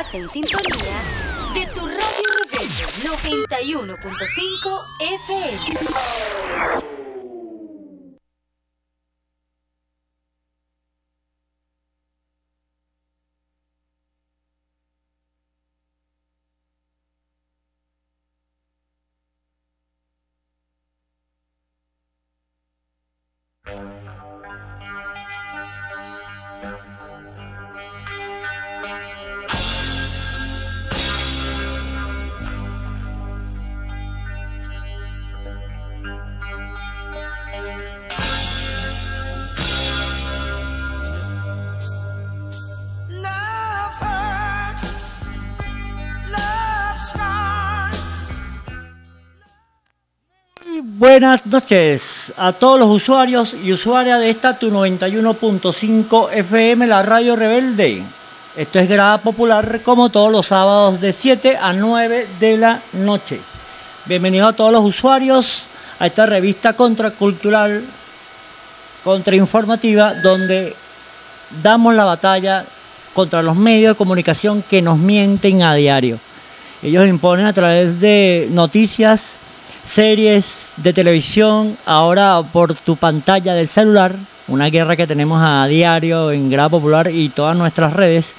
En sintonía de tu radio rebelde 91.5 FM. Buenas noches a todos los usuarios y usuarias de esta tu 91.5 FM, la Radio Rebelde. Esto es Grada Popular como todos los sábados de 7 a 9 de la noche. Bienvenidos a todos los usuarios a esta revista contracultural, contrainformativa, donde damos la batalla contra los medios de comunicación que nos mienten a diario. Ellos imponen a través de noticias, series de televisión, ahora por tu pantalla del celular, una guerra que tenemos a diario en Grada Popular y todas nuestras redes,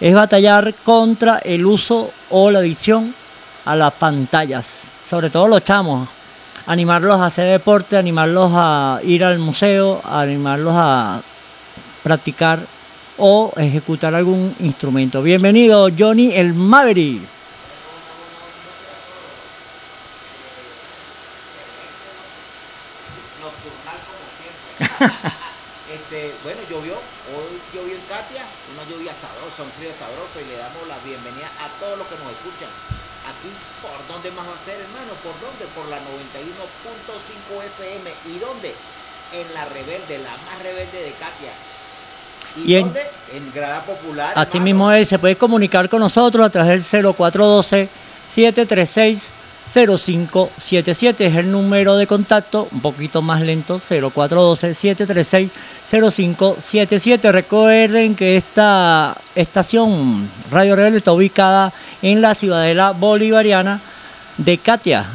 es batallar contra el uso o la adicción a las pantallas, sobre todo los chamos, animarlos a hacer deporte, animarlos a ir al museo, animarlos a practicar o ejecutar algún instrumento. Bienvenido Johnny el Maverick. este, bueno, llovió, hoy llovió en Katia, una lluvia sabrosa, un frío sabroso y le damos la bienvenida a todos los que nos escuchan. Aquí, ¿por dónde más va a ser, hermano? ¿Por dónde? Por la 91.5 FM. ¿Y dónde? En la rebelde, la más rebelde de Katia. ¿Y, dónde? En Grada Popular. Así hermano. mismo es, se puede comunicar con nosotros a través del 0412 736 0577 es el número de contacto, un poquito más lento, 0412 736 0577. Recuerden que esta estación Radio Rebelde está ubicada en la ciudadela bolivariana de Katia,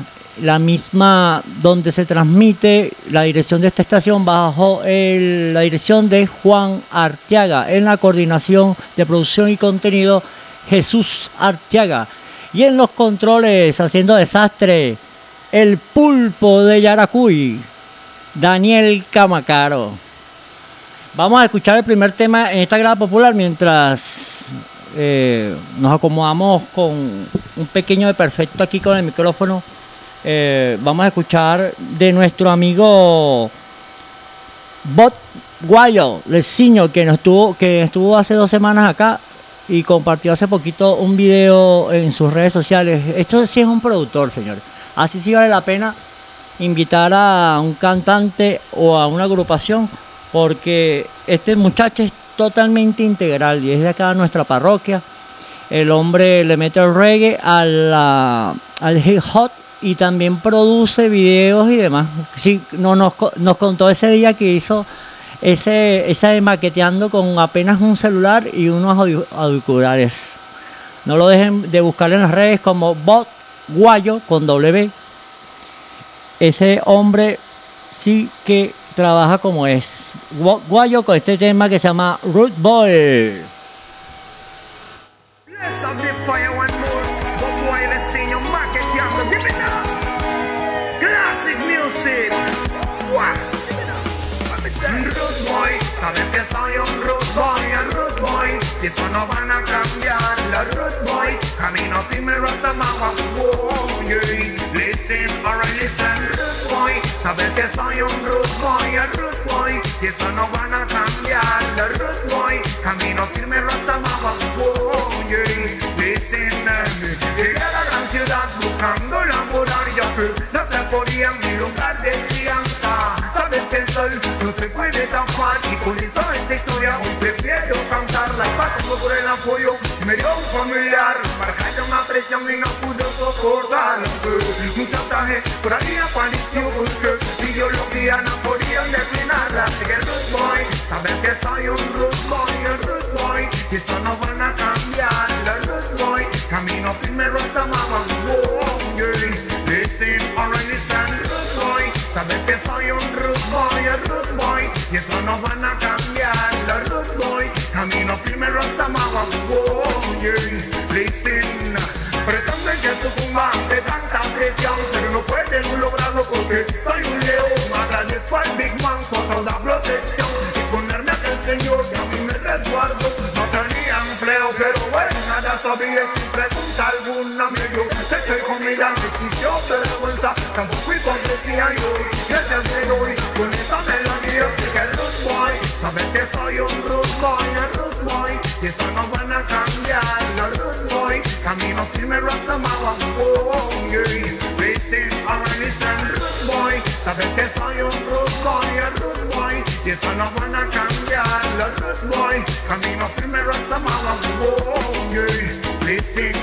la misma donde se transmite la dirección de esta estación bajo la dirección de Juan Arteaga, en la coordinación de producción y contenido Jesús Arteaga. Y en los controles, haciendo desastre, el pulpo de Yaracuy, Daniel Camacaro. Vamos a escuchar el primer tema en esta grada popular mientras eh, nos acomodamos con un pequeño de perfecto aquí con el micrófono. Eh, vamos a escuchar de nuestro amigo Bot Guayo, Leciño, que, estuvo, que estuvo hace dos semanas acá y compartió hace poquito un video en sus redes sociales. Esto sí es un productor, señor. Así sí vale la pena invitar a un cantante o a una agrupación, porque este muchacho es totalmente integral y es de acá de nuestra parroquia. El hombre le mete el reggae a al hip hop y también produce videos y demás. Sí, no, nos, nos contó ese día que hizo ese, esa de maqueteando con apenas un celular y unos audio- auriculares. No lo dejen de buscar en las redes como Bot Guayo con W. Ese hombre sí que trabaja como es. Gua- Guayo con este tema que se llama Root Boy. Eso no van a cambiar. La root boy, camino sin me rasta mama. Listen, alright, listen. Root boy, sabes que soy un root boy, un root boy. Y eso no van a cambiar. La root boy, camino sin me rasta mama. Listen, eh. llegué a la gran ciudad buscando la muralla que no se ponía en mi lugar de crianza. Sabes que el sol no se puede tapar y con eso esta historia hoy prefiero cantarla. Pasando por el apoyo y me dio un familiar. Marcando una presión y no pudo soportar. Mucha gente por ahí apareció porque ideología no podían declinarla. Así que root boy, sabes que soy un root boy, un root boy. Y eso no van a cambiar. see me rasta mama, oh, yeah. Listen, alright, listen, rude boy. Sabes que soy un rude boy, el rude boy. Y eso no van a soy un león. Agradezco al Big Man por toda protección y ponerme aquel señor que a mí me resguardo. No tenía empleo, pero bueno, nada sabía sin pregunta alguna me dio. Se echó comida, me exigió vergüenza, tampoco hipocresía y hoy, gracias le doy. Con esta melodía, sé que el root boy, sabes que soy un root boy, el root boy, y eso no van a cambiar, el root boy. Camino sin me rasta mama, oh, yeah. Alright, listen, root boy, sabes que soy un root boy, el root boy, y eso no van a cambiar, el root boy. Camino sin me rasta mama, oh, yeah. Listen,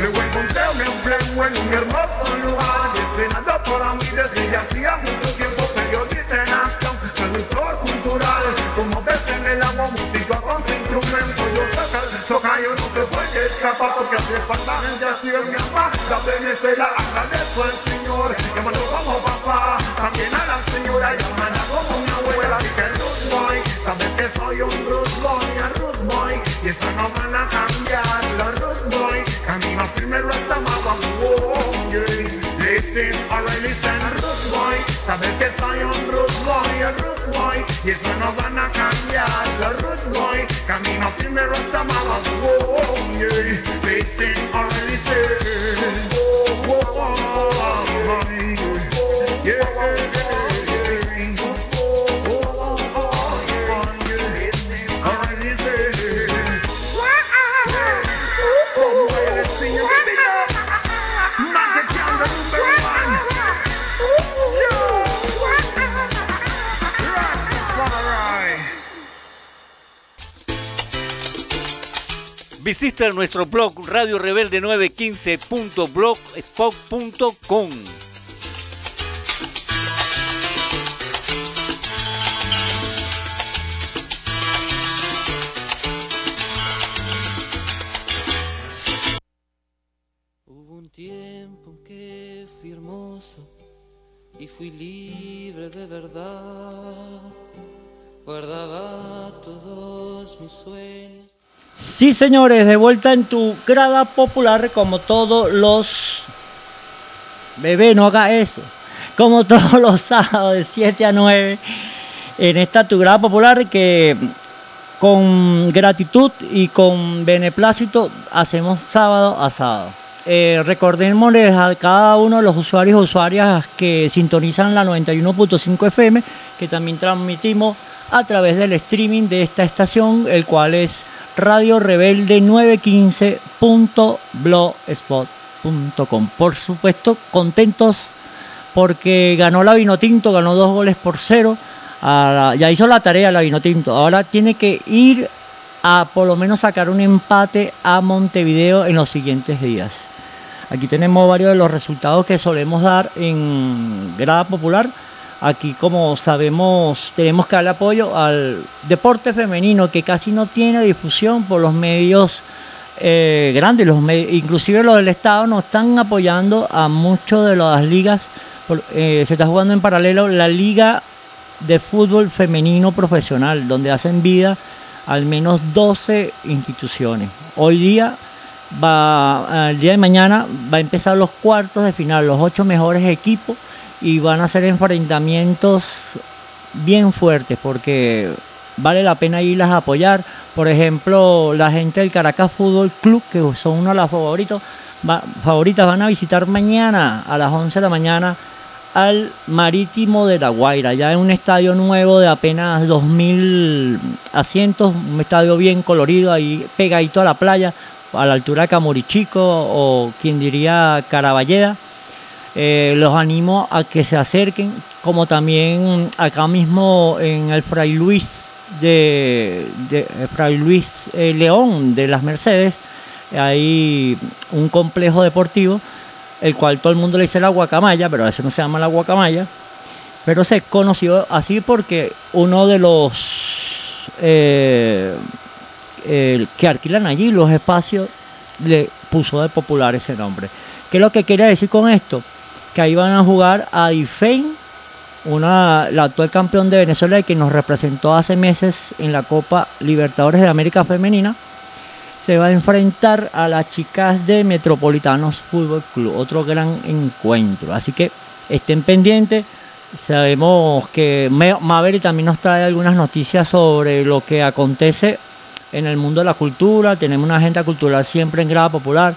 luego encontré un empleo en un hermoso lugar, destinado para mí desde ya escapar porque hace falta así en mi papá, la Venezuela, agradezco al Señor, que mandó como papá, también a la señora hermana como mi abuela, dije Ruth Boy, sabes que soy un Ruth Boy, el Ruth Boy, y eso no van a cambiar, la Ruth Boy, camino firme, rasta mama, oh, yeah. Listen, alright, listen, Ruth Boy, sabes que soy un Ruth Boy, el Ruth Boy, y eso no van a cambiar, la Ruth Boy, camino firme, rasta mama, oh, yeah. Listen, alright, listen, oh, oh, oh, oh, yeah, yeah, Visita nuestro blog Radio Rebelde 915.blogspot.com. Hubo un tiempo en que fui hermoso y fui libre de verdad. Guardaba todos mis sueños. Sí, señores, de vuelta en tu grada popular, como todos los. Bebé, no haga eso. Como todos los sábados de 7 a 9, en esta tu grada popular que con gratitud y con beneplácito hacemos sábado a sábado. Eh, recordémosles a cada uno de los usuarios y usuarias que sintonizan la 91.5 FM que también transmitimos a través del streaming de esta estación, el cual es Radio Rebelde 915.blogspot.com. Por supuesto, contentos porque ganó la Vinotinto, ganó dos goles por cero. Ya hizo la tarea la Vinotinto. Ahora tiene que ir a por lo menos sacar un empate a Montevideo en los siguientes días. Aquí tenemos varios de los resultados que solemos dar en Grada Popular. Aquí, como sabemos, tenemos que darle apoyo al deporte femenino que casi no tiene difusión por los medios eh, grandes, los med- inclusive los del Estado nos están apoyando a muchas de las ligas. Eh, se está jugando en paralelo la Liga de Fútbol Femenino Profesional, donde hacen vida al menos 12 instituciones. Hoy día el día de mañana va a empezar los cuartos de final, los ocho mejores equipos y van a ser enfrentamientos bien fuertes porque vale la pena irlas a apoyar. Por ejemplo, la gente del Caracas Fútbol Club, que son uno de los favoritos, favoritas, van a visitar mañana a las 11 de la mañana al Marítimo de La Guaira, ya en un estadio nuevo de apenas 2.000 asientos, un estadio bien colorido ahí pegadito a la playa, a la altura Camorichico o quien diría Caraballeda. Eh, los animo a que se acerquen, como también acá mismo en el Fray Luis de, Fray Luis eh, León de las Mercedes, hay un complejo deportivo, el cual todo el mundo le dice la guacamaya, pero a veces no se llama la guacamaya, pero se conoció así porque uno de los eh, que alquilan allí los espacios le puso de popular ese nombre. ¿Qué es lo que quiere decir con esto? Que ahí van a jugar a Difein, una, la actual campeón de Venezuela y que nos representó hace meses en la Copa Libertadores de América Femenina, se va a enfrentar a las chicas de Metropolitanos Fútbol Club, otro gran encuentro. Así que estén pendientes. Sabemos que Maverick también nos trae algunas noticias sobre lo que acontece en el mundo de la cultura. Tenemos una agenda cultural siempre en grada popular.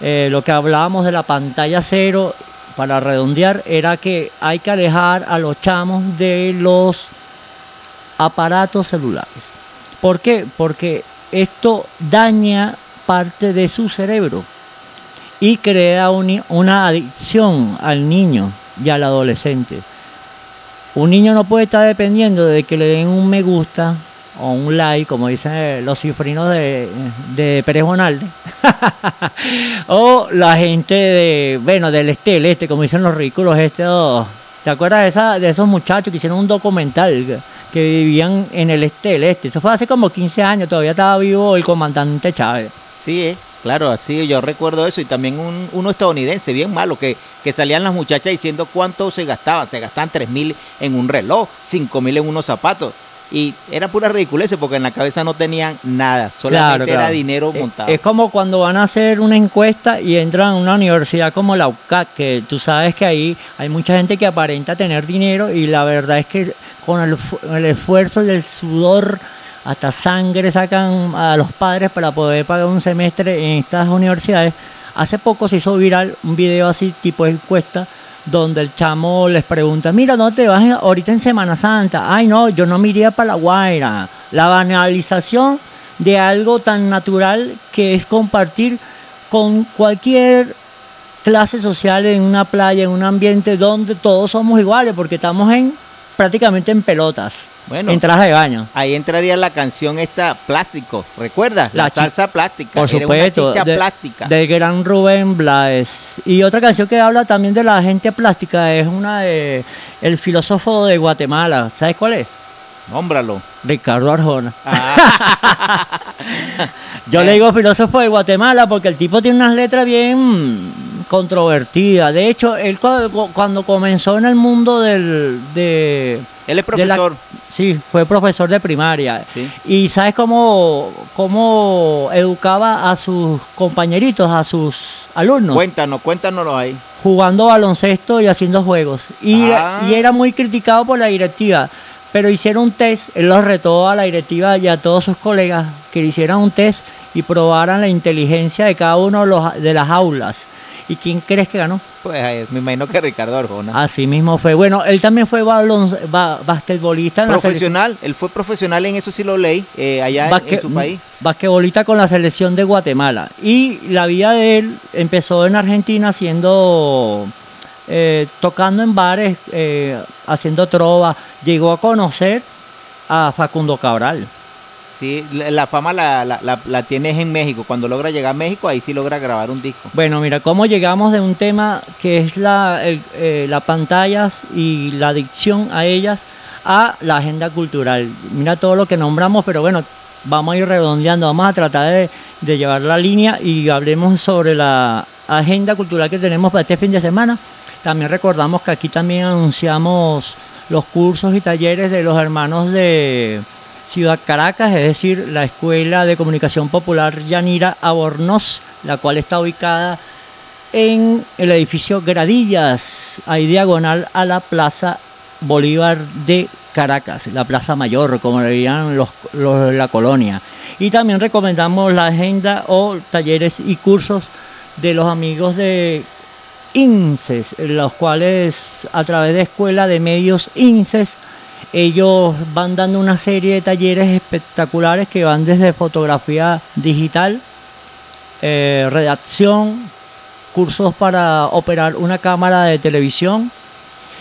Eh, lo que hablábamos de la pantalla cero, para redondear, era que hay que alejar a los chamos de los aparatos celulares. ¿Por qué? Porque esto daña parte de su cerebro y crea una adicción al niño y al adolescente. Un niño no puede estar dependiendo de que le den un me gusta o un like, como dicen los cifrinos de, de Pérez Bonalde, o la gente de, bueno, del este, el este, como dicen los ridículos oh, ¿te acuerdas de, esa, de esos muchachos que hicieron un documental que, vivían en el este, el este? Eso fue hace como 15 años, todavía estaba vivo el comandante Chávez. Sí, eh, claro, así yo recuerdo eso y también un, uno estadounidense bien malo que, que salían las muchachas diciendo cuánto se gastaban, se gastaban tres mil en un reloj, cinco mil en unos zapatos y era pura ridiculez porque en la cabeza no tenían nada, solamente era claro. dinero montado. Es como cuando van a hacer una encuesta y entran a una universidad como la UCAC, que tú sabes que ahí hay mucha gente que aparenta tener dinero y la verdad es que con el, el esfuerzo y el sudor, hasta sangre sacan a los padres para poder pagar un semestre en estas universidades. Hace poco se hizo viral un video así tipo encuesta donde el chamo les pregunta, mira, ¿dónde te vas ahorita en Semana Santa? Ay, no, yo no me iría para La Guaira. La banalización de algo tan natural que es compartir con cualquier clase social en una playa, en un ambiente donde todos somos iguales, porque estamos en prácticamente en pelotas, Bueno. en traje de baño. Ahí entraría la canción esta plástico, ¿recuerdas? La, salsa plástica, Por era supuesto, una chicha de- plástica. del gran Rubén Blades. Y otra canción que habla también de la gente plástica es una de El filósofo de Guatemala. ¿Sabes cuál es? Nómbralo. Ricardo Arjona. Ah, Yo le digo filósofo de Guatemala porque el tipo tiene unas letras bien controvertidas. De hecho, él cu- cuando comenzó en el mundo del, de, él es la- profesor. sí, fue profesor de primaria. Sí. Y sabes cómo, cómo educaba a sus compañeritos, a sus alumnos, Cuéntanos, cuéntanoslo ahí. jugando baloncesto y haciendo juegos. Y, Ah. y era muy criticado por la directiva. Pero hicieron un test, él los retó a la directiva y a todos sus colegas que le hicieran un test y probaran la inteligencia de cada uno de, los- de las aulas. ¿Y quién crees que ganó? Pues me imagino que Ricardo Arjona. Así mismo fue. Bueno, él también fue balon, ba- basquetbolista en la selección. profesional, él fue profesional en eso sí lo leí, eh, allá en- basque- en su país. basquetbolista con la selección de Guatemala. Y la vida de él empezó en Argentina siendo eh, tocando en bares, eh, haciendo trova. Llegó a conocer a Facundo Cabral. Sí, la, fama la, la, la, tienes en México. Cuando logra llegar a México, ahí sí logra grabar un disco. Bueno, mira, cómo llegamos de un tema que es la, eh, las pantallas y la adicción a ellas a la agenda cultural. Mira todo lo que nombramos, pero bueno, vamos a ir redondeando, vamos a tratar de, de llevar la línea y hablemos sobre la agenda cultural que tenemos para este fin de semana. También recordamos que aquí también anunciamos los cursos y talleres de los hermanos de Ciudad Caracas, es decir, la Escuela de Comunicación Popular Yanira Abornoz, la cual está ubicada en el edificio Gradillas, ahí diagonal a la Plaza Bolívar de Caracas, la Plaza Mayor, como le dirían los, la colonia. Y también recomendamos la agenda o talleres y cursos de los amigos de INSES, los cuales a través de Escuela de Medios INSES, ellos van dando una serie de talleres espectaculares que van desde fotografía digital, eh, redacción, cursos para operar una cámara de televisión.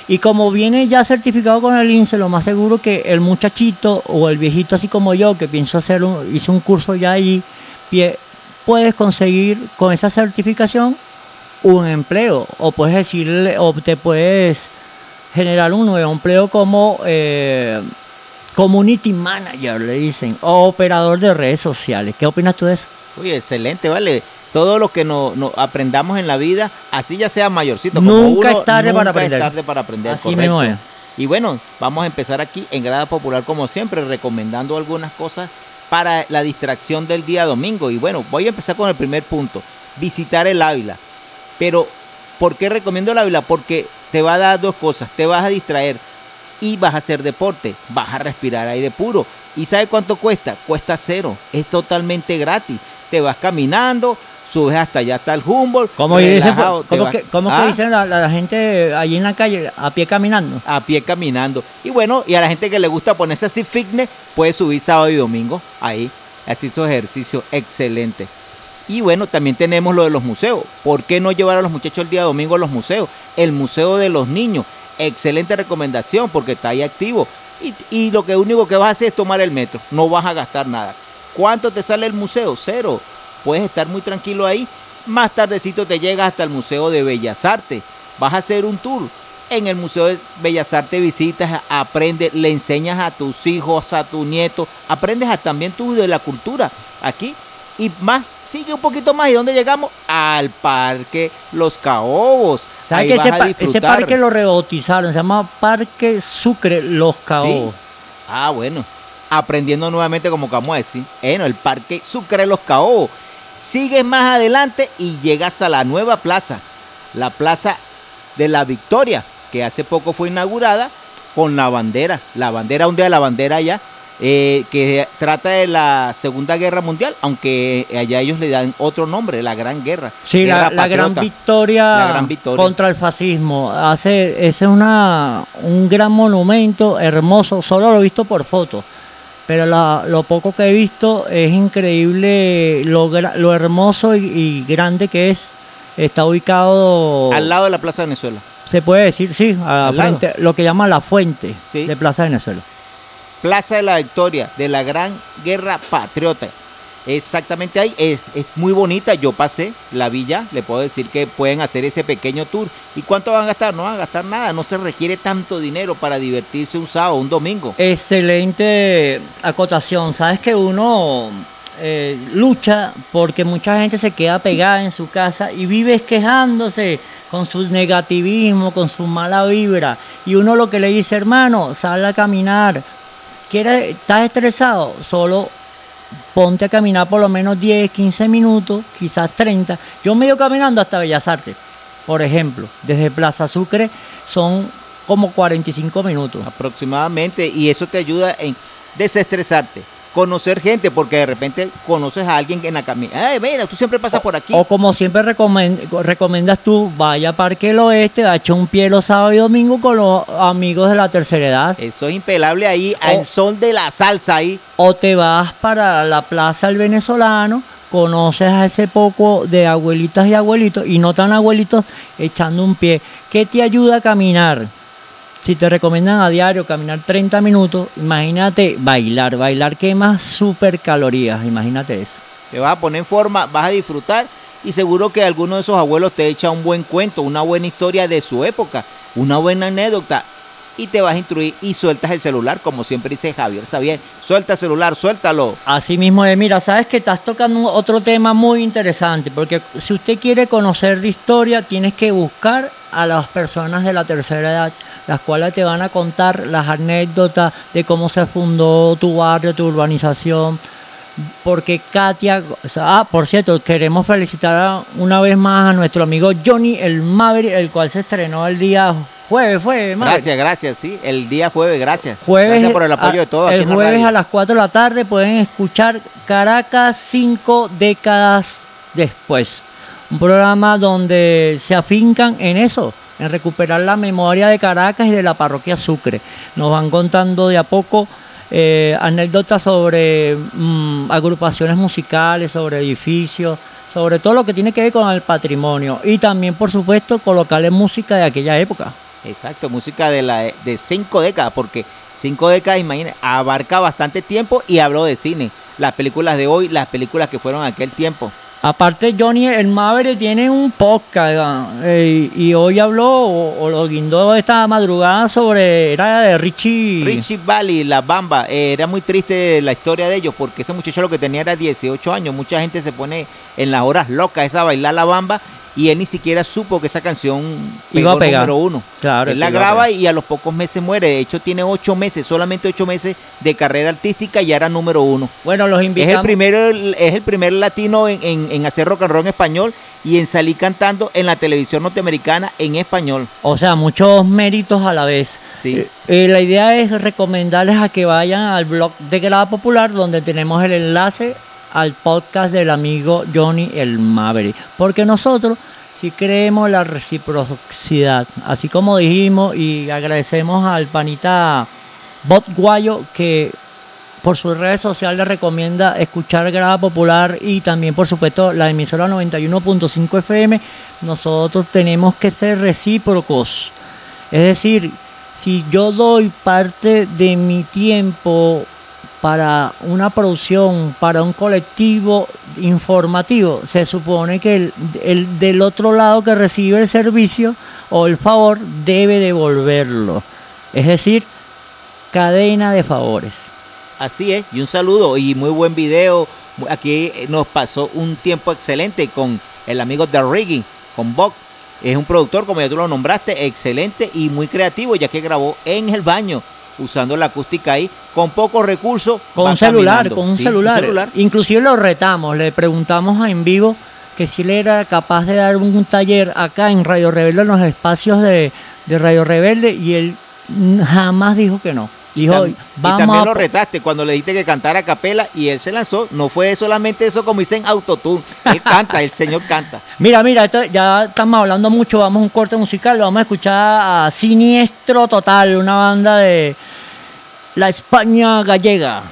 Y como viene ya certificado con el INSE, lo más seguro que el muchachito o el viejito así como yo, que pienso hacer un, hice un curso ya allí, puedes conseguir con esa certificación un empleo. O puedes decirle, o te puedes generar un nuevo empleo como eh, community manager, le dicen, o operador de redes sociales. ¿Qué opinas tú de eso? Uy, excelente, vale. todo lo que nos no aprendamos en la vida, así ya sea mayorcito. Nunca uno, es tarde para nunca es aprender. tarde para aprender. Así mismo es. Y bueno, vamos a empezar aquí en Grada Popular como siempre, recomendando algunas cosas para la distracción del día domingo. Y bueno, voy a empezar con el primer punto, visitar el Ávila. Pero, ¿por qué recomiendo el Ávila? Porque te va a dar dos cosas, te vas a distraer y vas a hacer deporte, vas a respirar aire puro. ¿Y sabe cuánto cuesta? Cuesta cero, es totalmente gratis. Te vas caminando, subes hasta allá hasta el Humboldt. ¿Cómo, dice, relajado, te cómo que, cómo que ¿Ah? dicen la, la gente allí en la calle, a pie caminando? a pie caminando. Y bueno, y a la gente que le gusta ponerse así fitness, puede subir sábado y domingo ahí, así su ejercicio excelente. Y bueno, también tenemos lo de los museos. ¿Por qué no llevar a los muchachos el día domingo a los museos? El Museo de los Niños, excelente recomendación porque está ahí activo. Y, y lo que único que vas a hacer es tomar el metro, no vas a gastar nada. ¿Cuánto te sale el museo? Cero. Puedes estar muy tranquilo ahí. Más tardecito te llegas hasta el Museo de Bellas Artes. Vas a hacer un tour. En el Museo de Bellas Artes visitas, aprendes, le enseñas a tus hijos, a tus nietos, aprendes a- también tú de la cultura aquí. Y más, sigue un poquito más. ¿Y dónde llegamos? Al Parque Los Caobos. ¿Sabes que ese, pa- parque lo rebautizaron? Se llama Parque Sucre Los Caobos. Ah, bueno. Aprendiendo nuevamente como vamos a decir. Bueno, el Parque Sucre Los Caobos. Sigues más adelante y llegas a la nueva plaza. La Plaza de la Victoria, que hace poco fue inaugurada con la bandera. La bandera, un día la bandera allá, eh, que trata de la Segunda Guerra Mundial, aunque allá ellos le dan otro nombre, la Gran Guerra. Sí, la, Guerra la gran victoria La gran victoria. contra el fascismo. Hace, ese es una, un gran monumento hermoso, solo lo he visto por foto. Pero la- lo poco que he visto es increíble lo, lo hermoso y, y grande que es. Está ubicado, Al lado de la Plaza de Venezuela. se puede decir, sí, a frente, lo que llama la fuente Sí. de Plaza Venezuela. Plaza de la Victoria, de la Gran Guerra Patriota. Exactamente ahí, es, es muy bonita. Yo pasé la villa, le puedo decir que pueden hacer ese pequeño tour. ¿Y cuánto van a gastar? No van a gastar nada, no se requiere tanto dinero para divertirse un sábado, un domingo. Excelente acotación. Sabes que uno eh, lucha porque mucha gente se queda pegada en su casa y vive quejándose con su negativismo, con su mala vibra. Y uno lo que le dice, hermano, sal a caminar. ¿Quieres, ¿Estás estresado? Solo ponte a caminar por lo menos 10, 15 minutos, quizás 30. Yo me he ido caminando hasta Bellas Artes, por ejemplo, desde Plaza Sucre son como 45 minutos. Aproximadamente, y eso te ayuda en desestresarte. Conocer gente, porque de repente conoces a alguien en la camina. Ay, mira, tú siempre pasas por aquí. O como siempre recomiendas tú, vaya a Parque del Oeste, a echar un pie los sábados y domingos con los amigos de la tercera edad. Eso es impelable ahí, al sol de la salsa ahí. O te vas para la Plaza del Venezolano, conoces a ese poco de abuelitas y abuelitos, y no tan abuelitos, echando un pie. ¿Qué te ayuda a caminar? Si te recomiendan a diario caminar 30 minutos, imagínate bailar. Bailar quema super calorías, imagínate eso. Te vas a poner en forma, vas a disfrutar y seguro que alguno de esos abuelos te echa un buen cuento, una buena historia de su época, una buena anécdota y te vas a instruir y sueltas el celular, como siempre dice Javier Xavier, suelta el celular, suéltalo. Así mismo es, mira, sabes que estás tocando otro tema muy interesante, porque si usted quiere conocer de historia, tienes que buscar a las personas de la tercera edad, las cuales te van a contar las anécdotas de cómo se fundó tu barrio, tu urbanización. Porque Katia, ah, por cierto, queremos felicitar una vez más a nuestro amigo Johnny el Maverick, el cual se estrenó el día jueves, fue Maverick? Gracias, gracias, sí, el día jueves, gracias. Jueves, gracias por el apoyo a- de todos. aquí El en la jueves radio. a las 4 de la tarde pueden escuchar Caracas cinco décadas después. Un programa donde se afincan en eso, en recuperar la memoria de Caracas y de la parroquia Sucre. Nos van contando de a poco eh, anécdotas sobre mm, agrupaciones musicales, sobre edificios, sobre todo lo que tiene que ver con el patrimonio. Y también, por supuesto, colocarle música de aquella época. Exacto, música de la de cinco décadas, porque cinco décadas, imagínate, abarca bastante tiempo y hablo de cine. Las películas de hoy, las películas que fueron aquel tiempo. Aparte, Johnny el Maverick tiene un podcast eh, y hoy habló o, o lo guindó esta madrugada sobre. Era de Richie. Richie Valley, La Bamba, eh, era muy triste la historia de ellos porque ese muchacho lo que tenía era 18 años. Mucha gente se pone en las horas locas esa a bailar La Bamba y él ni siquiera supo que esa canción Iba a pegar. número uno. Claro, él la graba y a los pocos meses muere. De hecho, tiene ocho meses, solamente ocho meses de carrera artística y ya era número uno. Bueno, los Es invitamos. el, primero, es el primer latino en, en- en hacer rock and roll en español y en salir cantando en la televisión norteamericana en español. O sea, muchos méritos a la vez. Sí. Eh, eh, la idea es recomendarles a que vayan al blog de Grada Popular donde tenemos el enlace al podcast del amigo Johnny el Maverick. Porque nosotros sí creemos la reciprocidad. Así como dijimos y agradecemos al panita Bot Guayo que por sus redes sociales le recomienda escuchar Grada Popular y también por supuesto la emisora 91.5 FM. Nosotros tenemos que ser recíprocos. Es decir, si yo doy parte de mi tiempo para una producción, para un colectivo informativo, se supone que el, el del otro lado que recibe el servicio o el favor debe devolverlo. Es decir, cadena de favores. Así es, y un saludo y muy buen video. Aquí nos pasó un tiempo excelente con el amigo The Rigging, con Bob. Es un productor, como ya tú lo nombraste, excelente y muy creativo, ya que grabó en el baño, usando la acústica ahí, con pocos recursos. Con un celular, con un Sí, celular. Inclusive lo retamos, le preguntamos en vivo que si él era capaz de dar un taller acá en Radio Rebelde, en los espacios de, de Radio Rebelde, y él jamás dijo que no. Y, Dijo, tam- y también a... lo retaste cuando le dijiste que cantara a capela y él se lanzó. No fue solamente eso como dicen autotune. Él canta, el señor canta. Mira, mira, esto- ya estamos hablando mucho, vamos a un corte musical, vamos a escuchar a Siniestro Total, una banda de la España gallega.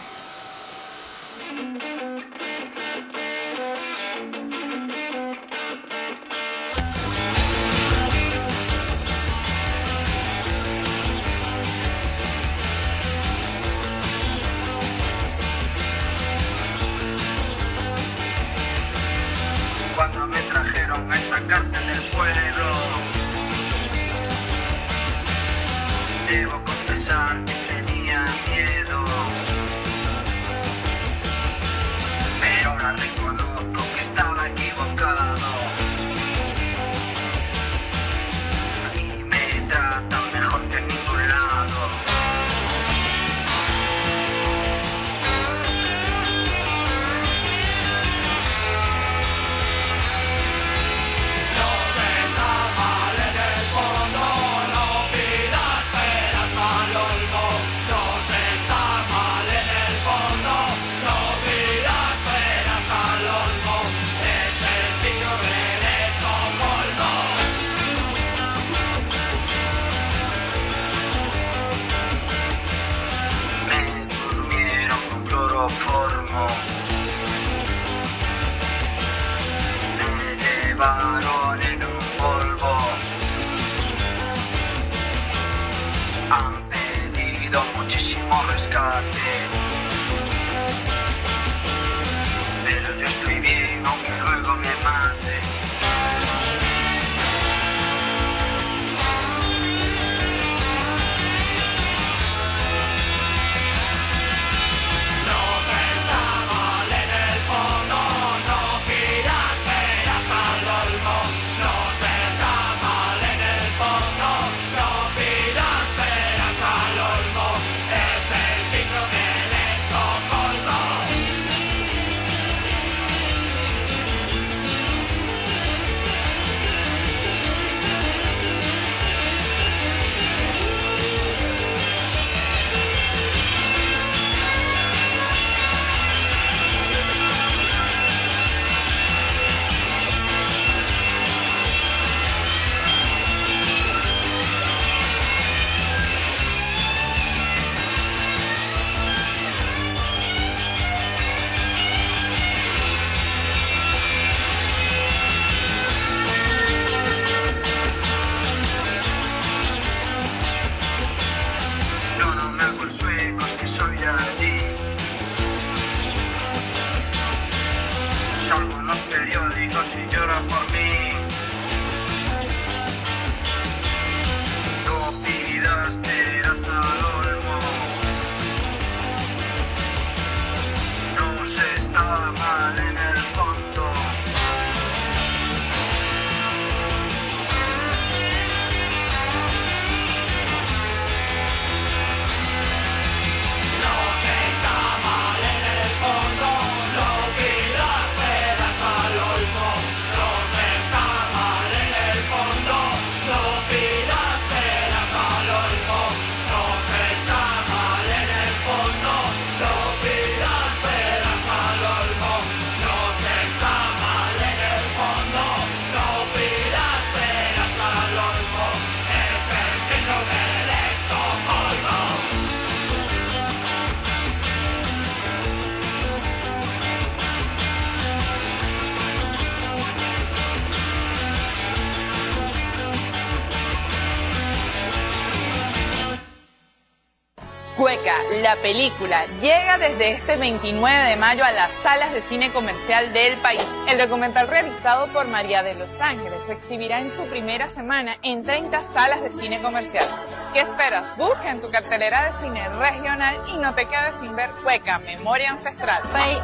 La película, llega desde este 29 de mayo a las salas de cine comercial del país. El documental realizado por María de Los Ángeles se exhibirá en su primera semana en 30 salas de cine comercial. ¿Qué esperas? Busca en tu cartelera de cine regional y no te quedes sin ver Cueca, Memoria Ancestral. Pai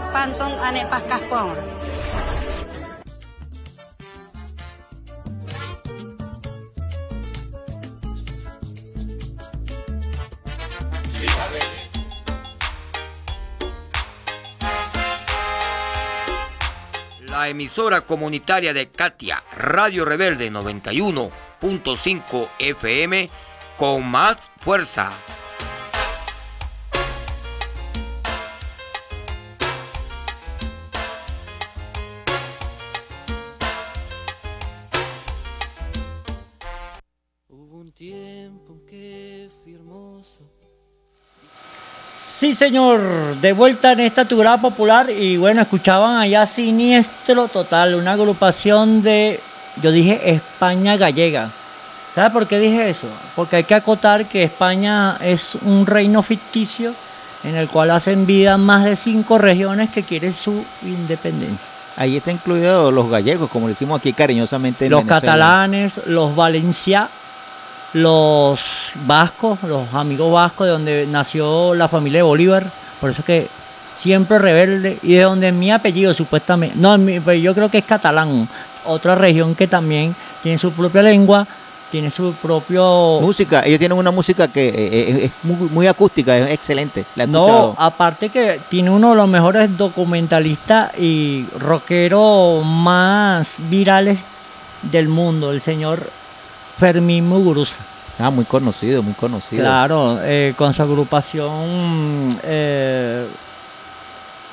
emisora comunitaria de Katia, Radio Rebelde 91.5 FM, con más fuerza. Sí, señor, de vuelta en esta tu grada popular y bueno, escuchaban allá Siniestro Total, una agrupación de, yo dije España gallega. ¿Sabe por qué dije eso? Porque hay que acotar que España es un reino ficticio en el cual hacen vida más de cinco regiones que quieren su independencia. Ahí está incluido los gallegos, como le decimos aquí cariñosamente. en Los Venezuela. catalanes, los valencia, los vascos, los amigos vascos de donde nació la familia de Bolívar. Por eso que siempre rebelde y de donde mi apellido supuestamente. No, mi- pero yo creo que es catalán. Otra región que también tiene su propia lengua, tiene su propio... Música, ellos tienen una música que eh, eh, es muy, muy acústica, es excelente. La he No, aparte que tiene uno de los mejores documentalistas y rockeros más virales del mundo, el señor Fermín Muguruza. Ah, muy conocido, muy conocido. Claro, eh, con su agrupación. eh,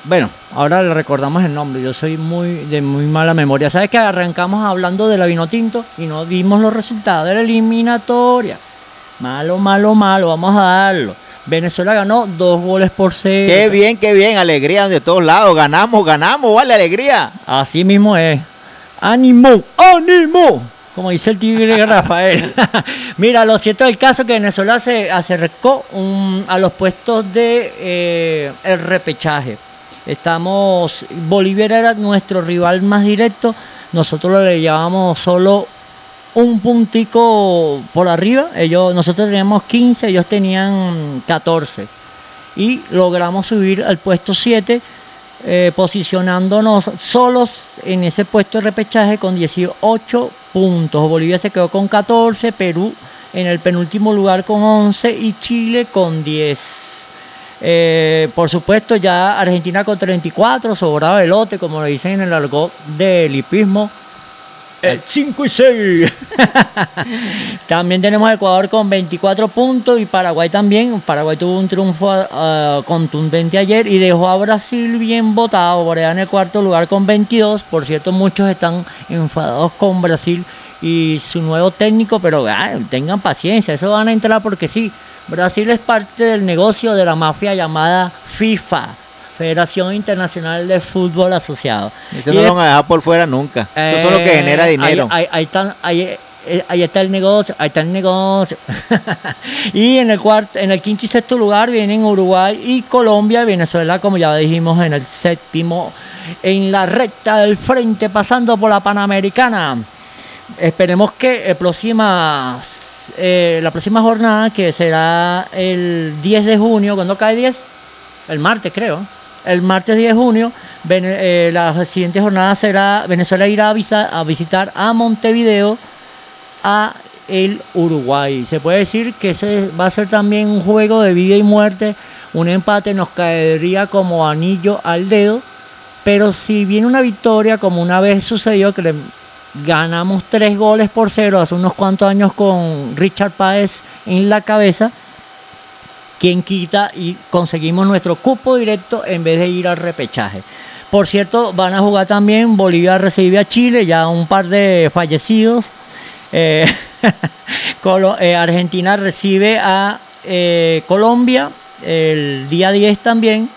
bueno, ahora le recordamos el nombre. Yo soy muy de muy mala memoria. ¿Sabes que arrancamos hablando de la vino tinto y no dimos los resultados de la eliminatoria? Malo, malo, malo. Vamos a darlo. Venezuela ganó dos goles por cero. Qué bien, qué bien, alegría de todos lados. Ganamos, ganamos, vale, alegría. Así mismo es. ¡Ánimo! ¡Ánimo! Como dice el tigre Rafael. Mira, lo cierto del caso que Venezuela se acercó a los puestos de eh, el repechaje. Estamos. Bolivia era nuestro rival más directo. Nosotros le llevábamos solo un puntico por arriba. Ellos, nosotros teníamos 15, ellos tenían 14. Y logramos subir al puesto 7, eh, posicionándonos solos en ese puesto de repechaje con 18 puntos. Bolivia se quedó con 14, Perú en el penúltimo lugar con 11 y Chile con 10. Eh, por supuesto, ya Argentina con 34, sobraba el lote, como le dicen en el argot del hipismo. El 5 y 6. también tenemos a Ecuador con 24 puntos y Paraguay también. Paraguay tuvo un triunfo ah, contundente ayer y dejó a Brasil bien votado. Allá en el cuarto lugar con 22. Por cierto, muchos están enfadados con Brasil y su nuevo técnico, pero ah, tengan paciencia, eso van a entrar porque sí. Brasil es parte del negocio de la mafia llamada FIFA. Federación Internacional de Fútbol Asociado. Eso no lo van a dejar por fuera nunca. Eso es lo que genera eh, dinero. Ahí, ahí- ahí están- ahí- eh, ahí está el negocio, ahí está el negocio. y en el cuarto, en el quinto y sexto lugar vienen Uruguay y Colombia, Venezuela, como ya dijimos, en el séptimo, en la recta del frente, pasando por la Panamericana. Esperemos que el próxima, eh, la próxima jornada, que será el 10 de junio, ¿cuándo cae 10? El martes, creo. El martes 10 de junio, eh, la siguiente jornada será, Venezuela irá a visitar a Montevideo, a el Uruguay. Se puede decir que ese va a ser también un juego de vida y muerte. Un empate nos caería como anillo al dedo. Pero si viene una victoria, como una vez sucedió, que le ganamos tres goles por cero hace unos cuantos años con Richard Páez en la cabeza, quien quita y conseguimos nuestro cupo directo en vez de ir al repechaje. Por cierto, van a jugar también, Bolivia recibe a Chile, ya un par de fallecidos. Eh, eh, Argentina recibe a eh, Colombia el día 10 también.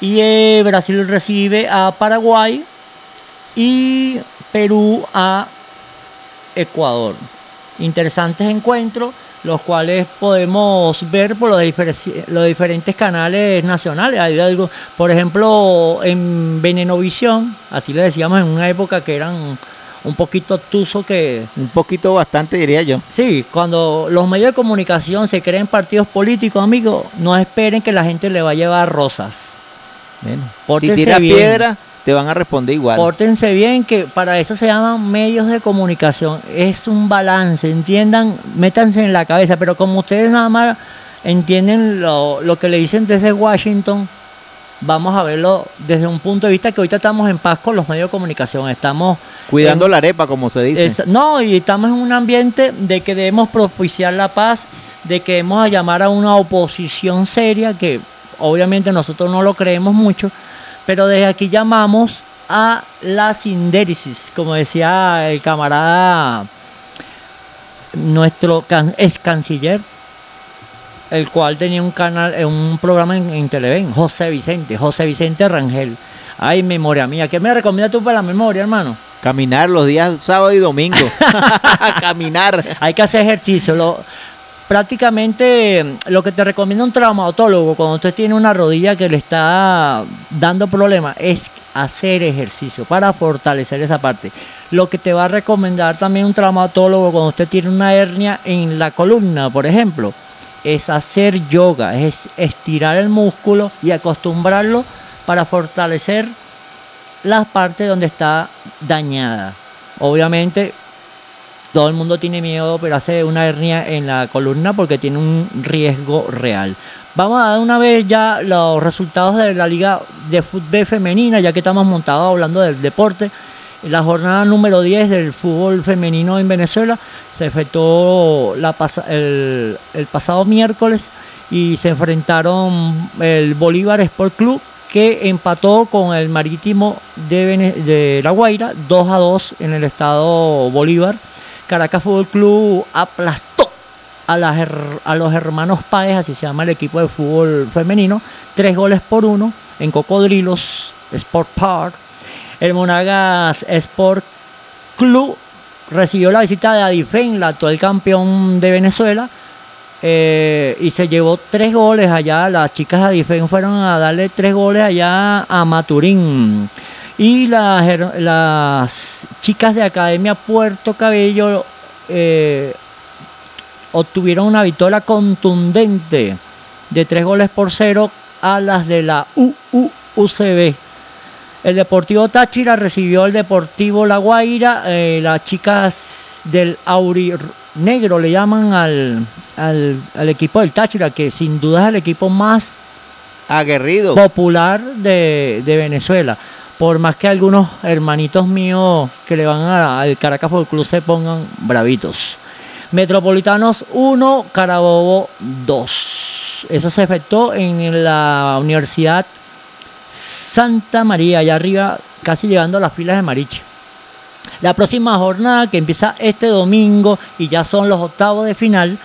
Y Brasil recibe a Paraguay y Perú a Ecuador. Interesantes encuentros los cuales podemos ver por los, diferentes canales nacionales. Hay algo, por ejemplo, en Venenovisión, así le decíamos en una época que eran un poquito tuso que... Un poquito bastante, diría yo. Sí, cuando los medios de comunicación se creen partidos políticos, amigos, no esperen que la gente le va a llevar rosas. Bueno, si bien. piedra, te van a responder igual. Pórtense bien, que para eso se llaman medios de comunicación. Es un balance, entiendan, métanse en la cabeza. Pero como ustedes nada más entienden lo, lo que le dicen desde Washington, vamos a verlo desde un punto de vista que ahorita estamos en paz con los medios de comunicación. Estamos Cuidando en- la arepa, como se dice. es- no, y estamos en un ambiente de que debemos propiciar la paz, de que debemos llamar a una oposición seria, que obviamente nosotros no lo creemos mucho, pero desde aquí llamamos a la sindéresis, como decía el camarada, nuestro can- ex canciller, el cual tenía un canal, eh, un programa en, en Televen, José Vicente, José Vicente Rangel. Ay, memoria mía, ¿qué me recomiendas tú para la memoria, hermano? Caminar los días sábado y domingo. Caminar. Hay que hacer ejercicio. Lo, prácticamente lo que te recomienda un traumatólogo cuando usted tiene una rodilla que le está dando problemas es hacer ejercicio para fortalecer esa parte. Lo que te va a recomendar también un traumatólogo cuando usted tiene una hernia en la columna, por ejemplo, es hacer yoga, es estirar el músculo y acostumbrarlo para fortalecer la parte donde está dañada. Obviamente todo el mundo tiene miedo de operarse una hernia en la columna porque tiene un riesgo real. Vamos a dar una vez ya los resultados de la Liga de Fútbol Femenina, ya que estamos montados hablando del deporte. La jornada número 10 del fútbol femenino en Venezuela se efectuó el, pasado miércoles y se enfrentaron el Bolívar Sport Club que empató con el Marítimo de, de La Guaira 2 a 2 en el estado Bolívar. Caracas Fútbol Club aplastó a, las los hermanos Páez, así se llama el equipo de fútbol femenino, tres goles por uno en Cocodrilos Sport Park. El Monagas Sport Club recibió la visita de Adifen, la actual campeón de Venezuela, eh, y se llevó tres goles allá. Las chicas de Adifen fueron a darle tres goles allá a Maturín. Y las, las chicas de Academia Puerto Cabello eh, obtuvieron una victoria contundente de tres goles por cero a las de la UUCB. El Deportivo Táchira recibió el Deportivo La Guaira. eh, las chicas del Auri Negro le llaman al, al, al equipo del Táchira, que sin duda es el equipo más Aguerrido. popular de, de Venezuela. Por más que algunos hermanitos míos que le van a- al Caracas Fútbol Club se pongan bravitos. Metropolitanos 1, Carabobo 2. Eso se efectuó en la Universidad Santa María, allá arriba, casi llegando a las filas de Mariche. La próxima jornada que empieza este domingo y ya son los octavos de final,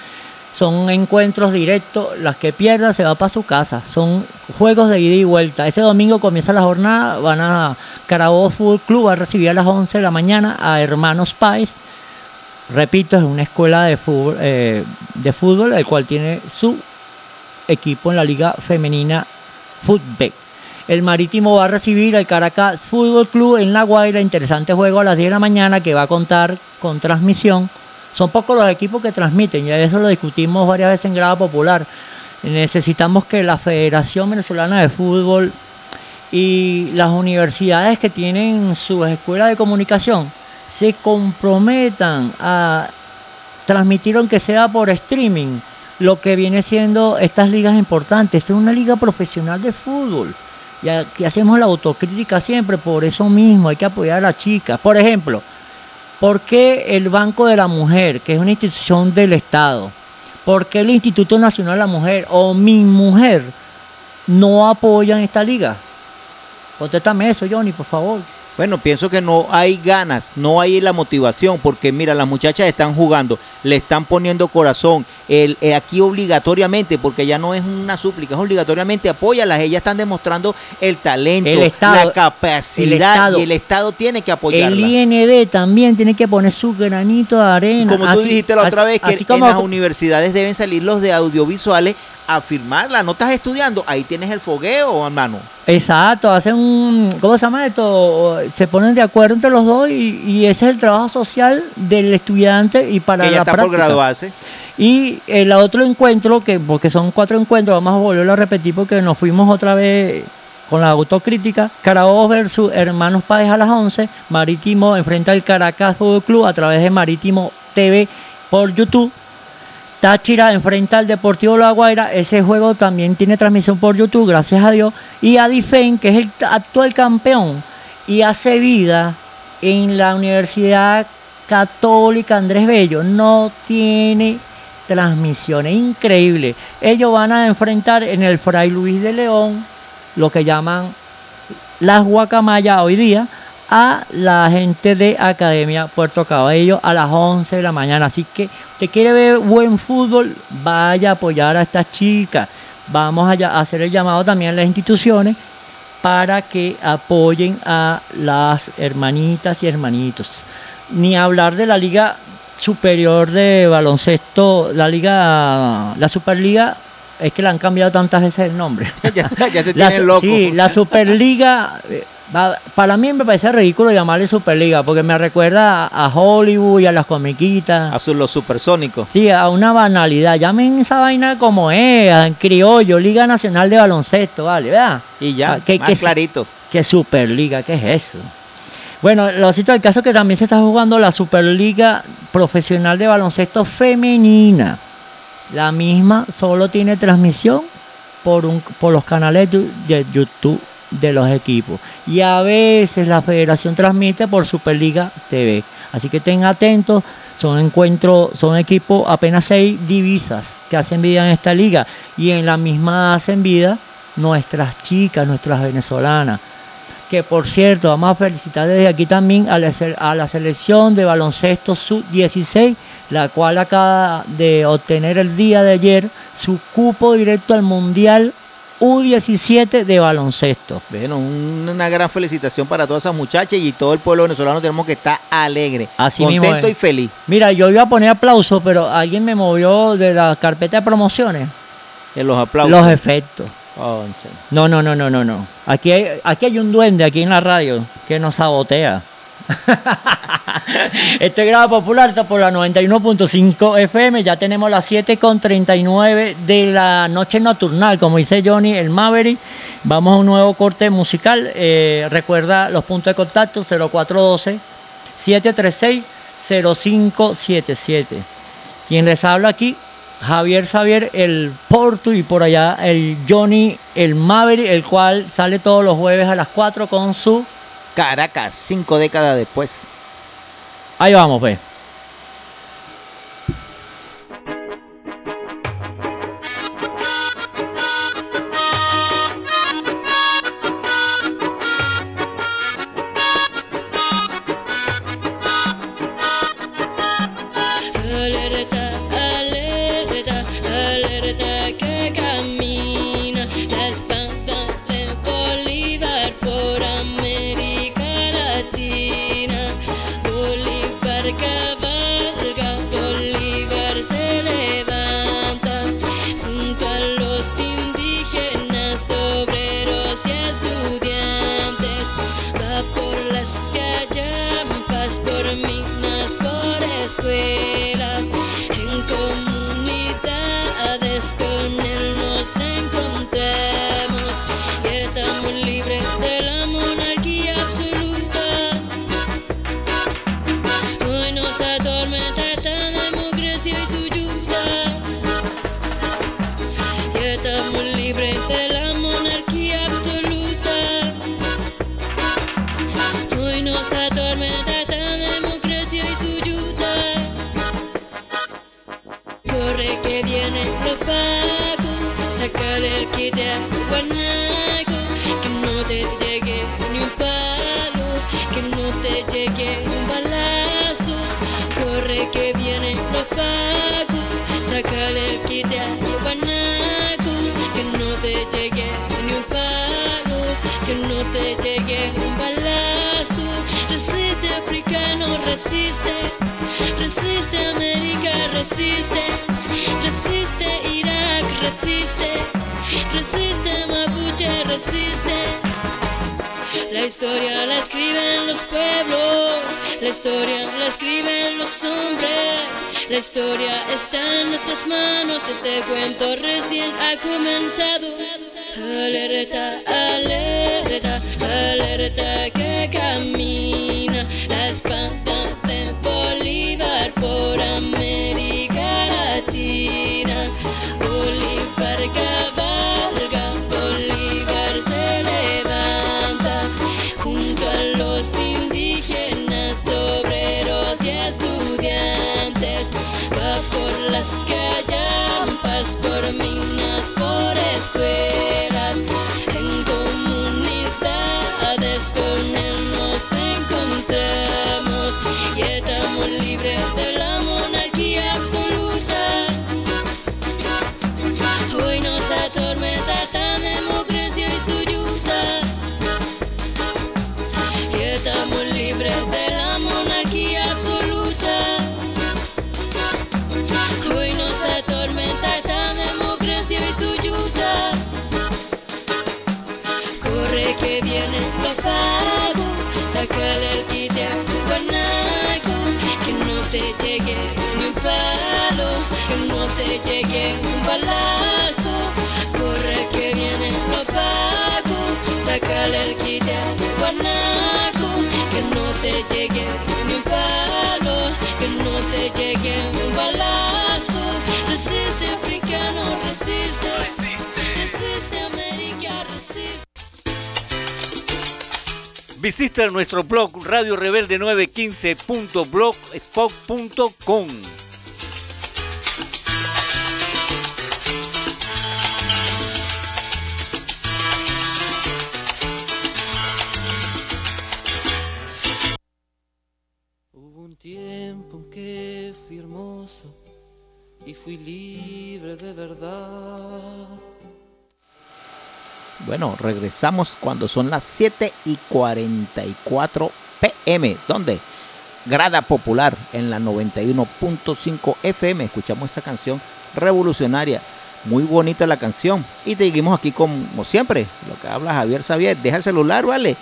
son encuentros directos, las que pierdan se va para su casa, son juegos de ida y vuelta. Este domingo comienza la jornada, van a Carabobo Fútbol Club, va a recibir a las 11 de la mañana a Hermanos Páez. Repito, es una escuela de fútbol, eh, de fútbol, el cual tiene su equipo en la Liga Femenina Fútbol. El Marítimo va a recibir al Caracas Fútbol Club en La Guaira. Interesante juego a las 10 de la mañana que va a contar con transmisión. Son pocos los equipos que transmiten, ya eso lo discutimos varias veces en grado popular. Necesitamos que la Federación Venezolana de Fútbol y las universidades que tienen sus escuelas de comunicación se comprometan a transmitir, aunque sea por streaming, lo que viene siendo estas ligas importantes. Esta es una liga profesional de fútbol. Y aquí hacemos la autocrítica siempre, por eso mismo hay que apoyar a las chicas. Por ejemplo, ¿por qué el Banco de la Mujer, que es una institución del Estado, por qué el Instituto Nacional de la Mujer o Mi Mujer no apoyan esta liga? Contéstame eso, Johnny, por favor. Bueno, pienso que no hay ganas, no hay la motivación, porque mira, las muchachas están jugando, le están poniendo corazón. El, eh, aquí obligatoriamente, porque ya no es una súplica, es obligatoriamente apóyalas. Ellas están demostrando el talento, El Estado- la capacidad el Estado- y el Estado tiene que El apoyarla. IND también tiene que poner su granito de arena. Como tú Así- dijiste la otra así- vez, que así en las universidades deben salir los de audiovisuales a firmarla. No estás estudiando, ahí tienes el fogueo, hermano. Exacto, hacen un, ¿cómo se llama esto? Se ponen de acuerdo entre los dos y, y ese es el trabajo social del estudiante y para que ya la está por práctica. graduarse. Y el otro encuentro, que porque son cuatro encuentros, vamos a volverlo a repetir porque nos fuimos otra vez con la autocrítica. Carabobo versus Hermanos Páez a las 11. Marítimo enfrenta al Caracas Fútbol Club a través de Marítimo TV por YouTube. Táchira enfrenta al Deportivo La Guaira. Ese juego también tiene transmisión por YouTube, gracias a Dios. Y Adifen, que es el actual campeón y hace vida en la Universidad Católica Andrés Bello, no tiene transmisiones. Increíble. Ellos van a enfrentar en el Fray Luis de León lo que llaman las guacamayas hoy día a la gente de Academia Puerto Cabello a las 11 de la mañana. Así que usted quiere ver buen fútbol, vaya a apoyar a estas chicas. Vamos a hacer el llamado también a las instituciones para que apoyen a las hermanitas y hermanitos. Ni hablar de la Liga Superior de Baloncesto, la Liga, la Superliga, es que le han cambiado tantas veces el nombre. ya, ya te La loco. Sí, la Superliga, eh, para mí me parece ridículo llamarle Superliga, porque me recuerda a, Hollywood y a las comiquitas. A los supersónicos. Sí, a una banalidad. Llamen esa vaina como es, en criollo, Liga Nacional de Baloncesto, ¿vale? ¿Verdad? Y ya, Ah, que- más que clarito. ¿Qué Superliga? ¿Qué es eso? Bueno, lo cito del caso que también se está jugando la Superliga Profesional de Baloncesto Femenina. La misma solo tiene transmisión por, un, por los canales de YouTube de los equipos. Y a veces la federación transmite por Superliga TV. Así que estén atentos. Son encuentros, son equipos, apenas seis divisas que hacen vida en esta liga. Y en la misma hacen vida nuestras chicas, nuestras venezolanas. Que por cierto, vamos a felicitar desde aquí también a la, a la selección de baloncesto sub-16, la cual acaba de obtener el día de ayer su cupo directo al Mundial U17 de baloncesto. Bueno, un- una gran felicitación para todas esas muchachas y todo el pueblo venezolano tenemos que estar alegre, Así mismo contento es. y feliz. Mira, yo iba a poner aplausos, pero alguien me movió de la carpeta de promociones. En los aplausos. Los efectos. No, no, no, no, no, no. Aquí hay, aquí hay un duende aquí en la radio que nos sabotea. este grado popular está por la 91.5 FM. Ya tenemos las 7.39 de la noche nocturnal, como dice Johnny, el Maverick. Vamos a un nuevo corte musical. Eh, recuerda los puntos de contacto 0412 736 0577. Quien les habla aquí, Javier Xavier, el Porto, y por allá el Johnny, el Maverick, el cual sale todos los jueves a las 4 con su... Caracas, cinco décadas después. Ahí vamos, pues. Quite al guanaco, que no te llegue ni un palo, que no te llegue un balazo. Resiste africano, resiste, resiste América, resiste, resiste Irak, resiste, resiste Mapuche, resiste. La historia la escriben los pueblos, la historia la escriben los hombres, la historia está en nuestras manos, este cuento recién ha comenzado. Alerta, alerta, alerta que camina la espada llegue un balazo. Corre que vienen los pagos, sácale el quite a tu guanaco, que no te llegue ni un palo, que no te llegue un balazo. Resiste africano, resiste, resiste América, resiste. Visita nuestro blog Radio Rebelde 915.blogspot.com. fui libre de verdad. Bueno, regresamos cuando son las 7 y 44 pm. ¿Dónde? Grada Popular en la 91.5 FM. Escuchamos esa canción revolucionaria. Muy bonita la canción. Y seguimos aquí como siempre. Lo que habla Javier Xavier. Deja el celular, vale.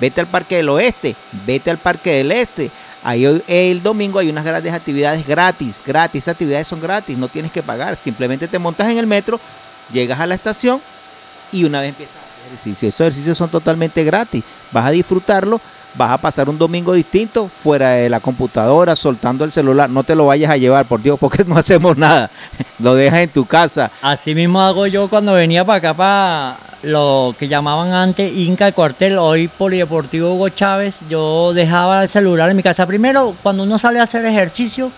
Vete al Parque del Oeste. Vete al Parque del Este. Ahí hoy- el domingo hay unas grandes actividades gratis. Gratis. Esas actividades son gratis. No tienes que pagar. Simplemente te montas en el metro. Llegas a la estación y una vez empiezas a hacer ejercicio. Esos ejercicios son totalmente gratis. Vas a disfrutarlo, vas a pasar un domingo distinto fuera de la computadora, soltando el celular. No te lo vayas a llevar, por Dios, porque no hacemos nada. Lo dejas en tu casa. Así mismo hago yo cuando venía para acá, para lo que llamaban antes Inca el Cuartel, hoy Polideportivo Hugo Chávez. Yo dejaba el celular en mi casa. Primero, cuando uno sale a hacer ejercicio,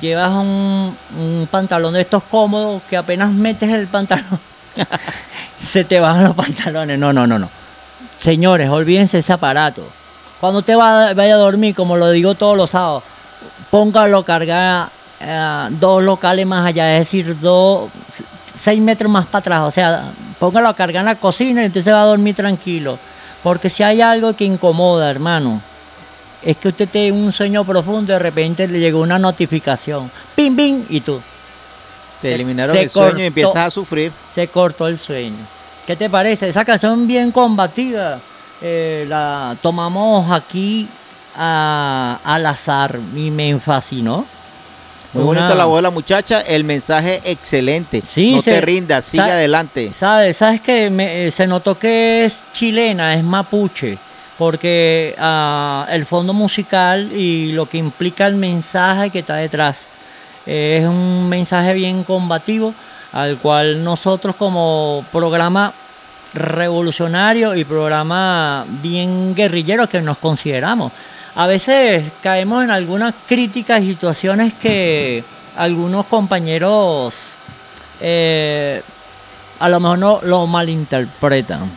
llevas un, un pantalón de estos cómodos que apenas metes el pantalón, se te bajan los pantalones. No, no, no, no. Señores, olvídense ese aparato. Cuando te va- vaya a dormir, como lo digo todos los sábados, póngalo cargar eh, dos locales más allá, es decir, dos, seis metros más para atrás. O sea, póngalo a cargar en la cocina y usted se va a dormir tranquilo. Porque si hay algo que incomoda, hermano, es que usted tiene un sueño profundo y de repente le llegó una notificación. ¡Pim, pim! Y tú. Te Se- eliminaron se el sueño cortó. y empiezas a sufrir. Se cortó el sueño. ¿Qué te parece? Esa canción bien combativa. eh, la tomamos aquí a- al azar y me fascinó. Muy Una- bonita la voz de la muchacha, el mensaje excelente. Sí, no se- te rindas, sigue sa- adelante. ¿Sabes? ¿Sabes que me- eh, se notó que es chilena, es mapuche? Porque ah, el fondo musical y lo que implica el mensaje que está detrás eh, es un mensaje bien combativo al cual nosotros como programa revolucionario y programa bien guerrillero que nos consideramos. A veces caemos en algunas críticas y situaciones que algunos compañeros eh, a lo mejor no lo malinterpretan.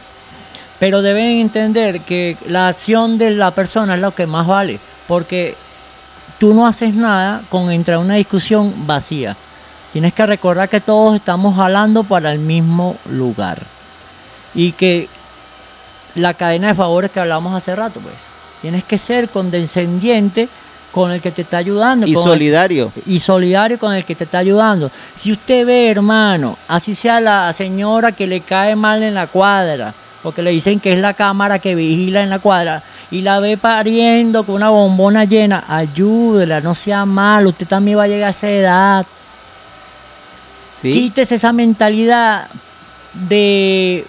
Pero deben entender que la acción de la persona es lo que más vale. Porque tú no haces nada con entrar en una discusión vacía. Tienes que recordar que todos estamos jalando para el mismo lugar. Y que la cadena de favores que hablamos hace rato, pues. Tienes que ser condescendiente con el que te está ayudando. Y el- solidario. y solidario con el que te está ayudando. Si usted ve, hermano, así sea la señora que le cae mal en la cuadra, porque le dicen que es la cámara que vigila en la cuadra, y la ve pariendo con una bombona llena, ayúdela, no sea mal, usted también va a llegar a esa edad. Quítese esa mentalidad de,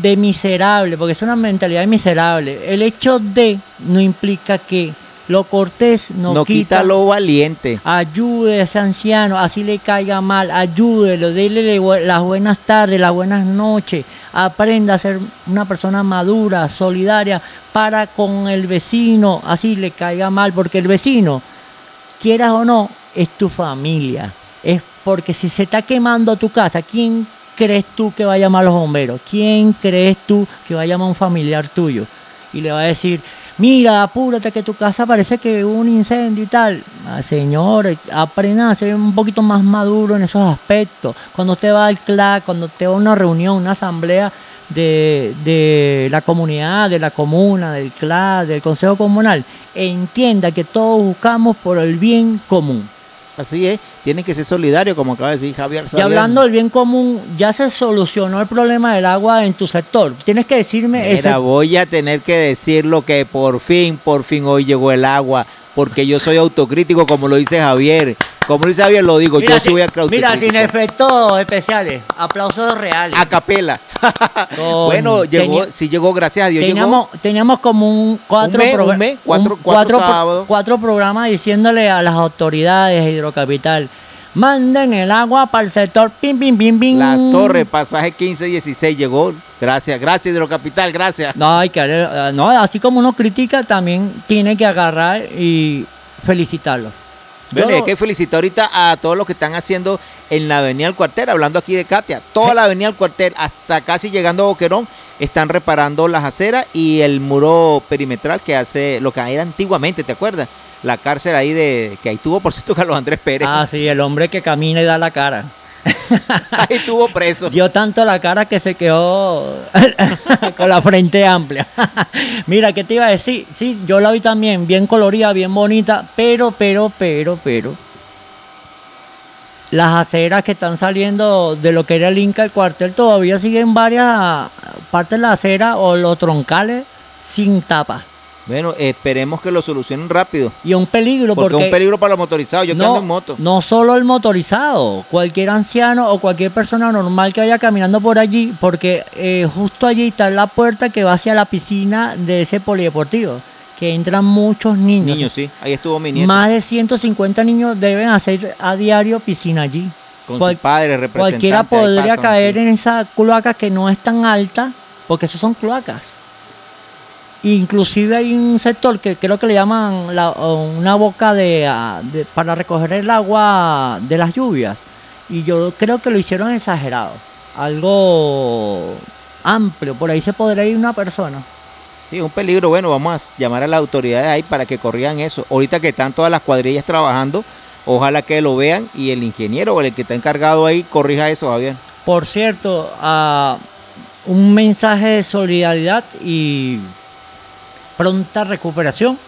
de miserable, porque es una mentalidad miserable. El hecho de no implica que lo cortés no, No, quita lo valiente. Ayude a ese anciano, así le caiga mal, ayúdelo, déle bu- las buenas tardes, las buenas noches, aprenda a ser una persona madura, solidaria para con el vecino, así le caiga mal, porque el vecino, quieras o no, es tu familia. Es porque si se está quemando tu casa, ¿quién crees tú que va a llamar a los bomberos? ¿Quién crees tú que va a llamar a un familiar tuyo? Y le va a decir, mira, apúrate que tu casa parece que hubo un incendio y tal. Ah, señor, aprenda a ser un poquito más maduro en esos aspectos. Cuando usted va al CLAC, cuando usted va a una reunión, una asamblea de, de la comunidad, de la comuna, del CLAC, del Consejo Comunal, entienda que todos buscamos por el bien común. Así es, tienen que ser solidarios, como acaba de decir Javier. Y Sabian. hablando del bien común, ya se solucionó el problema del agua en tu sector. Tienes que decirme ese Mira, voy a tener que decirlo que por fin, por fin hoy llegó el agua, porque yo soy autocrítico, como lo dice Javier. Como dice Javier, lo digo, yo sí voy a Mira, sin efectos especiales, aplausos reales. A capela. Bueno, llegó, sí llegó, gracias a Dios. teníamos, teníamos como un cuatro, Un mes, progra- un mes, cuatro- un- cuatro pro- sábados. cuatro programas diciéndole a las autoridades de Hidrocapital, manden el agua para el sector, pim, pim, pim, pim. Las Torres, pasaje 15-16 llegó. Gracias, gracias Hidrocapital, gracias. No, hay que, eh, no, así como uno critica, también tiene que agarrar y felicitarlo. Bueno, Yo- hay que felicitar ahorita a todos los que están haciendo en la Avenida del Cuartel, hablando aquí de Katia. Toda la Avenida del Cuartel, hasta casi llegando a Boquerón, están reparando las aceras y el muro perimetral que hace lo que era antiguamente, ¿te acuerdas? La cárcel ahí de que ahí tuvo, por cierto, Carlos Andrés Pérez. Ah, sí, el hombre que camina y da la cara. ahí estuvo preso. Dio tanto la cara que se quedó con la frente amplia. Mira, ¿qué te iba a decir? Sí, yo la vi también, bien colorida, bien bonita, pero, pero, pero, pero. Las aceras que están saliendo de lo que era el Inca, el cuartel, todavía siguen varias partes de la acera o los troncales sin tapa. Bueno, esperemos que lo solucionen rápido. Y un peligro Porque porque, es un peligro para los motorizados. Yo que ando en moto. no solo el motorizado, cualquier anciano o cualquier persona normal que vaya caminando por allí, porque eh, justo allí está la puerta que va hacia la piscina de ese polideportivo, que entran muchos niños. Niños, sí. Ahí estuvo mi nieto. Más de 150 niños deben hacer a diario piscina allí. Con Cual- su padre, representante. Cualquiera podría pasan, caer sí. en esa cloaca que no es tan alta, porque esos son cloacas. Inclusive hay un sector que creo que le llaman la- una boca de, ah, de- para recoger el agua de las lluvias. Y yo creo que lo hicieron exagerado. Algo amplio. Por ahí se podría ir una persona. Sí, un peligro. Bueno, vamos a llamar a las autoridades ahí para que corrijan eso. Ahorita que están todas las cuadrillas trabajando, ojalá que lo vean y el ingeniero o el que está encargado ahí corrija eso, Javier. Por cierto, ah, un mensaje de solidaridad y pronta recuperación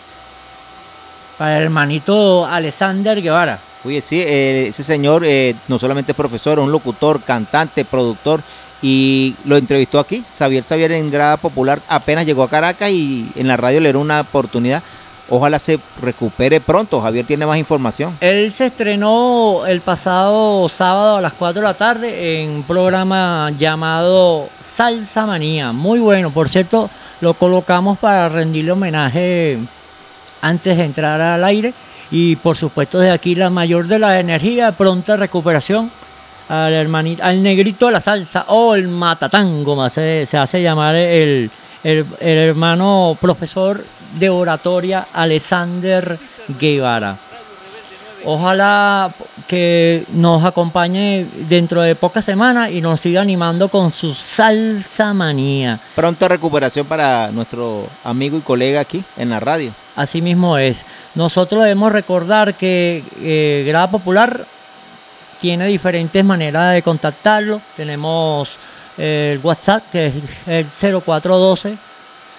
para el hermanito Alexander Guevara. Oye, sí, eh, ese señor eh, no solamente es profesor, es un locutor, cantante, productor y lo entrevistó aquí. Xavier Xavier en Grada Popular apenas llegó a Caracas y en la radio le dieron una oportunidad. Ojalá se recupere pronto. Javier tiene más información. Él se estrenó el pasado sábado a las 4 de la tarde en un programa llamado Salsa Manía. Muy bueno, por cierto, lo colocamos para rendirle homenaje antes de entrar al aire. Y por supuesto, de aquí la mayor de la energía, pronta recuperación al hermanito, al negrito de la salsa o el matatán, como se, se hace llamar el- el hermano profesor de oratoria Alexander Guevara. Ojalá que nos acompañe dentro de pocas semanas y nos siga animando con su salsa manía. Pronta recuperación para nuestro amigo y colega aquí en la radio. Así mismo es. Nosotros debemos recordar que eh, Grada Popular tiene diferentes maneras de contactarlo. Tenemos eh, el WhatsApp que es el 0412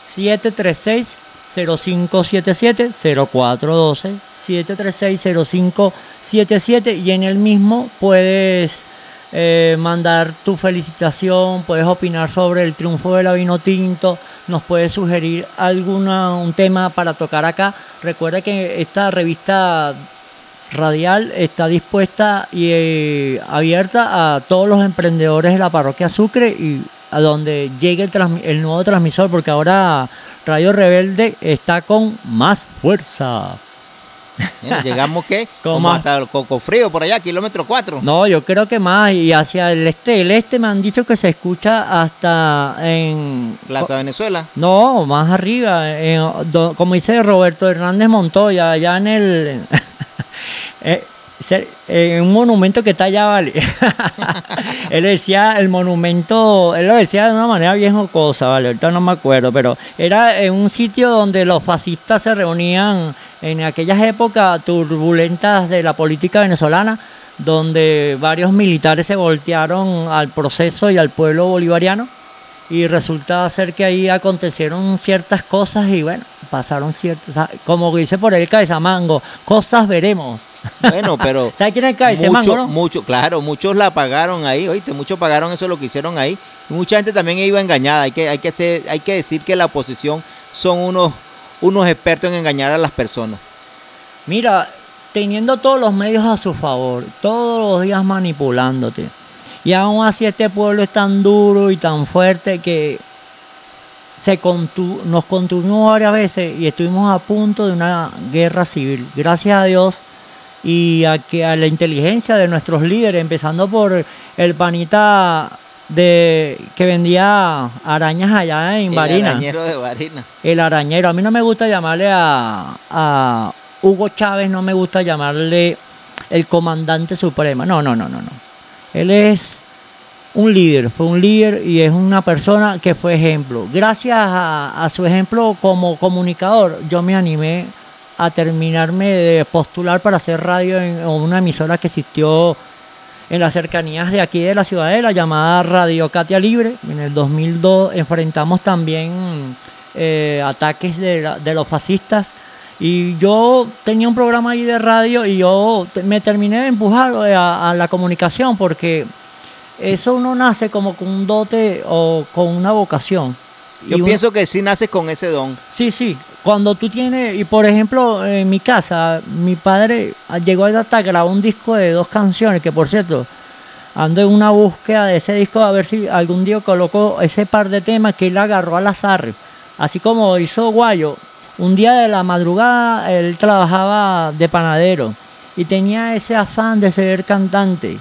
736 0577 0412 736 0577 y en el mismo puedes eh, mandar tu felicitación, puedes opinar sobre el triunfo de la vino tinto, nos puedes sugerir alguna un tema para tocar acá. Recuerda que esta revista radial está dispuesta y eh, abierta a todos los emprendedores de la parroquia Sucre y a donde llegue el, el nuevo transmisor, porque ahora Radio Rebelde está con más fuerza. Mira, Llegamos Como más- hasta el Coco Frío, por allá, kilómetro 4. No, yo creo que más, y hacia el este, el este me han dicho que se escucha hasta en... Plaza Venezuela. No, más arriba, en- como dice Roberto Hernández Montoya, allá en el... eh, en un monumento que está allá, vale. él decía el monumento, él lo decía de una manera bien jocosa, vale, ahorita no me acuerdo, pero era en un sitio donde los fascistas se reunían en aquellas épocas turbulentas de la política venezolana, donde varios militares se voltearon al proceso y al pueblo bolivariano y resulta ser que ahí acontecieron ciertas cosas y bueno, pasaron ciertas, como dice por ahí el Cabezamango, cosas veremos. Bueno, pero. ¿Sabes quién es el Cabezamango, mucho, no? mucho, claro, muchos la pagaron ahí, oíste, muchos pagaron eso lo que hicieron ahí. Y mucha gente también iba engañada. Hay que, hay que hacer, hay que decir que la oposición son unos, unos expertos en engañar a las personas. Mira, teniendo todos los medios a su favor, todos los días manipulándote. Y aún así este pueblo es tan duro y tan fuerte que se contu- nos contuvimos varias veces y estuvimos a punto de una guerra civil. Gracias a Dios y a, que, a la inteligencia de nuestros líderes, empezando por el panita de que vendía arañas allá en El Barina. arañero de Barina. El arañero. A mí no me gusta llamarle a, a Hugo Chávez, no me gusta llamarle el comandante supremo. No, no, no, no, no. Él es un líder, fue un líder y es una persona que fue ejemplo. Gracias a, su ejemplo como comunicador, yo me animé a terminarme de postular para hacer radio en una emisora que existió en las cercanías de aquí de la ciudadela llamada Radio Katia Libre. En el 2002 enfrentamos también eh, ataques de los fascistas y yo tenía un programa ahí de radio y yo me terminé de empujar a, a la comunicación porque eso uno nace como con un dote o con una vocación. Yo uno- pienso que sí naces con ese don. Sí, sí. Cuando tú tienes, y por ejemplo, en mi casa, mi padre llegó hasta grabar un disco de dos canciones, que por cierto, ando en una búsqueda de ese disco a ver si algún día coloco ese par de temas que él agarró al azar. Así como hizo Guayo, un día de la madrugada él trabajaba de panadero y tenía ese afán de ser cantante.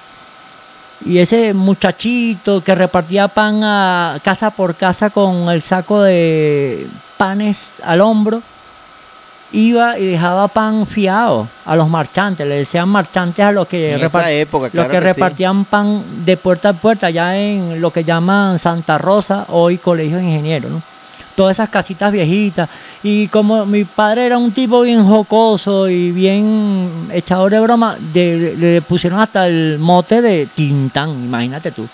Y ese muchachito que repartía pan a casa por casa con el saco de panes al hombro, iba y dejaba pan fiado a los marchantes, le decían marchantes a los que, los sí. repartían pan de puerta a puerta, ya en lo que llaman Santa Rosa, hoy Colegio de Ingenieros, ¿no? Todas esas casitas viejitas. Y como mi padre era un tipo bien jocoso y bien echador de broma, de- le pusieron hasta el mote de Tintán, imagínate tú.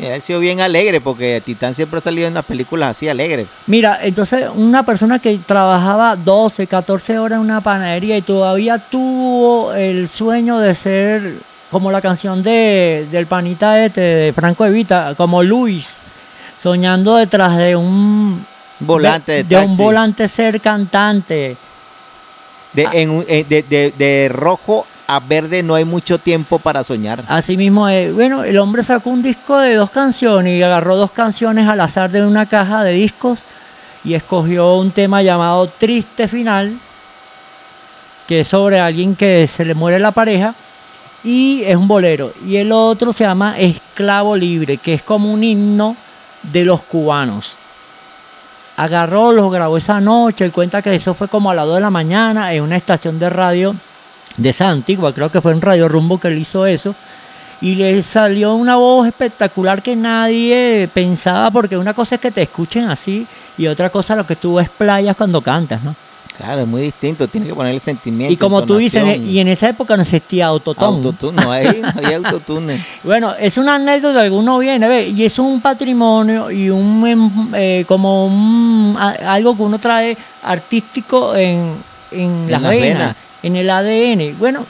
Y él ha sido bien alegre porque Titán siempre ha salido en las películas así alegres. Mira, entonces una persona que trabajaba 12, 14 horas en una panadería y todavía tuvo el sueño de ser como la canción de, del panita este, de Franco Evita, como Luis, soñando detrás de un Volante de de un volante ser cantante. De, Ah. en eh, de, de- de rojo a verde no hay mucho tiempo para soñar. Así mismo, eh, bueno, el hombre sacó un disco de dos canciones y agarró dos canciones al azar de una caja de discos y escogió un tema llamado Triste Final, que es sobre alguien que se le muere la pareja y es un bolero. Y el otro se llama Esclavo Libre, que es como un himno de los cubanos. Agarró, los grabó esa noche, él cuenta que eso fue como a las 2 de la mañana en una estación de radio de esa antigua, creo que fue en Radio Rumbo que él hizo eso. Y le salió una voz espectacular que nadie pensaba, porque una cosa es que te escuchen así y otra cosa lo que tú ves playas cuando cantas, ¿no? Claro, es muy distinto, tiene que poner el sentimiento. Y como tú dices, y en esa época no existía autotune. Autotune, no hay, no hay autotune. Bueno, es una anécdota que uno viene, ve, y es un patrimonio y un em, eh, como un, a- algo que uno trae artístico en, en las las venas, venas. en el ADN. Bueno,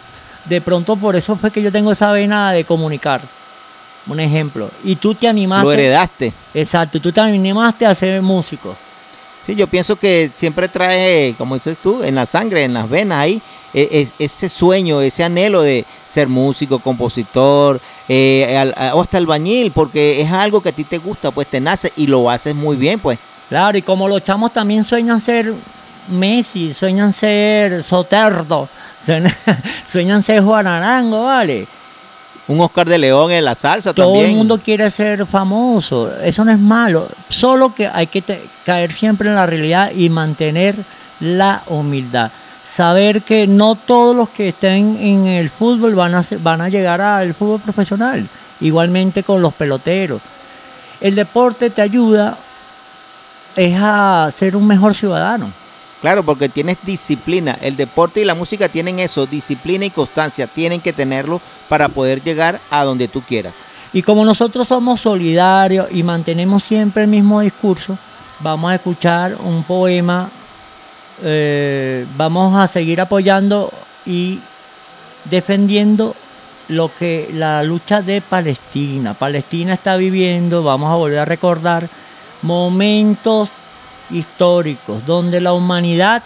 de pronto por eso fue que yo tengo esa vena de comunicar. Un ejemplo. Y tú te animaste. Lo heredaste. Exacto, tú te animaste a ser músico. Sí, yo pienso que siempre trae, como dices tú, en la sangre, en las venas ahí, e- es- ese sueño, ese anhelo de ser músico, compositor, eh, o hasta albañil, porque es algo que a ti te gusta, pues te nace y lo haces muy bien, pues. Claro, y como los chamos también sueñan ser Messi, sueñan ser Soterdo, sueñan, sueñan ser Juan Arango, ¿vale? Un Oscar de León en la salsa Todo también. el mundo quiere ser famoso, eso no es malo, solo que hay que te- caer siempre en la realidad y mantener la humildad. Saber que no todos los que estén en el fútbol van a, van a llegar al fútbol profesional, igualmente con los peloteros. El deporte te ayuda es a ser un mejor ciudadano. Claro, porque tienes disciplina. El deporte y la música tienen eso, disciplina y constancia. Tienen que tenerlo para poder llegar a donde tú quieras. Y como nosotros somos solidarios y mantenemos siempre el mismo discurso, vamos a escuchar un poema, eh, vamos a seguir apoyando y defendiendo lo que la lucha de Palestina. Palestina está viviendo, vamos a volver a recordar, momentos históricos donde la humanidad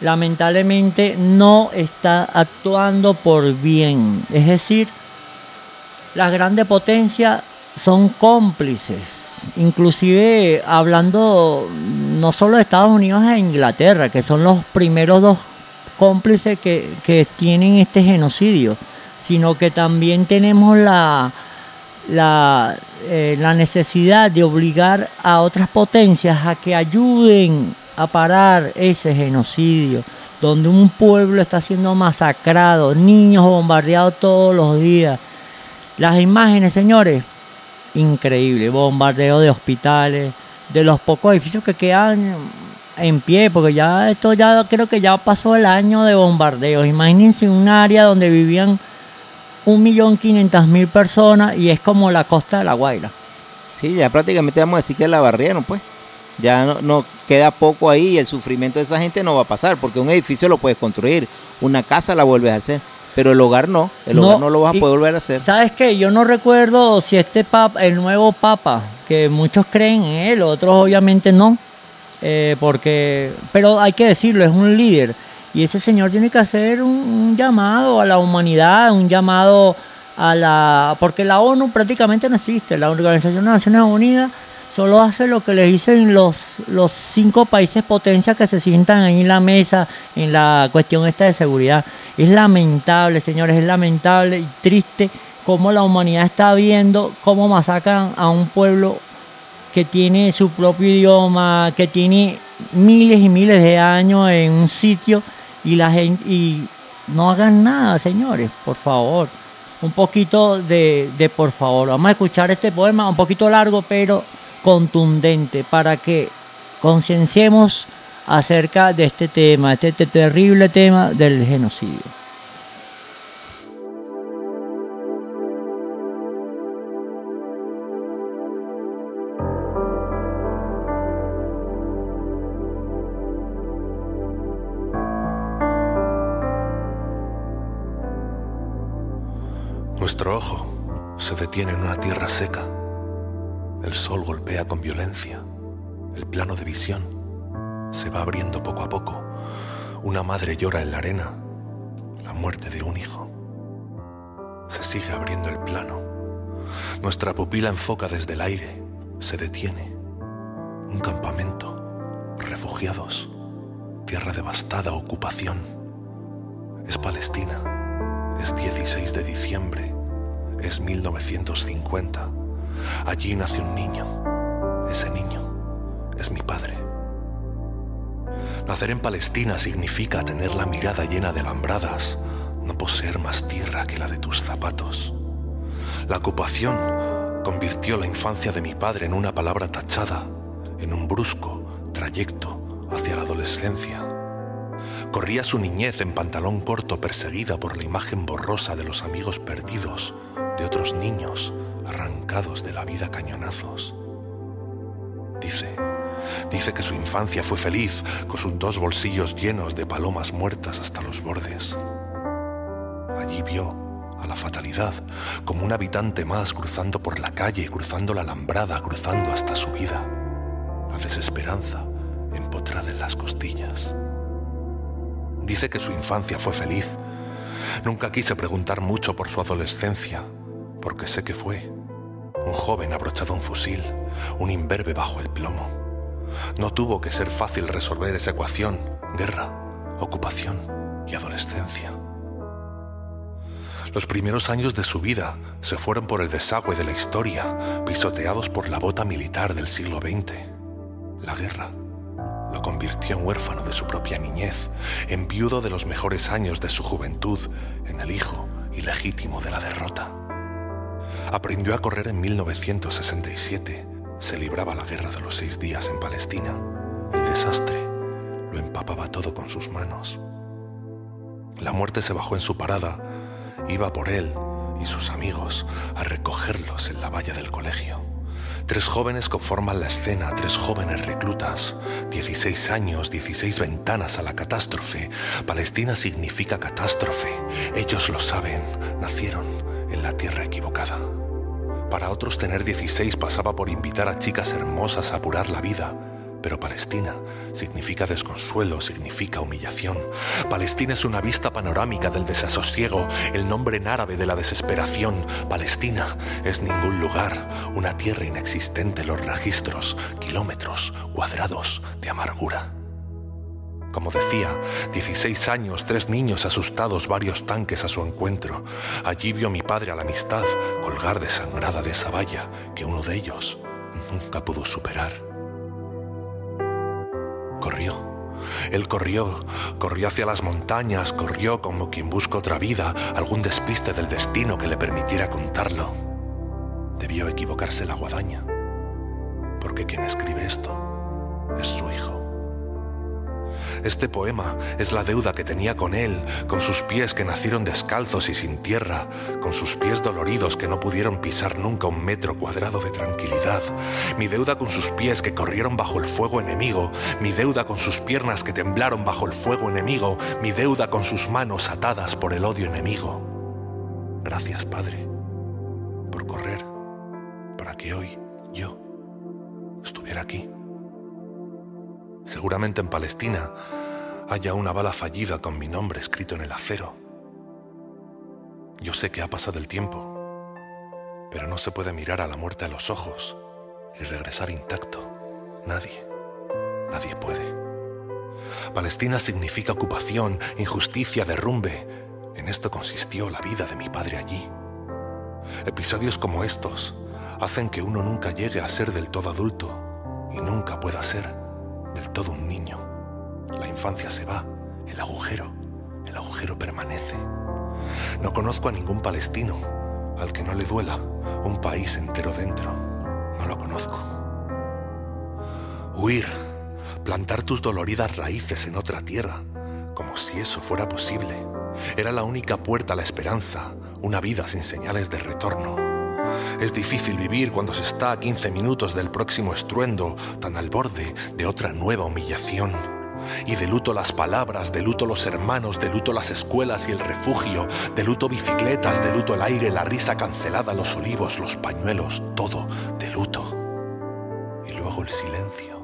lamentablemente no está actuando por bien. Es decir, las grandes potencias son cómplices, inclusive hablando no solo de Estados Unidos e Inglaterra, que son los primeros dos cómplices que, que tienen este genocidio, sino que también tenemos la, la, eh, la necesidad de obligar a otras potencias a que ayuden a parar ese genocidio, donde un pueblo está siendo masacrado, niños bombardeados todos los días. Las imágenes, señores, increíble, bombardeo de hospitales, de los pocos edificios que quedan en pie, porque ya esto ya creo que ya pasó el año de bombardeos. Imagínense un área donde vivían un millón quinientas mil personas y es como la costa de la Guaira. Sí, ya prácticamente vamos a decir que la barrieron, pues. Ya no, no queda poco ahí y el sufrimiento de esa gente no va a pasar, porque un edificio lo puedes construir, una casa la vuelves a hacer, pero el hogar no, el hogar no lo vas a poder volver a hacer. ¿Sabes qué? Yo no recuerdo si este papa, el nuevo papa, que muchos creen en él, otros obviamente no, eh, porque, pero hay que decirlo, es un líder. Y ese señor tiene que hacer un, llamado a la humanidad, un llamado a la... Porque la ONU prácticamente no existe, la Organización de Naciones Unidas solo hace lo que le dicen los, los cinco países potencias que se sientan ahí en la mesa en la cuestión esta de seguridad. Es lamentable, señores, es lamentable y triste cómo la humanidad está viendo cómo masacran a un pueblo que tiene su propio idioma, que tiene miles y miles de años en un sitio y la gente y no hagan nada, señores, por favor. Un poquito de, de por favor. Vamos a escuchar este poema un poquito largo, pero contundente, para que concienciemos acerca de este tema, este, este terrible tema del genocidio. Seca. El sol golpea con violencia. El plano de visión se va abriendo poco a poco. Una madre llora en la arena la muerte de un hijo. Se sigue abriendo el plano. Nuestra pupila enfoca desde el aire. Se detiene. Un campamento. Refugiados. Tierra devastada, ocupación. Es Palestina. Es 16 de diciembre. Es 1950. Allí nace un niño. Ese niño es mi padre. Nacer en Palestina significa tener la mirada llena de alambradas, no poseer más tierra que la de tus zapatos. La ocupación convirtió la infancia de mi padre en una palabra tachada, en un brusco trayecto hacia la adolescencia. Corría su niñez en pantalón corto perseguida por la imagen borrosa de los amigos perdidos, de otros niños arrancados de la vida cañonazos. Dice, dice que su infancia fue feliz con sus dos bolsillos llenos de palomas muertas hasta los bordes. Allí vio a la fatalidad como un habitante más cruzando por la calle, cruzando la alambrada, cruzando hasta su vida. La desesperanza empotrada en las costillas. Dice que su infancia fue feliz. Nunca quise preguntar mucho por su adolescencia, porque sé que fue un joven abrochado un fusil, un imberbe bajo el plomo. No tuvo que ser fácil resolver esa ecuación, guerra, ocupación y adolescencia. Los primeros años de su vida se fueron por el desagüe de la historia, pisoteados por la bota militar del siglo XX. La guerra lo convirtió en huérfano de su propia niñez, en viudo de los mejores años de su juventud, en el hijo ilegítimo de la derrota. Aprendió a correr en 1967. Se libraba la guerra de los seis días en Palestina. El desastre lo empapaba todo con sus manos. La muerte se bajó en su parada, iba por él y sus amigos a recogerlos en la valla del colegio. Tres jóvenes conforman la escena, tres jóvenes reclutas, 16 años, 16 ventanas a la catástrofe. Palestina significa catástrofe. Ellos lo saben, nacieron en la tierra equivocada. Para otros tener 16 pasaba por invitar a chicas hermosas a apurar la vida. Pero Palestina significa desconsuelo, significa humillación. Palestina es una vista panorámica del desasosiego, el nombre en árabe de la desesperación. Palestina es ningún lugar, una tierra inexistente en los registros, kilómetros cuadrados de amargura. Como decía, 16 años, tres niños asustados, varios tanques a su encuentro. Allí vio mi padre a la amistad colgar desangrada de esa valla que uno de ellos nunca pudo superar. Corrió. Él corrió, corrió hacia las montañas, corrió como quien busca otra vida, algún despiste del destino que le permitiera contarlo. Debió equivocarse la guadaña, porque quien escribe esto es su hijo. Este poema es la deuda que tenía con él, con sus pies que nacieron descalzos y sin tierra, con sus pies doloridos que no pudieron pisar nunca un metro cuadrado de tranquilidad, mi deuda con sus pies que corrieron bajo el fuego enemigo, mi deuda con sus piernas que temblaron bajo el fuego enemigo, mi deuda con sus manos atadas por el odio enemigo. Gracias, Padre, por correr, para que hoy yo estuviera aquí. Seguramente en Palestina haya una bala fallida con mi nombre escrito en el acero. Yo sé que ha pasado el tiempo, pero no se puede mirar a la muerte a los ojos y regresar intacto. Nadie, nadie puede. Palestina significa ocupación, injusticia, derrumbe. En esto consistió la vida de mi padre allí. Episodios como estos hacen que uno nunca llegue a ser del todo adulto y nunca pueda ser del todo un niño. La infancia se va, el agujero, el agujero permanece. No conozco a ningún palestino al que no le duela un país entero dentro. No lo conozco. Huir, plantar tus doloridas raíces en otra tierra, como si eso fuera posible. Era la única puerta a la esperanza, una vida sin señales de retorno. Es difícil vivir cuando se está a 15 minutos del próximo estruendo, tan al borde de otra nueva humillación. Y de luto las palabras, de luto los hermanos, de luto las escuelas y el refugio, de luto bicicletas, de luto el aire, la risa cancelada, los olivos, los pañuelos, todo de luto. Y luego el silencio.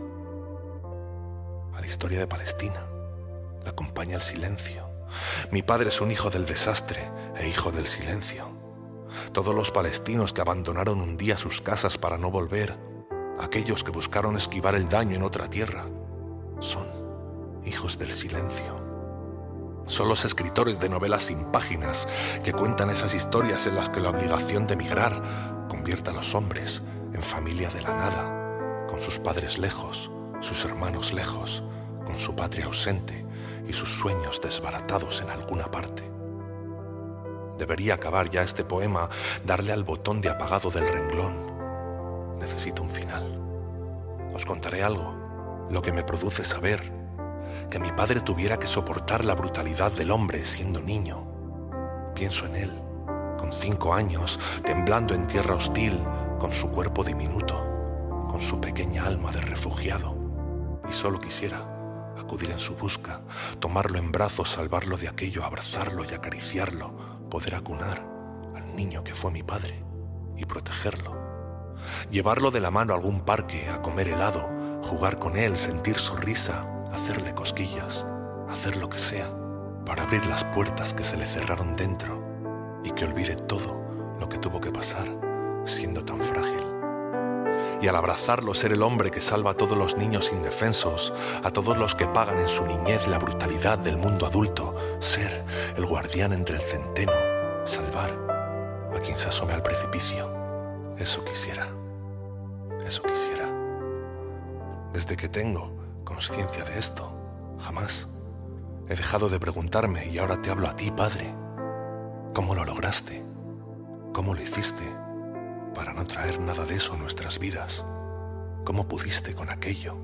A la historia de Palestina la acompaña el silencio. Mi padre es un hijo del desastre e hijo del silencio. Todos los palestinos que abandonaron un día sus casas para no volver, aquellos que buscaron esquivar el daño en otra tierra, son hijos del silencio. Son los escritores de novelas sin páginas que cuentan esas historias en las que la obligación de emigrar convierte a los hombres en familia de la nada, con sus padres lejos, sus hermanos lejos, con su patria ausente y sus sueños desbaratados en alguna parte. Debería acabar ya este poema, darle al botón de apagado del renglón. Necesito un final. Os contaré algo, lo que me produce saber que mi padre tuviera que soportar la brutalidad del hombre siendo niño. Pienso en él, con cinco años, temblando en tierra hostil, con su cuerpo diminuto, con su pequeña alma de refugiado. Y solo quisiera acudir en su busca, tomarlo en brazos, salvarlo de aquello, abrazarlo y acariciarlo, poder acunar al niño que fue mi padre y protegerlo. Llevarlo de la mano a algún parque a comer helado, jugar con él, sentir su risa, hacerle cosquillas, hacer lo que sea para abrir las puertas que se le cerraron dentro y que olvide todo lo que tuvo que pasar siendo tan frágil. Y al abrazarlo ser el hombre que salva a todos los niños indefensos, a todos los que pagan en su niñez la brutalidad del mundo adulto, ser el guardián entre el centeno, salvar a quien se asome al precipicio. Eso quisiera, eso quisiera. Desde que tengo conciencia de esto, jamás he dejado de preguntarme y ahora te hablo a ti, Padre. ¿Cómo lo lograste? ¿Cómo lo hiciste para no traer nada de eso a nuestras vidas? ¿Cómo pudiste con aquello?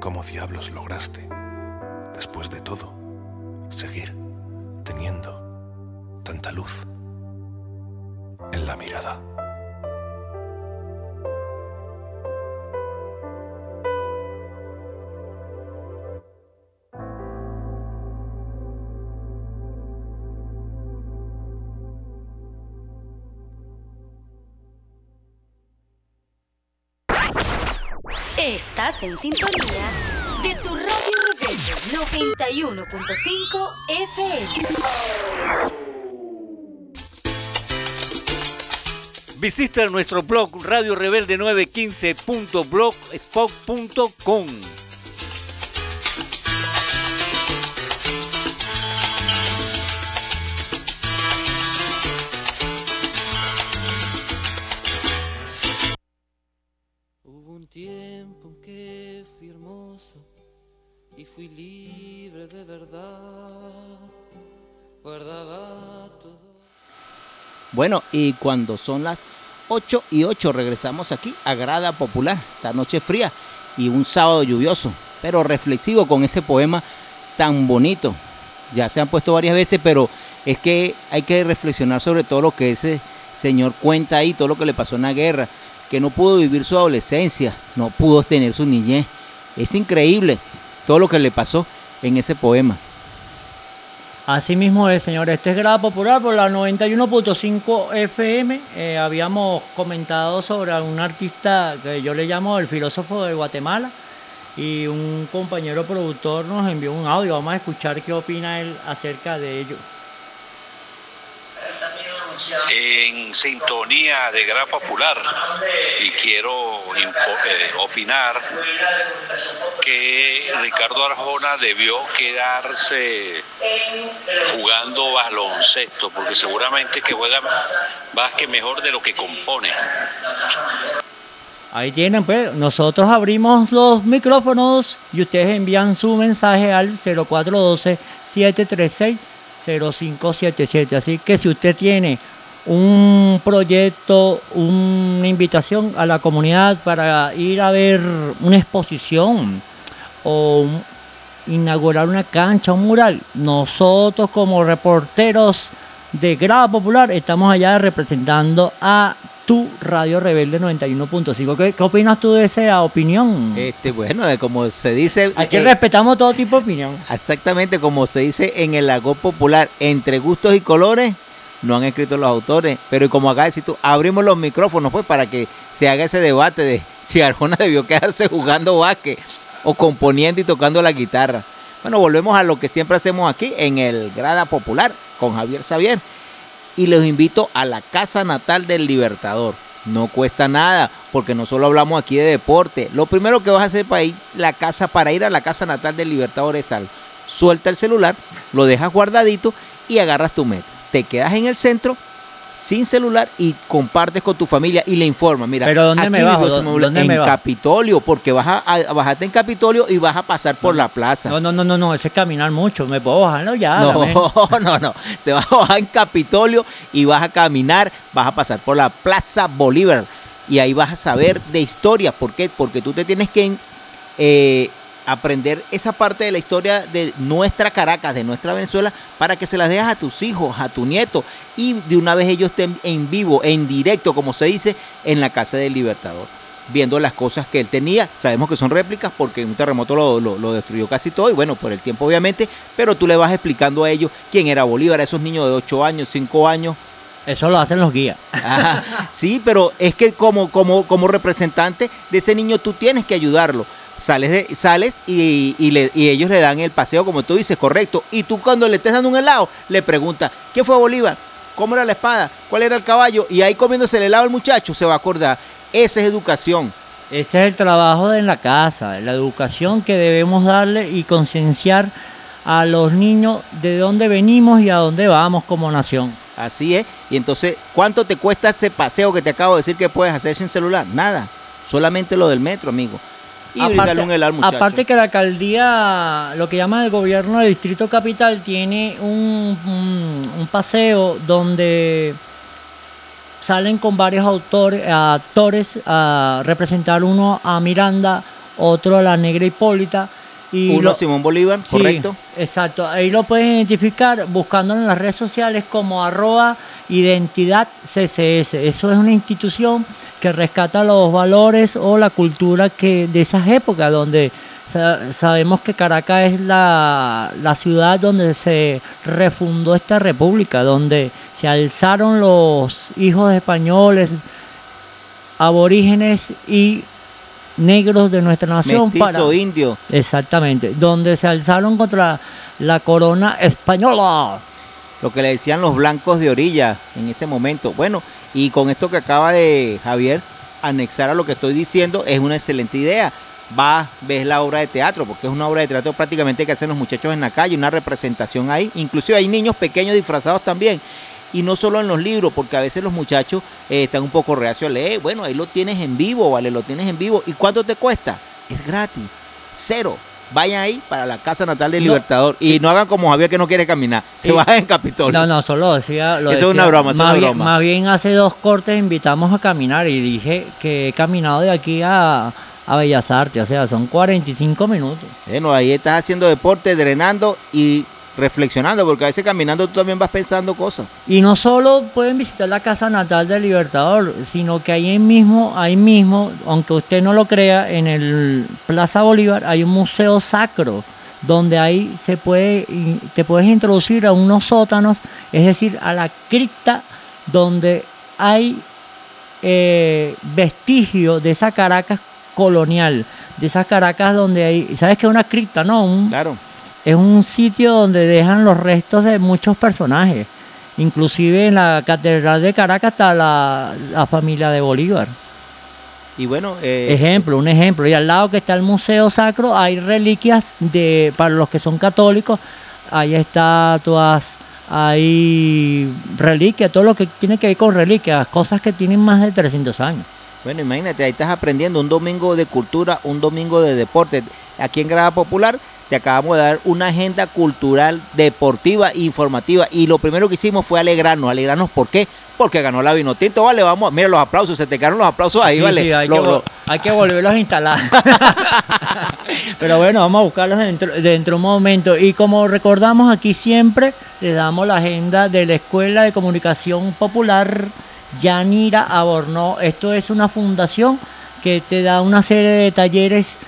¿Cómo diablos lograste, después de todo, seguir teniendo tanta luz en la mirada? Estás en sintonía de tu radio rebelde 91.5 FM. Visita nuestro blog Radio Rebelde 915.blogspot.com. Bueno, y cuando son las 8 y 8 regresamos aquí a Grada Popular, esta noche fría y un sábado lluvioso, pero reflexivo con ese poema tan bonito. Ya se han puesto varias veces, pero es que hay que reflexionar sobre todo lo que ese señor cuenta ahí, todo lo que le pasó en la guerra, que no pudo vivir su adolescencia, no pudo tener su niñez. Es increíble todo lo que le pasó en ese poema. Así mismo es, señor. Este es Grada Popular por la 91.5 FM. Eh, habíamos comentado sobre un artista que yo le llamo el filósofo de Guatemala y un compañero productor nos envió un audio. Vamos a escuchar qué opina él acerca de ello. En sintonía de Gran Popular y quiero eh, opinar que Ricardo Arjona debió quedarse jugando baloncesto porque seguramente que juega básquet mejor de lo que compone. Ahí tienen, pues, nosotros abrimos los micrófonos y ustedes envían su mensaje al 0412-736-0577. Así que si usted tiene un proyecto, una invitación a la comunidad para ir a ver una exposición o inaugurar una cancha, un mural, nosotros como reporteros de Grada Popular estamos allá representando a tu Radio Rebelde 91.5. ¿Qué, ¿Qué opinas tú de esa opinión? Este, bueno, como se dice. Aquí eh, respetamos todo tipo de opinión. Exactamente como se dice en el lago popular, entre gustos y colores, no han escrito los autores. Pero como acá decís tú, abrimos los micrófonos pues para que se haga ese debate de si Arjona debió quedarse jugando básquet o componiendo y tocando la guitarra. Bueno, volvemos a lo que siempre hacemos aquí en el Grada Popular con Javier Xavier. Y los invito a la casa natal del Libertador. No cuesta nada, porque no solo hablamos aquí de deporte. Lo primero que vas a hacer para ir, la casa, para ir a la casa natal del Libertador es algo. Suelta el celular, lo dejas guardadito y agarras tu metro. Te quedas en el centro, sin celular y compartes con tu familia y le informas. Mira, ¿Pero dónde me bajo? Simón ¿Dónde en me bajo? Capitolio, porque vas a, a- bajarte en Capitolio y vas a pasar por la plaza. No, no, no, no, no, ese es caminar mucho. Me puedo bajarlo ya. No, no, no. Te vas a bajar en Capitolio y vas a caminar, vas a pasar por la Plaza Bolívar y ahí vas a saber de historia. ¿Por qué? Porque tú te tienes que eh, aprender esa parte de la historia de nuestra Caracas, de nuestra Venezuela, para que se las dejas a tus hijos, a tu nieto y de una vez ellos estén en vivo, en directo, como se dice, en la casa del Libertador. Viendo las cosas que él tenía, sabemos que son réplicas porque un terremoto lo, lo- lo destruyó casi todo y bueno, por el tiempo obviamente, pero tú le vas explicando a ellos quién era Bolívar, a esos niños de 8 años, 5 años, Eso lo hacen los guías. Ajá, sí, pero es que como, como, como representante de ese niño tú tienes que ayudarlo. Sales, de- sales y, y le- y ellos le dan el paseo, como tú dices, correcto. Y tú cuando le estés dando un helado, le preguntas, ¿qué fue Bolívar? ¿Cómo era la espada? ¿Cuál era el caballo? Y ahí comiéndose el helado el muchacho se va a acordar. Esa es educación. Ese es el trabajo de en la casa, la educación que debemos darle y concienciar a los niños de dónde venimos y a dónde vamos como nación. Así es. Y entonces, ¿cuánto te cuesta este paseo que te acabo de decir que puedes hacer sin celular? Nada. Solamente lo del metro, amigo. Y brindarle un helado al muchacho. aparte que la alcaldía, lo que llama el gobierno del Distrito Capital, tiene un, un- un paseo donde salen con varios autores, actores a representar uno a Miranda, otro a la Negra Hipólita. Y Uno lo- Simón Bolívar, Sí, correcto. Exacto, ahí lo pueden identificar buscándolo en las redes sociales como arroba identidad CCS. Eso es una institución que rescata los valores o la cultura que de esas épocas donde sa- sabemos que Caracas es la, la ciudad donde se refundó esta república, donde se alzaron los hijos de españoles, aborígenes y negros de nuestra nación Mestizo, para indio. Exactamente, donde se alzaron contra la corona española. Lo que le decían los blancos de orilla en ese momento. Bueno, y con esto que acaba de Javier anexar a lo que estoy diciendo, es una excelente idea. Va, ves la obra de teatro, porque es una obra de teatro prácticamente que hacen los muchachos en la calle, una representación ahí. Inclusive hay niños pequeños disfrazados también. Y no solo en los libros, porque a veces los muchachos eh, están un poco reacios a leer. Bueno, ahí lo tienes en vivo, ¿vale? Lo tienes en vivo. ¿Y cuánto te cuesta? Es gratis. Cero. Vayan ahí para la casa natal del No. Libertador. Y no hagan como Javier que no quiere caminar. Se Sí. baja en Capitolio. No, no, solo decía. Lo Eso es una broma, eso es una bien, broma. Más bien hace dos cortes invitamos a caminar y dije que he caminado de aquí a, a Bellas Artes, o sea, son 45 minutos. Bueno, ahí estás haciendo deporte, drenando y reflexionando, porque a veces caminando tú también vas pensando cosas. Y no solo pueden visitar la casa natal del Libertador, sino que ahí mismo, ahí mismo, aunque usted no lo crea, en el Plaza Bolívar hay un museo sacro donde ahí se puede, te puedes introducir a unos sótanos, es decir, a la cripta donde hay eh, vestigios de esa Caracas colonial, de esas Caracas donde hay, ¿sabes qué es una cripta? No, un, claro. Es un sitio donde dejan los restos de muchos personajes. Inclusive en la Catedral de Caracas está la, la familia de Bolívar. Y bueno, eh, Ejemplo, un ejemplo. Y al lado que está el Museo Sacro hay reliquias de para los que son católicos. Hay estatuas, hay reliquias, todo lo que tiene que ver con reliquias, cosas que tienen más de 300 años. bueno, imagínate, ahí estás aprendiendo un domingo de cultura, un domingo de deporte. Aquí en Grada Popular te acabamos de dar una agenda cultural, deportiva e informativa. Y lo primero que hicimos fue alegrarnos. ¿Alegrarnos por qué? Porque ganó la vino tinto, vale, vamos, mira los aplausos, se te quedaron los aplausos ahí, Sí, vale. sí, hay, Lo- que, lo- hay que volverlos a instalar. Pero bueno, vamos a buscarlos dentro, dentro de un momento. Y como recordamos aquí siempre, le damos la agenda de la Escuela de Comunicación Popular Yanira Aborno. Esto es una fundación que te da una serie de talleres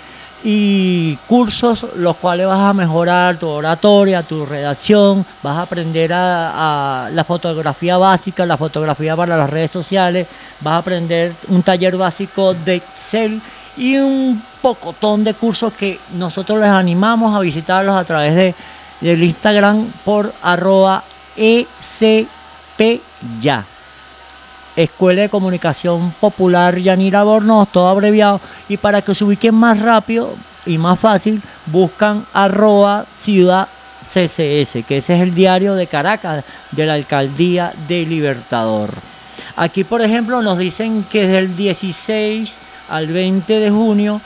y cursos los cuales vas a mejorar tu oratoria, tu redacción, vas a aprender a, la fotografía básica, la fotografía para las redes sociales, vas a aprender un taller básico de Excel y un pocotón de cursos que nosotros les animamos a visitarlos a través de, del Instagram por arroba ECPYA. Escuela de Comunicación Popular Yanira Bornos, todo abreviado. Y para que se ubiquen más rápido y más fácil, buscan arroba ciudad CCS, que ese es el diario de Caracas de la alcaldía de Libertador. Aquí, por ejemplo, nos dicen que desde el 16 al 20 de junio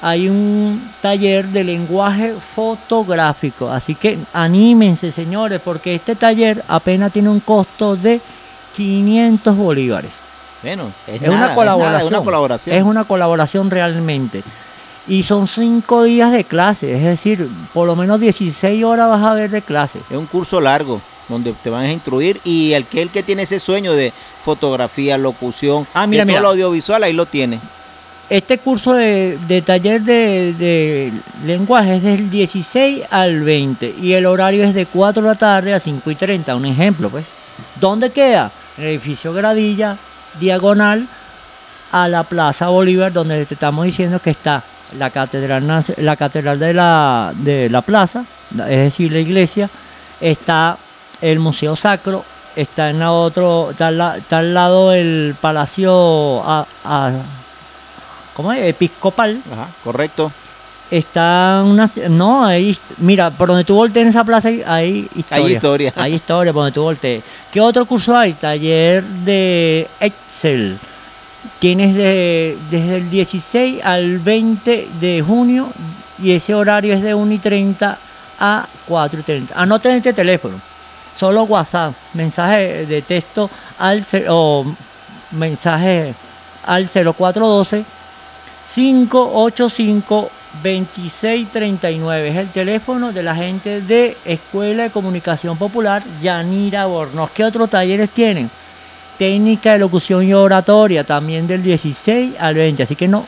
hay un taller de lenguaje fotográfico. Así que anímense, señores, porque este taller apenas tiene un costo de 500 bolívares. Bueno, es, Es, nada, una colaboración. Es, nada, es una colaboración. Es una colaboración realmente. Y son cinco días de clase, es decir, por lo menos 16 horas vas a ver de clase. Es un curso largo donde te van a instruir y el que tiene ese sueño de fotografía, locución, Ah, mira, de todo lo audiovisual, ahí lo tiene. Este curso de, de taller de, de lenguaje es del 16 al 20 y el horario es de 4 de la tarde a 5 y 30, un ejemplo pues. ¿Dónde queda? El edificio Gradilla, diagonal a la Plaza Bolívar, donde te estamos diciendo que está la catedral, la catedral de la, de la plaza, es decir, la iglesia, está el Museo Sacro, está en la otro, está al, lado el Palacio a- a- ¿cómo es? Episcopal. Ajá, correcto. Está una, no, ahí, mira, por donde tú voltees en esa plaza hay, hay historia. historia. Hay historia por donde tú voltees. ¿Qué otro curso hay? Taller de Excel. Tienes de, desde el 16 al 20 de junio y ese horario es de 1 y 30 a 4 y 30. Anoten este teléfono. Solo WhatsApp, mensaje de texto al o mensaje al 0412 585 2639 es el teléfono de la gente de Escuela de Comunicación Popular Yanira Bornos. ¿Qué otros talleres tienen? Técnica de locución y oratoria, también del 16 al 20. Así que no,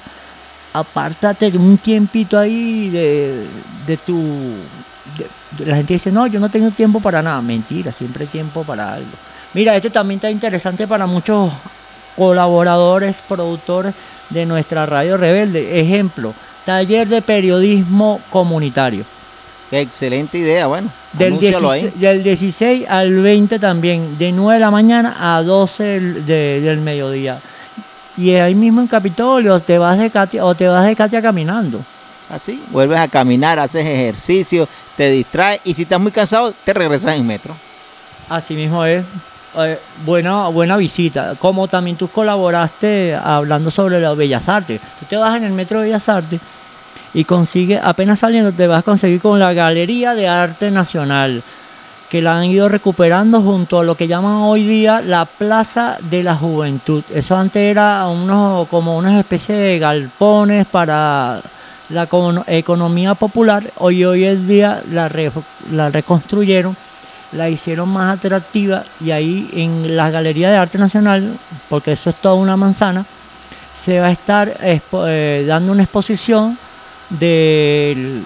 apártate un tiempito ahí de, de tu... la gente dice, no, yo no tengo tiempo para nada. Mentira, siempre hay tiempo para algo. Mira, este también está interesante para muchos colaboradores, productores de nuestra radio rebelde. Ejemplo, taller de periodismo comunitario. Excelente idea, bueno. Del anúncialo 16, del 16 al 20 también, de 9 de la mañana a 12 del, de- del mediodía. Y ahí mismo en Capitolio te vas de Katia o te vas de Katia caminando. Así, vuelves a caminar, haces ejercicio, te distraes y si estás muy cansado, te regresas en metro. Así mismo es. Eh, buena, buena visita. Como también tú colaboraste hablando sobre las Bellas Artes. Tú te vas en el metro de Bellas Artes y consigues, apenas saliendo, te vas a conseguir con la Galería de Arte Nacional, que la han ido recuperando junto a lo que llaman hoy día la Plaza de la Juventud. Eso antes era unos, como una especie de galpones para la econo- economía popular. Hoy, hoy en día la, re- la reconstruyeron la hicieron más atractiva y ahí en la Galería de Arte Nacional, porque eso es toda una manzana, se va a estar eh, dando una exposición del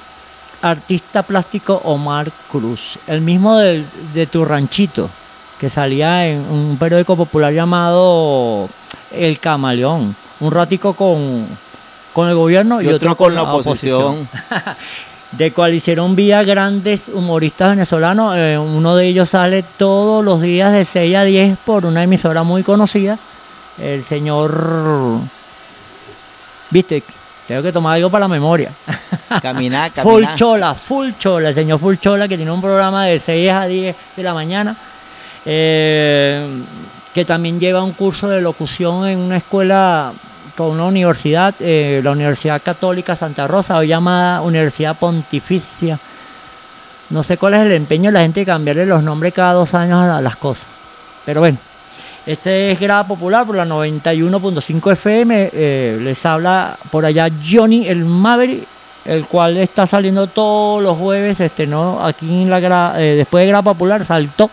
artista plástico Omar Cruz, el mismo del- de tu ranchito, que salía en un periódico popular llamado El Camaleón, un ratico con, con el gobierno y, Y otro con la oposición. de cual hicieron vía grandes humoristas venezolanos. Eh, uno de ellos sale todos los días de 6 a 10 por una emisora muy conocida. El señor... Viste, tengo que tomar algo para la memoria. Caminar, Full caminar. Chola, Full Chola, el señor Full Chola que tiene un programa de 6 a 10 de la mañana, eh, que también lleva un curso de locución en una escuela con una universidad, eh, la Universidad Católica Santa Rosa, hoy llamada Universidad Pontificia. No sé cuál es el empeño de la gente de cambiarle los nombres cada dos años a las cosas. Pero bueno, este es Grada Popular por la 91.5 FM. eh, les habla por allá Johnny el Maverick, el cual está saliendo todos los jueves. Este no, aquí en la eh, después de Grada Popular saltó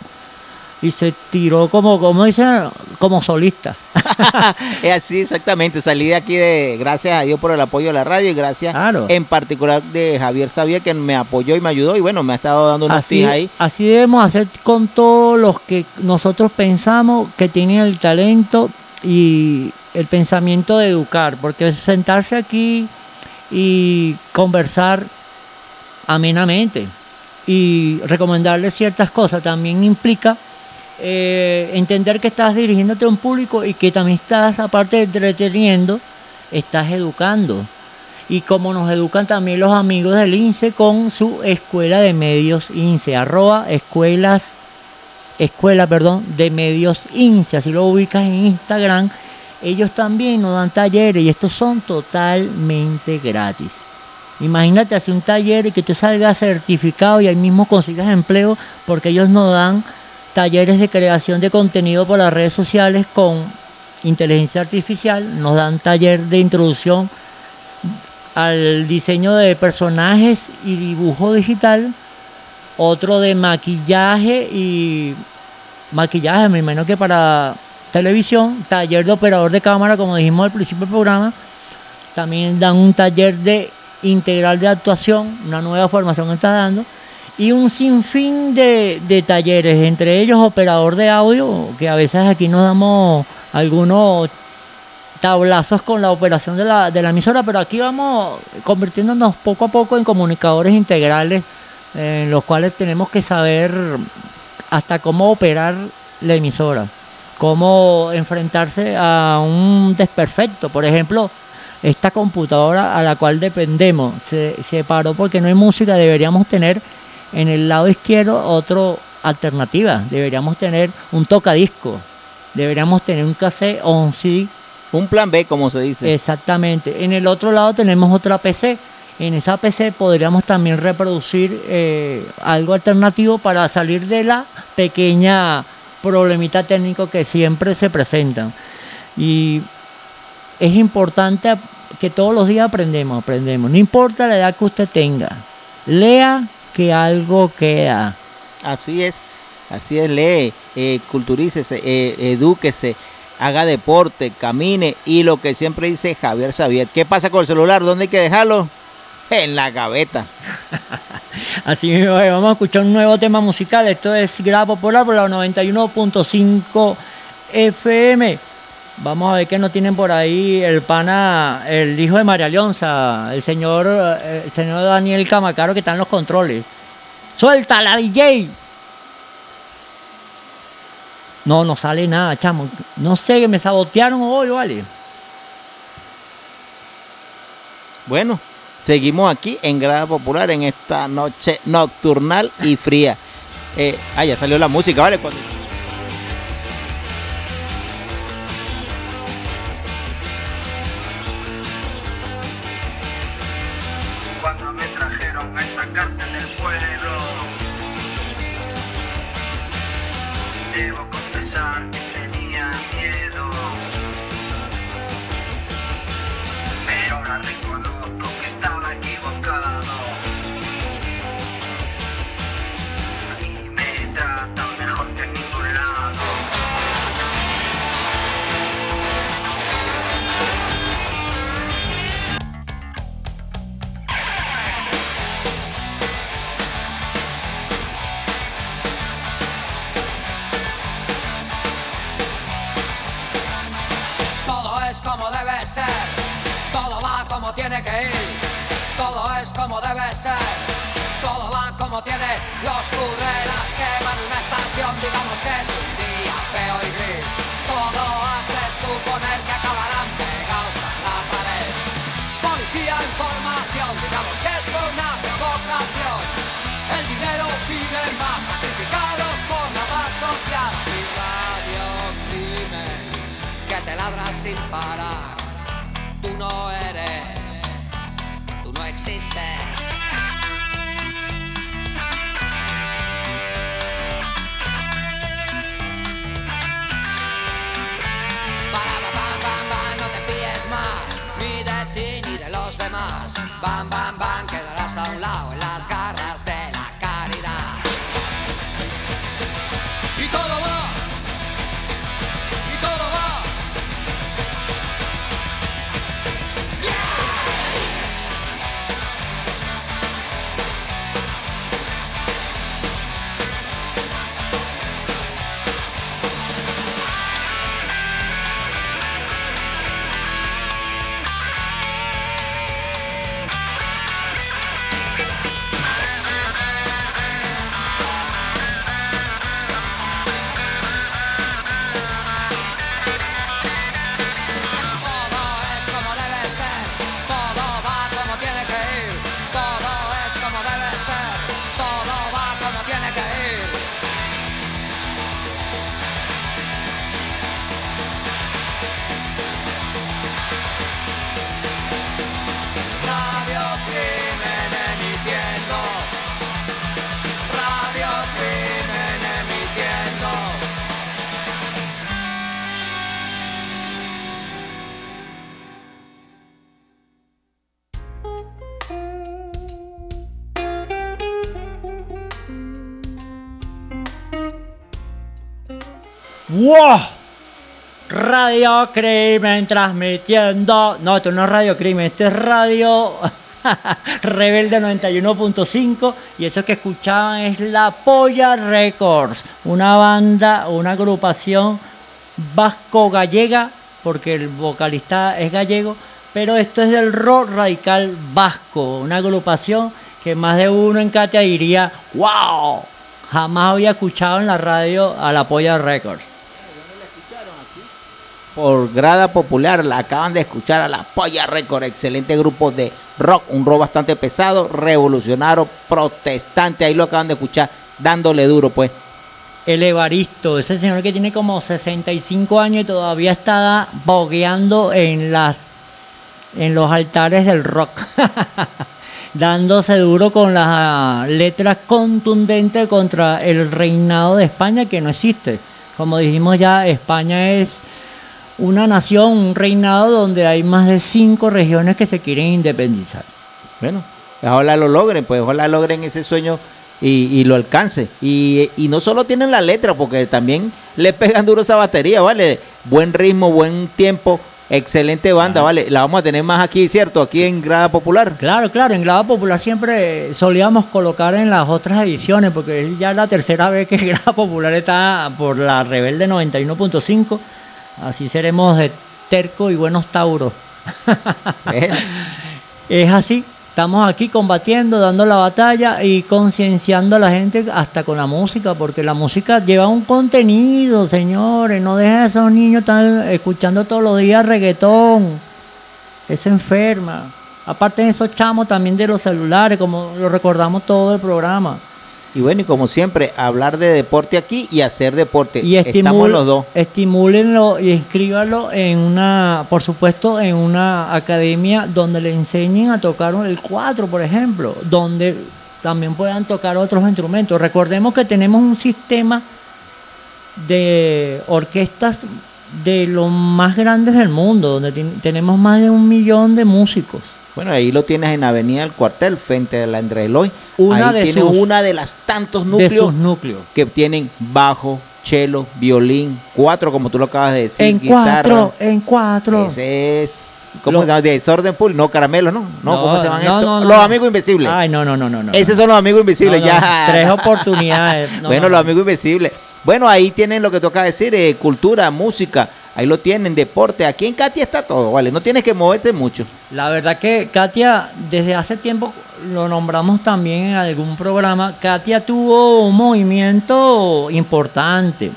y se tiró como, como dicen, como solista. Es así exactamente, salí de aquí de gracias a Dios por el apoyo de la radio y gracias en particular de Javier Sabía que me apoyó y me ayudó y bueno, me ha estado dando unos Así, ahí. así debemos hacer con todos los que nosotros pensamos que tienen el talento y el pensamiento de educar, porque sentarse aquí y conversar amenamente y recomendarles ciertas cosas también implica eh, entender que estás dirigiéndote a un público y que también estás, aparte de entreteniendo, estás educando. y como nos educan también los amigos del INSE con su escuela de medios INSE, arroba escuelas, escuela, perdón, de medios INSE, así lo ubicas en Instagram. Ellos también nos dan talleres y estos son totalmente gratis. Imagínate hacer un taller y que tú salgas certificado y ahí mismo consigas empleo porque ellos nos dan talleres de creación de contenido por las redes sociales con inteligencia artificial, nos dan taller de introducción al diseño de personajes y dibujo digital, otro de maquillaje y maquillaje, me imagino que para televisión, taller de operador de cámara, como dijimos al principio del programa, también dan un taller de integral de actuación, una nueva formación que está dando, y un sinfín de, talleres, entre ellos operador de audio, que a veces aquí nos damos algunos tablazos con la operación de la, emisora, pero aquí vamos convirtiéndonos poco a poco en comunicadores integrales, en los cuales tenemos que saber hasta cómo operar la emisora, cómo enfrentarse a un desperfecto. Por ejemplo, esta computadora a la cual dependemos se paró porque no hay música, deberíamos tener en el lado izquierdo otra alternativa, deberíamos tener un tocadisco, deberíamos tener un cassette o un CD un plan B, como se dice. Exactamente. En el otro lado tenemos otra PC. En esa PC podríamos también reproducir eh, algo alternativo para salir de la pequeña problemita técnico que siempre se presentan. Y es importante que todos los días aprendemos, aprendemos. No importa la edad que usted tenga. Lea que algo queda. Así es, así es, lee, eh, culturícese, eh, edúquese haga deporte, camine y lo que siempre dice Javier Xavier. ¿Qué pasa con el celular? ¿Dónde hay que dejarlo? En la gaveta. Así mismo, vamos a escuchar un nuevo tema musical. Esto es Grada Popular por la 91.5 FM. Vamos a ver qué nos tienen por ahí el pana, el hijo de María Leonza, el señor, el señor Daniel Camacaro que está en los controles. ¡Suéltala, DJ! No, no sale nada, chamo. No sé, me sabotearon hoy, vale. Bueno, seguimos aquí en Grada Popular en esta noche nocturnal y fría. Eh, ah, ya salió la música, ¿vale? Bam, bam, bam, quedarás a un lado en las garras ¡Wow! Radio Crimen transmitiendo. No, esto no es Radio Crimen, esto es Radio Rebelde 91.5. Y eso que escuchaban es La Polla Records, una banda, una agrupación vasco-gallega, porque el vocalista es gallego. Pero esto es del rock radical vasco, una agrupación que más de uno en Katia diría: ¡Wow! Jamás había escuchado en la radio a La Polla Records por grada popular. La acaban de escuchar a la Polla Record, excelente grupo de rock, un rock bastante pesado, revolucionario, protestante. Ahí lo acaban de escuchar, dándole duro, pues. El Evaristo, ese señor que tiene como 65 años y todavía está bogueando en las en los altares del rock. dándose duro con las letras contundentes contra el reinado de España que no existe. Como dijimos ya, España es una nación, un reinado donde hay más de cinco regiones que se quieren independizar. Bueno, ojalá lo logren, pues ojalá logren ese sueño y, lo alcance. Y, no solo tienen la letra, porque también le pegan duro esa batería, ¿vale? Buen ritmo, buen tiempo, excelente banda, ¿vale? La vamos a tener más aquí, ¿cierto? Aquí en Grada Popular. Claro, claro, en Grada Popular siempre solíamos colocar en las otras ediciones, porque es ya la tercera vez que Grada Popular está por la Rebelde 91.5 Así seremos de terco y buenos tauros. es así. Estamos aquí combatiendo, dando la batalla y concienciando a la gente hasta con la música, porque la música lleva un contenido, señores. No dejen a esos niños estar escuchando todos los días reggaetón. Eso enferma. Aparte de esos chamos también de los celulares, como lo recordamos todo el programa. Y bueno, y como siempre, hablar de deporte aquí y hacer deporte. Y Estamos los dos. Estimúlenlo y inscríbanlo en una, por supuesto, en una academia donde le enseñen a tocar el cuatro, por ejemplo, donde también puedan tocar otros instrumentos. Recordemos que tenemos un sistema de orquestas de los más grandes del mundo, donde tenemos más de un millón de músicos. Bueno, ahí lo tienes en Avenida del Cuartel, frente a la André Eloy. Una ahí de tiene una de las tantos núcleos, núcleos que tienen bajo, cello, violín, cuatro, como tú lo acabas de decir, en cuatro, en cuatro. Ese es ¿Cómo se llama? Desorden Pool, no caramelo, ¿no? No, ¿cómo se llaman estos? los amigos invisibles. Ay, no, no, no, no. no Esos son los amigos invisibles, ya. Tres oportunidades. bueno, los amigos invisibles. Bueno, ahí tienen lo que toca decir, eh, cultura, música. Ahí lo tienen, deporte. Aquí en Katia está todo, ¿vale? No tienes que moverte mucho. La verdad que Katia, desde hace tiempo lo nombramos también en algún programa, Katia tuvo un movimiento importante.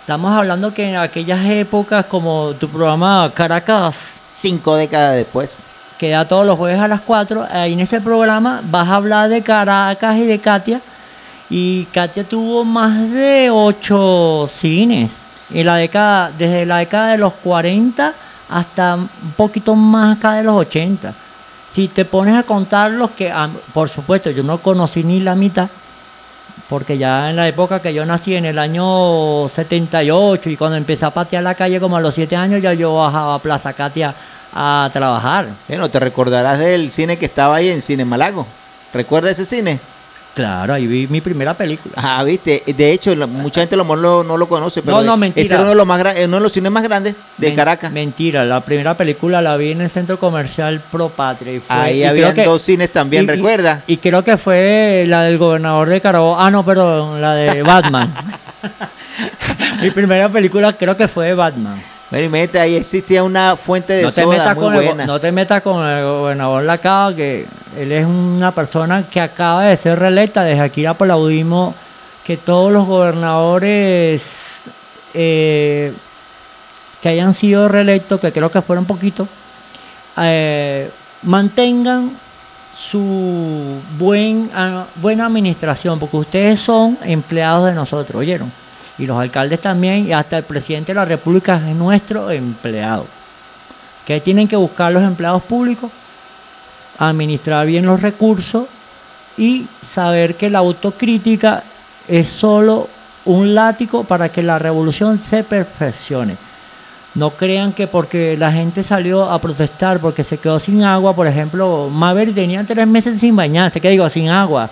Estamos hablando que en aquellas épocas, como tu programa Caracas. Cinco décadas después. Queda todos los jueves a las cuatro. Ahí en ese programa vas a hablar de Caracas y de Katia. Y Katia tuvo más de ocho cines en la década, desde la década de los 40 hasta un poquito más acá de los 80. Si te pones a contar los que, ah, por supuesto, yo no conocí ni la mitad, porque ya en la época que yo nací, en el año 78, y cuando empecé a patear la calle como a los 7 años, ya yo bajaba a Plaza Katia a trabajar. Bueno, te recordarás del cine que estaba ahí en Cine Malago. ¿Recuerda ese cine? Claro, ahí vi mi primera película. Ah, viste. De hecho, mucha gente lo, no lo conoce, pero no, no, mentira. ese era uno de los, más, uno de los cines más grandes de Caracas. Mentira, la primera película la vi en el centro comercial Pro Patria. ahí había dos cines también, ¿recuerda? Y, creo que fue la del gobernador de Carabobo. Ah, no, perdón, la de Batman. mi primera película creo que fue Batman ahí existía una fuente de no te metas con buena. no te metas con el gobernador Lacaba, que él es una persona que acaba de ser reelecta. Desde aquí aplaudimos que todos los gobernadores eh, que hayan sido reelectos, que creo que fueron poquitos, eh, mantengan su buen, ah, buena administración, porque ustedes son empleados de nosotros, ¿oyeron? Y los alcaldes también, y hasta el presidente de la República es nuestro empleado. Que tienen que buscar los empleados públicos, administrar bien los recursos y saber que la autocrítica es solo un látigo para que la revolución se perfeccione. No crean que porque la gente salió a protestar porque se quedó sin agua, por ejemplo, Maverick tenía tres meses sin bañarse, que digo, sin agua.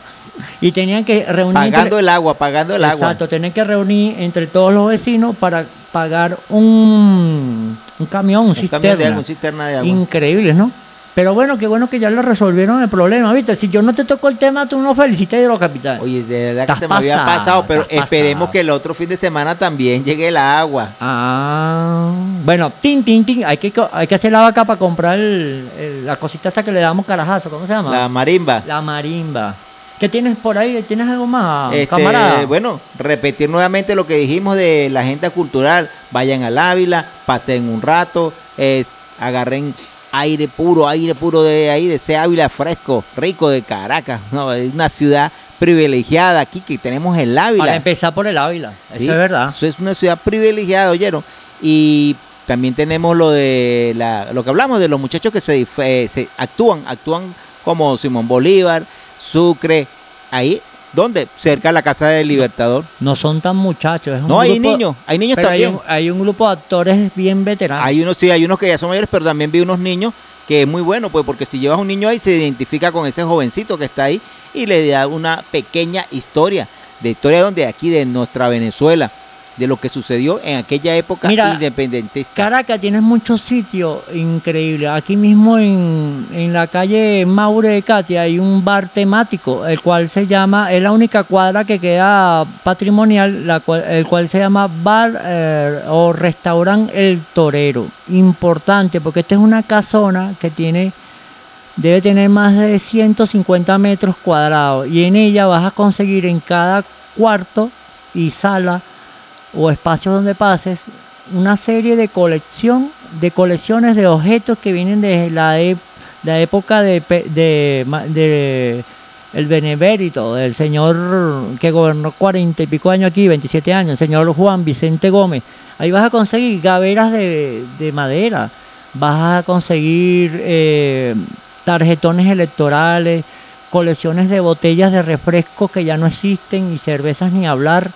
Y tenían que reunir... Pagando entre- el agua, pagando el agua. Exacto, tenían que reunir entre todos los vecinos para pagar un, un camión, un, Un cisterna. camión de agua, un cisterna de agua. Increíble, ¿no? Pero bueno, qué bueno que ya le resolvieron el problema, ¿viste? Si yo no te toco el tema, tú no felicitas a Hidrocapital. Oye, de verdad que se me había pasado, pero esperemos que el otro fin de semana también llegue el agua. Ah, bueno, tin, tin, tin. Hay que, hay que hacer la vaca para comprar el- el- la cosita esa que le damos carajazo. ¿Cómo se llama? La marimba. La marimba. ¿Qué tienes por ahí? ¿Tienes algo más, Este, camarada? Bueno, repetir nuevamente lo que dijimos de la agenda cultural. Vayan al Ávila, pasen un rato, es, agarren aire puro, aire puro de ahí, de ese Ávila fresco, rico de Caracas. No, es una ciudad privilegiada aquí que tenemos el Ávila. Para empezar por el Ávila. Sí, Eso es verdad. Eso es una ciudad privilegiada, oyeron. Y también tenemos lo de la, lo que hablamos de los muchachos que se, eh, se actúan, actúan como Simón Bolívar, Sucre, ahí, ¿dónde? Cerca de la casa del Libertador. No son tan muchachos. es un No, hay niños, hay niños pero también. Hay un, hay un grupo de actores bien veteranos. Hay unos, sí, hay unos que ya son mayores, pero también vi unos niños que es muy bueno, pues porque si llevas un niño ahí se identifica con ese jovencito que está ahí y le da una pequeña historia, de historia donde aquí de nuestra Venezuela, de lo que sucedió en aquella época Mira, independentista. Caracas tienes muchos sitios increíbles. Aquí mismo en, en la calle Maure de Katia hay un bar temático, el cual se llama, es la única cuadra que queda patrimonial, la cual- el cual se llama Bar eh, o Restaurante El Torero. Importante, porque esta es una casona que tiene debe tener más de 150 metros cuadrados y en ella vas a conseguir en cada cuarto y sala o espacios donde pases una serie de colección de colecciones de objetos que vienen desde la, e- la época de, de, de el benemérito del señor que gobernó cuarenta y pico años aquí, 27 años, el señor Juan Vicente Gómez. Ahí vas a conseguir gaveras de, de madera, vas a conseguir eh, tarjetones electorales, colecciones de botellas de refrescos que ya no existen y cervezas ni hablar.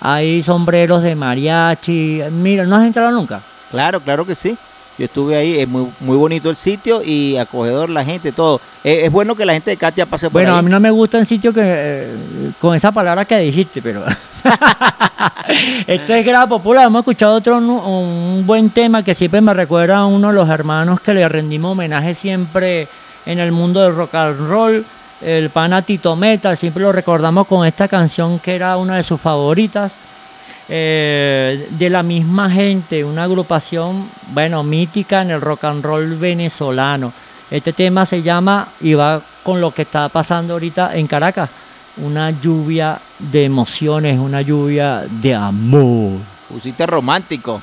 Hay sombreros de mariachi. Mira, ¿no has entrado nunca? Claro, claro que sí. Yo estuve ahí, es muy, muy bonito el sitio y acogedor la gente, todo. Eh, es bueno que la gente de Katia pase por Bueno, ahí. a mí no me gusta el sitio que eh, con esa palabra que dijiste, pero esto es grado popular. Hemos escuchado otro un buen tema que siempre me recuerda a uno de los hermanos que le rendimos homenaje siempre en el mundo del rock and roll, el pana Tito Meta. Siempre lo recordamos con esta canción que era una de sus favoritas. eh, de la misma gente, una agrupación, bueno, mítica en el rock and roll venezolano. Este tema se llama, y va con lo que está pasando ahorita en Caracas, una lluvia de emociones, una lluvia de amor. Pusiste romántico.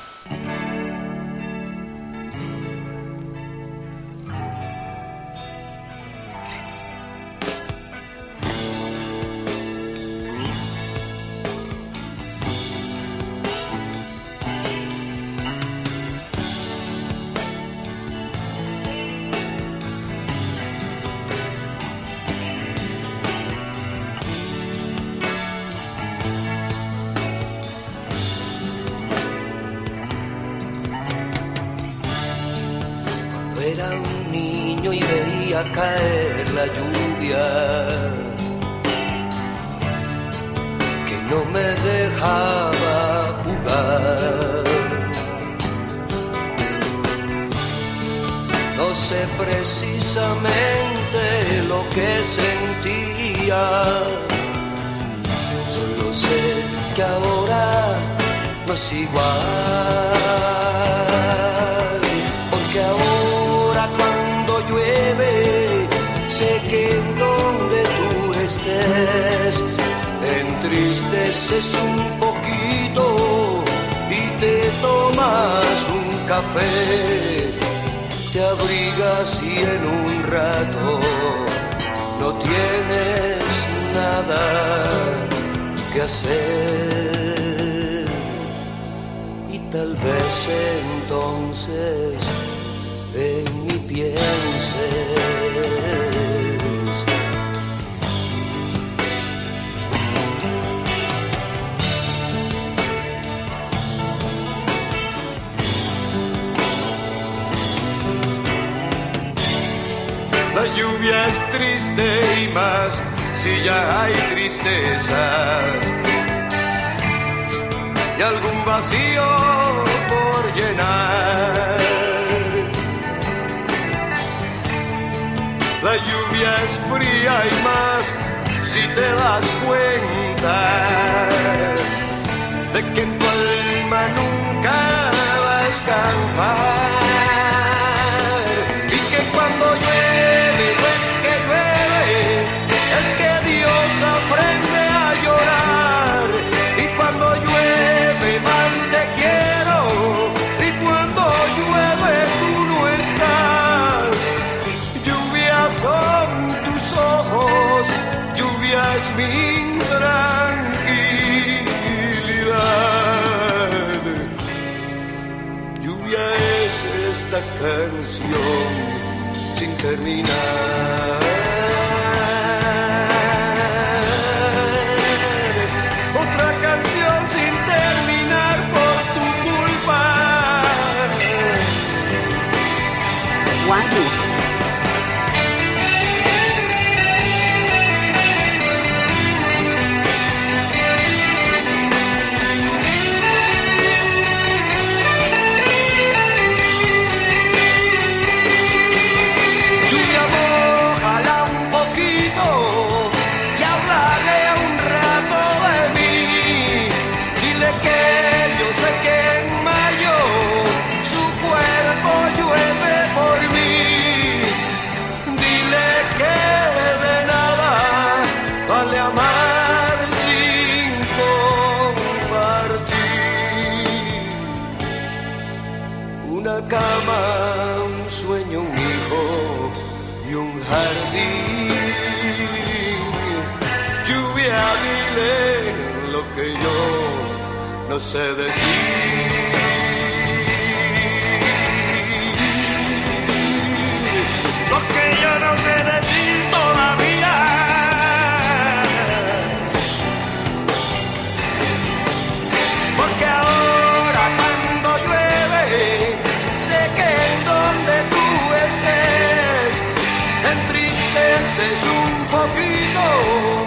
La lluvia es fría y más si te das cuenta de que en tu alma nunca va a escapar. Esta canción sin terminar. No sé decir. Lo que yo no sé decir todavía. Porque ahora cuando llueve, sé que en donde tú estés, te entristeces un poquito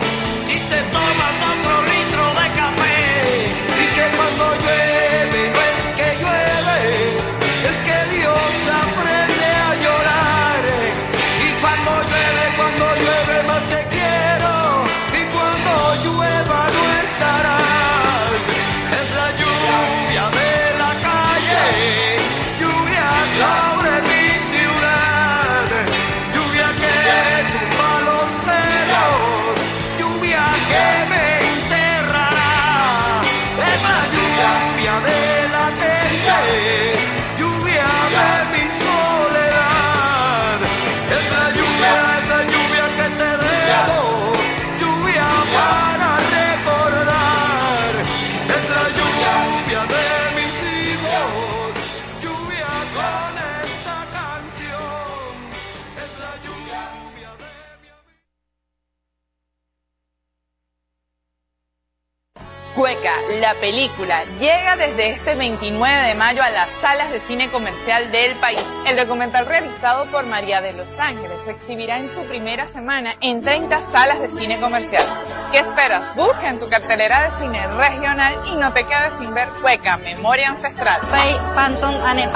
la película, llega desde este 29 de mayo a las salas de cine comercial del país. El documental realizado por María de los Ángeles se exhibirá en su primera semana en 30 salas de cine comercial. ¿Qué esperas? Busca en tu cartelera de cine regional y no te quedes sin ver Cueca, Memoria Ancestral. Pay Pantong Ane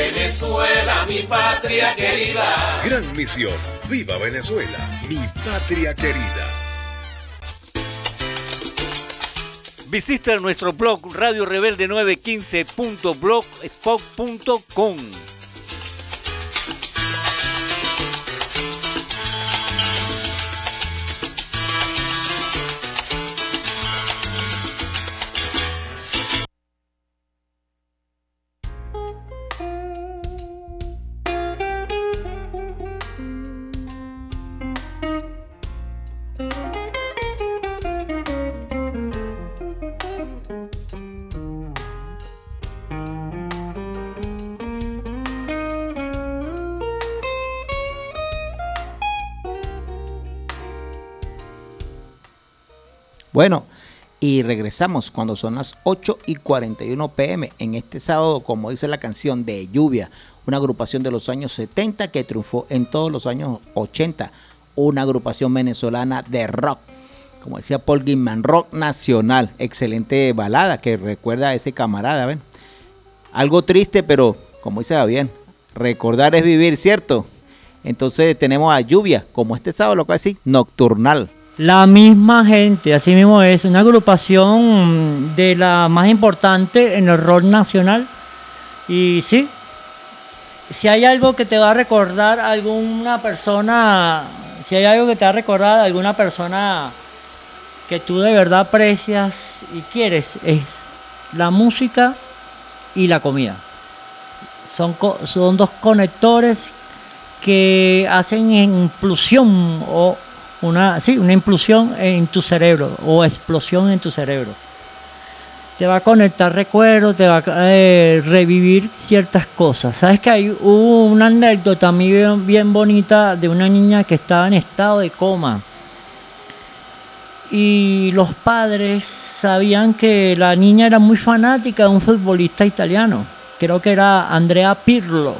Venezuela, mi patria querida. Gran misión. Viva Venezuela, mi patria querida. Visita nuestro blog Radio Rebelde 915.blogspot.com. Bueno, Y regresamos cuando son las 8 y 41 pm en este sábado, como dice la canción de Lluvia, una agrupación de los años 70 que triunfó en todos los años 80, una agrupación venezolana de rock. Como decía Paul Gilman, rock nacional, excelente balada que recuerda a ese camarada, ¿ven? Algo triste, pero como dice bien, recordar es vivir, ¿cierto? Entonces tenemos a Lluvia, como este sábado, lo que decir, nocturnal. La misma gente, así mismo es, una agrupación de la más importante en el rock nacional. Y sí, si hay algo que te va a recordar alguna persona, si hay algo que te va a recordar alguna persona que tú de verdad aprecias y quieres, es la música y la comida. Son, son dos conectores que hacen implosión o una, sí, una implosión en tu cerebro o explosión en tu cerebro. Te va a conectar recuerdos, te va a eh, revivir ciertas cosas. Sabes que hay hubo una anécdota a mí bien, bonita de una niña que estaba en estado de coma. Y los padres sabían que la niña era muy fanática de un futbolista italiano. Creo que era Andrea Pirlo.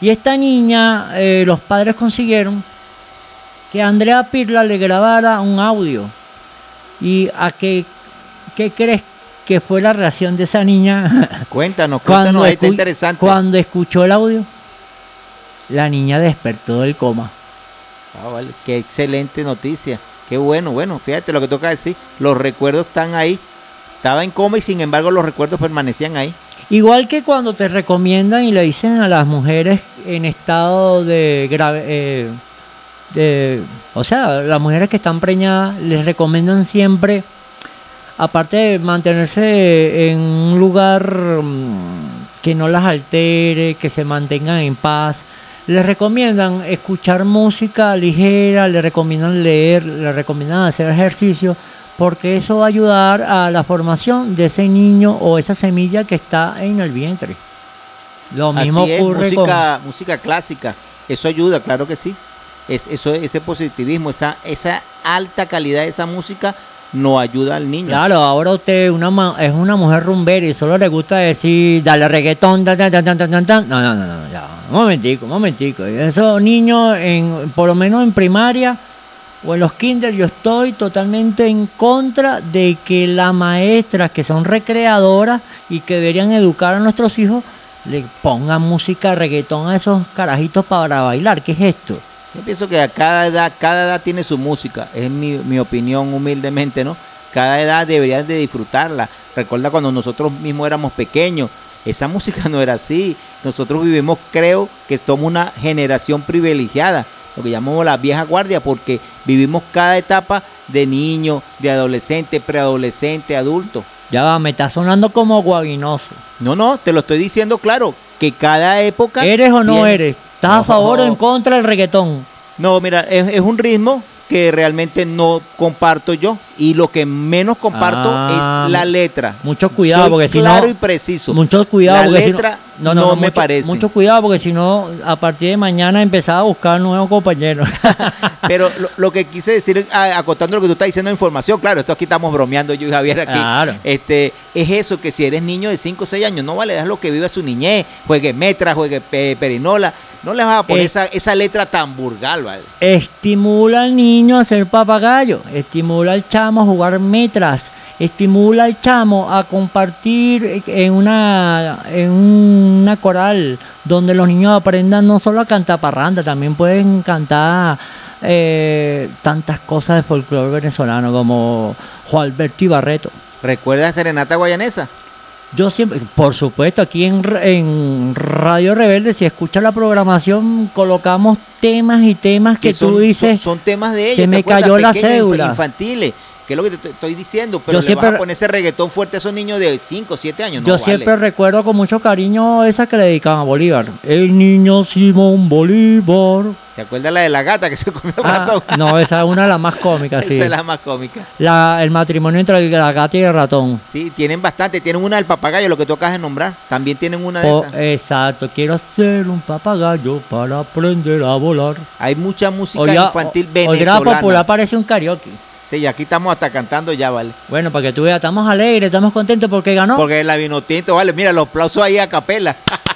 Y esta niña, eh, los padres consiguieron que Andrea Pirla le grabara un audio. ¿Y a qué, qué crees que fue la reacción de esa niña? Cuéntanos, cuéntanos, ahí está interesante. Cuando escuchó el audio, la niña despertó del coma. Ah, vale, Qué excelente noticia. Qué bueno, bueno, fíjate lo que toca decir. Los recuerdos están ahí. Estaba en coma y sin embargo los recuerdos permanecían ahí. Igual que cuando te recomiendan y le dicen a las mujeres en estado de grave, eh, o sea, las mujeres que están preñadas les recomiendan siempre, aparte de mantenerse en un lugar mm, que no las altere, que se mantengan en paz, les recomiendan escuchar música ligera, les recomiendan leer, les recomiendan hacer ejercicio, porque eso va a ayudar a la formación de ese niño o esa semilla que está en el vientre. Lo mismo Así es, ocurre con... música, música clásica. Eso ayuda, claro que sí. Es, eso, ese positivismo, esa, esa alta calidad de esa música nos ayuda al niño. Claro, ahora usted una es una mujer rumbera y solo le gusta decir, dale reggaetón, tan, tan, tan, tan, tan". No, no, no, no, ya, un momentico, un momentico. Esos niños, en, por lo menos en primaria o en los kinder, yo estoy totalmente en contra de que las maestras que son recreadoras y que deberían educar a nuestros hijos, le pongan música reggaetón a esos carajitos para bailar. ¿Qué es esto? Yo pienso que a cada edad, cada edad tiene su música, es mi, mi opinión humildemente, ¿no? Cada edad debería de disfrutarla. Recuerda cuando nosotros mismos éramos pequeños, esa música no era así. Nosotros vivimos, creo que somos una generación privilegiada, lo que llamamos la vieja guardia, porque vivimos cada etapa de niño, de adolescente, preadolescente, adulto. Ya va, me está sonando como guabinoso. No, no, te lo estoy diciendo claro, que cada época... ¿Eres o no tiene- eres? ¿Estás a No, favor o en contra del reggaetón? No, mira, es, es un ritmo que realmente no comparto yo y lo que menos comparto Ah, es la letra. Mucho cuidado Soy porque si claro no y preciso. Mucho cuidado La porque si letra no, no, no, me mucho- parece. Mucho cuidado porque si no a partir de mañana empezaba a buscar nuevos compañeros. Pero lo, lo que quise decir, acotando lo que tú estás diciendo información, claro, esto aquí estamos bromeando yo y Javier aquí. Claro. Este, es eso, que si eres niño de 5 o 6 años, no vale, das lo que vive su niñez, juegue metra, juegue pe- perinola, no le vas a poner Eh. esa, esa letra tan burgal, ¿vale? estimula al niño a ser papagayo, estimula al chamo a jugar metras, estimula al chamo a compartir en una, en una coral donde los niños aprendan no solo a cantar parranda, también pueden cantar eh, tantas cosas de folclore venezolano como Juan Alberto Ibarreto. ¿Recuerdas Serenata Guayanesa? Yo siempre, por supuesto, aquí en, en Radio Rebelde, si escuchas la programación, colocamos temas y temas que, tú son, dices. son, son temas de ellos. se ¿te me acuerdas? cayó la cédula. Infantiles, que es lo que te estoy diciendo, pero Yo le siempre- vas a poner ese reggaetón fuerte a esos niños de 5 o 7 años. No Yo vale. siempre recuerdo con mucho cariño esa que le dedicaban a Bolívar. El niño Simón Bolívar. ¿Te acuerdas la de la gata que se comió el Ah, ratón? no, esa es una de las más cómicas, sí. Esa es la más cómica. La- el matrimonio entre el- la gata y el ratón. Sí, tienen bastante. Tienen una del papagayo, lo que tú acabas de nombrar. También tienen una de esas. exacto, quiero ser un papagayo para aprender a volar. Hay mucha música Oiga, infantil o- Oiga, venezolana. popular parece un karaoke. Sí, y aquí estamos hasta cantando ya, vale. Bueno, para que tú veas, estamos alegres, estamos contentos porque ganó. Porque la vino tinto, vale. Mira, los aplausos ahí a capela.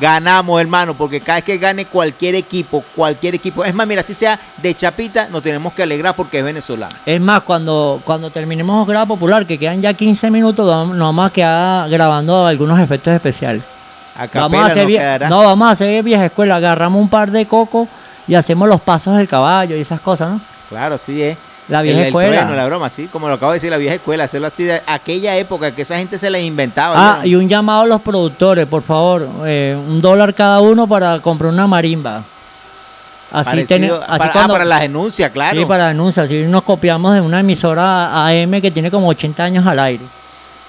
Ganamos, hermano, porque cada vez que gane cualquier equipo, cualquier equipo, es más, mira, si sea de Chapita, nos tenemos que alegrar porque es venezolano. Es más, cuando, cuando terminemos Graba Popular, que quedan ya 15 minutos, nos vamos a quedar grabando algunos efectos especiales. A Vamos a hacer quedará. no, vamos a hacer vieja escuela. Agarramos un par de cocos y hacemos los pasos del caballo y esas cosas, ¿no? Claro, sí es. La vieja El- el escuela. trueno, la broma, sí, como lo acabo de decir, la vieja escuela, hacerlo así de aquella época que esa gente se la inventaba. Ah, y un llamado a los productores, por favor. eh, un dólar cada uno para comprar una marimba. Así, Parecido- tiene- así para, ah, para las denuncias, claro. Sí, para denuncias. Así nos copiamos de una emisora AM que tiene como 80 años al aire.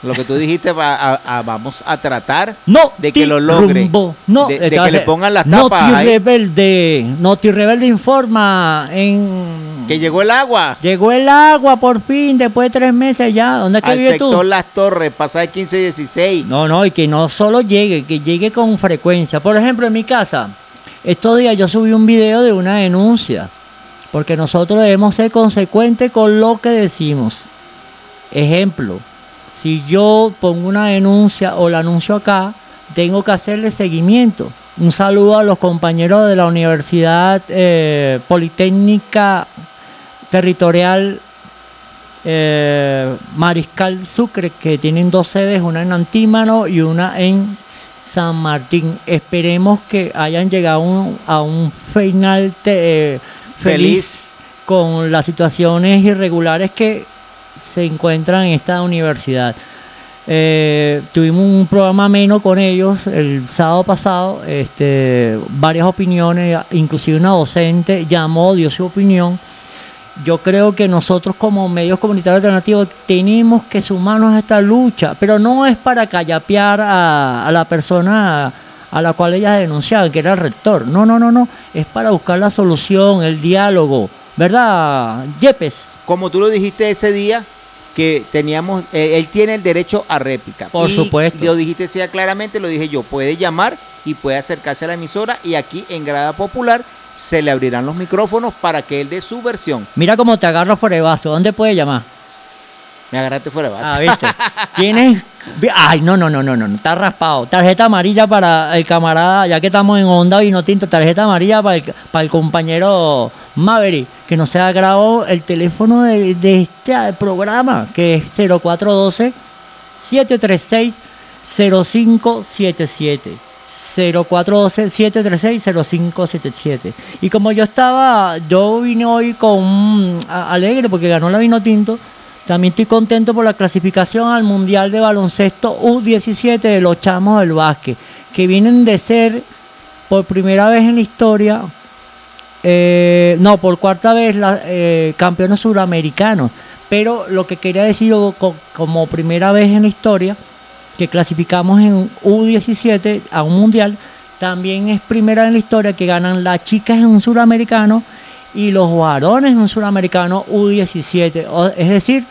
Lo que tú dijiste, va- a- a- vamos a tratar No, de que lo logre. rumbo. No, de, de que le pongan las Noti tapas ahí. Rebelde. Noti Rebelde informa en... Que llegó el agua. Llegó el agua por fin, después de tres meses ya. ¿Dónde es que Al vives tú? Las Torres, pasada 15-16. No, no, y que no solo llegue, que llegue con frecuencia. Por ejemplo, en mi casa, estos días yo subí un video de una denuncia, porque nosotros debemos ser consecuentes con lo que decimos. Ejemplo, si yo pongo una denuncia o la anuncio acá, tengo que hacerle seguimiento. Un saludo a los compañeros de la Universidad eh, Politécnica Territorial eh, Mariscal Sucre, que tienen dos sedes, una en Antímano y una en San Martín. Esperemos que hayan llegado un- a un final te- eh, feliz, Feliz. con las situaciones irregulares que se encuentran en esta universidad. Eh, tuvimos un programa menos con ellos el sábado pasado, este, varias opiniones, inclusive una docente llamó, dio su opinión. Yo creo que nosotros como medios comunitarios alternativos tenemos que sumarnos a esta lucha, pero no es para callapear a, a la persona a la cual ella denunciaba, que era el rector. No, no, no, no. Es para buscar la solución, el diálogo. ¿Verdad, Yepes? Como tú lo dijiste ese día, que teníamos, eh, él tiene el derecho a réplica. Por Y supuesto. Lo dijiste sea claramente, lo dije yo, puede llamar y puede acercarse a la emisora y aquí en Grada Popular se le abrirán los micrófonos para que él dé su versión. Mira cómo te agarro fuera de vaso. ¿Dónde puede llamar? Me agarraste fuera de base. Ah, ¿viste? Tienes... Ay, no, no, no, no, no. Está raspado. Tarjeta amarilla para el camarada, ya que estamos en Onda Vino Tinto. Tarjeta amarilla para el, para el compañero Maverick, que no se ha grabado el teléfono de, de este programa, que es 0412 736 0577. 0412-736-0577. Y como yo estaba, yo vine hoy con alegre porque ganó la vino tinto. También estoy contento por la clasificación al Mundial de Baloncesto U17 de los chamos del básquet, que vienen de ser por primera vez en la historia, eh, no, por cuarta vez la- eh, campeones suramericanos. Pero lo que quería decir como primera vez en la historia, que clasificamos en U17 a un mundial, también es primera en la historia que ganan las chicas en un suramericano y los varones en un suramericano U17. O- Es decir,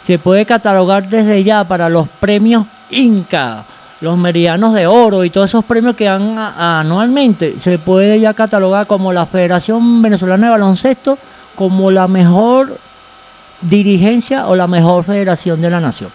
se puede catalogar desde ya para los premios Inca, los meridianos de oro y todos esos premios que dan anualmente, se puede ya catalogar como la Federación Venezolana de Baloncesto como la mejor dirigencia o la mejor federación de la nación.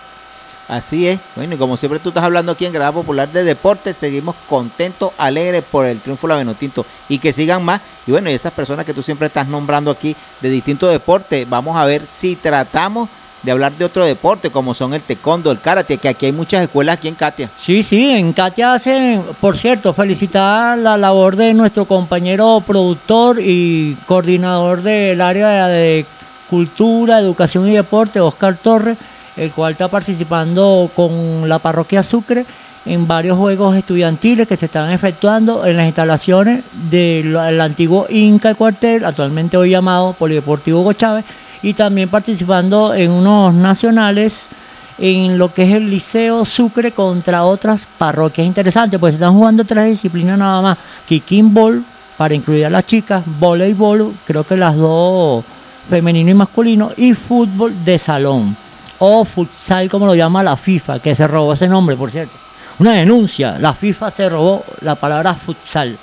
Así es. Bueno, y como siempre tú estás hablando aquí en Grada Popular de Deportes, seguimos contentos, alegres por el triunfo de la Venotinto y que sigan más. Y bueno, y esas personas que tú siempre estás nombrando aquí de distintos deportes, vamos a ver si tratamos de hablar de otro deporte como son el taekwondo, el karate, que aquí hay muchas escuelas aquí en Katia. Sí, sí, en Katia hacen, por cierto, felicitar la labor de nuestro compañero productor y coordinador del área de cultura, educación y deporte, Oscar Torres, el cual está participando con la parroquia Sucre en varios juegos estudiantiles que se están efectuando en las instalaciones del antiguo Inca Cuartel, actualmente hoy llamado Polideportivo Hugo Chávez, y también participando en unos nacionales en lo que es el Liceo Sucre contra otras parroquias. Interesante, pues están jugando tres disciplinas nada más. Kicking ball, para incluir a las chicas, voleibol, creo que las dos, femenino y masculino, y fútbol de salón. O futsal, como lo llama la FIFA, que se robó ese nombre, por cierto. Una denuncia, la FIFA se robó la palabra futsal.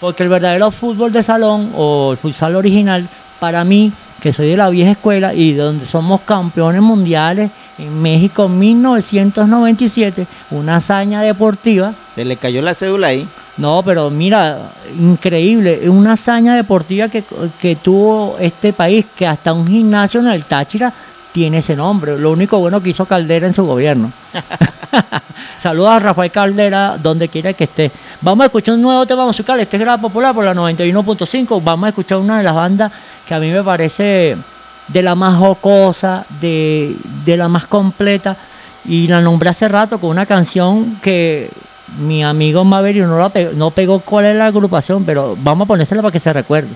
Porque el verdadero fútbol de salón o el futsal original, para mí, que soy de la vieja escuela y donde somos campeones mundiales en México en 1997, una hazaña deportiva. Se le cayó la cédula ahí. No, pero mira, increíble, una hazaña deportiva que, que tuvo este país, que hasta un gimnasio en el Táchira tiene ese nombre. Lo único bueno que hizo Caldera en su gobierno. Saludos a Rafael Caldera, donde quiera que esté. Vamos a escuchar un nuevo tema musical. Este es Grado Popular por la 91.5. Vamos a escuchar una de las bandas que a mí me parece de la más jocosa, de, de la más completa. Y la nombré hace rato con una canción que mi amigo Maverick no, la pegó, no pegó cuál es la agrupación, pero vamos a ponérsela para que se recuerde.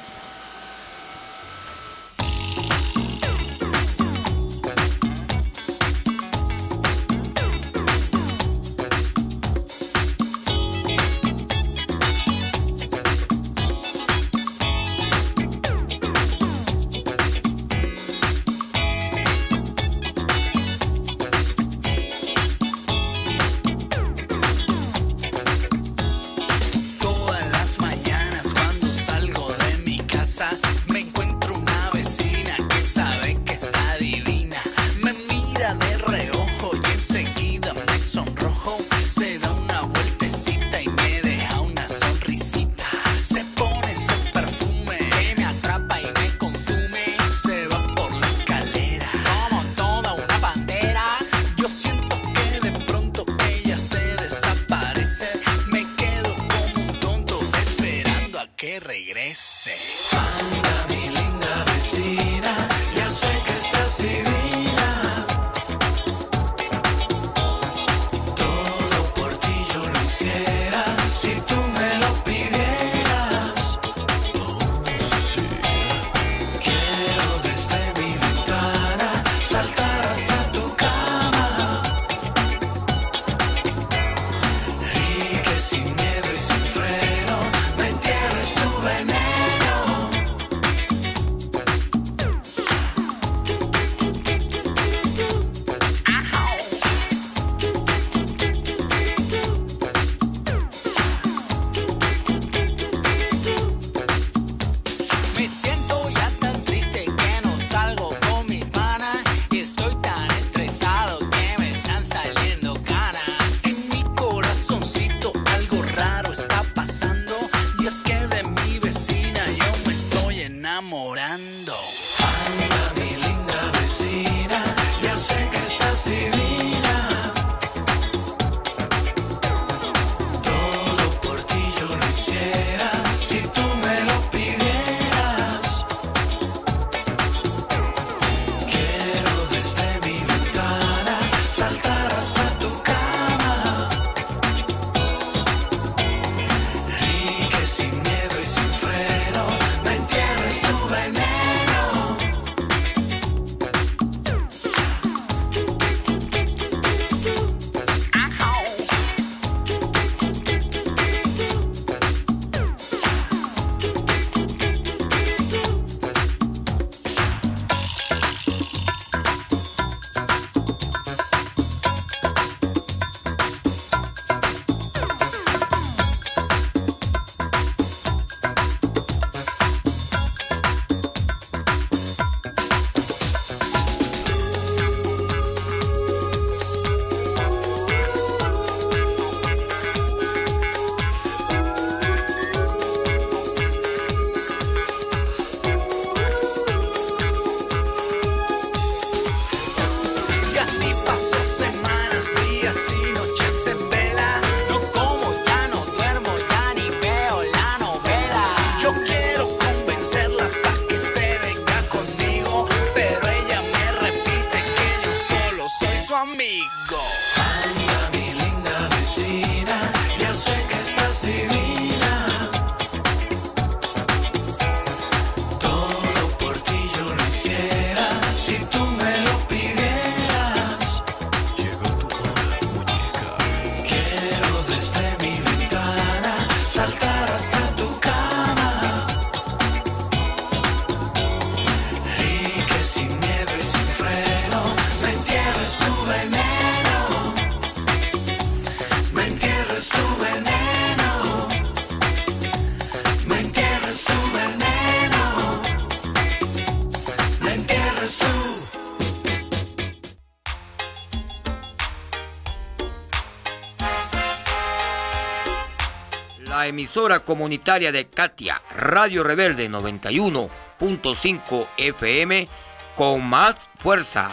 Emisora comunitaria de Katia, Radio Rebelde 91.5 FM, con más fuerza.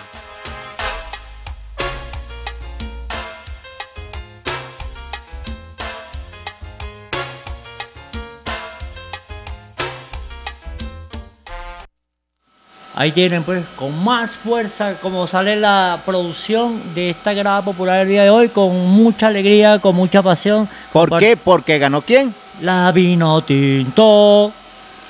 Ahí tienen pues con más fuerza como sale la producción de esta grada popular el día de hoy, con mucha alegría, con mucha pasión. ¿Por qué? Porque ganó quién? La vino tinto.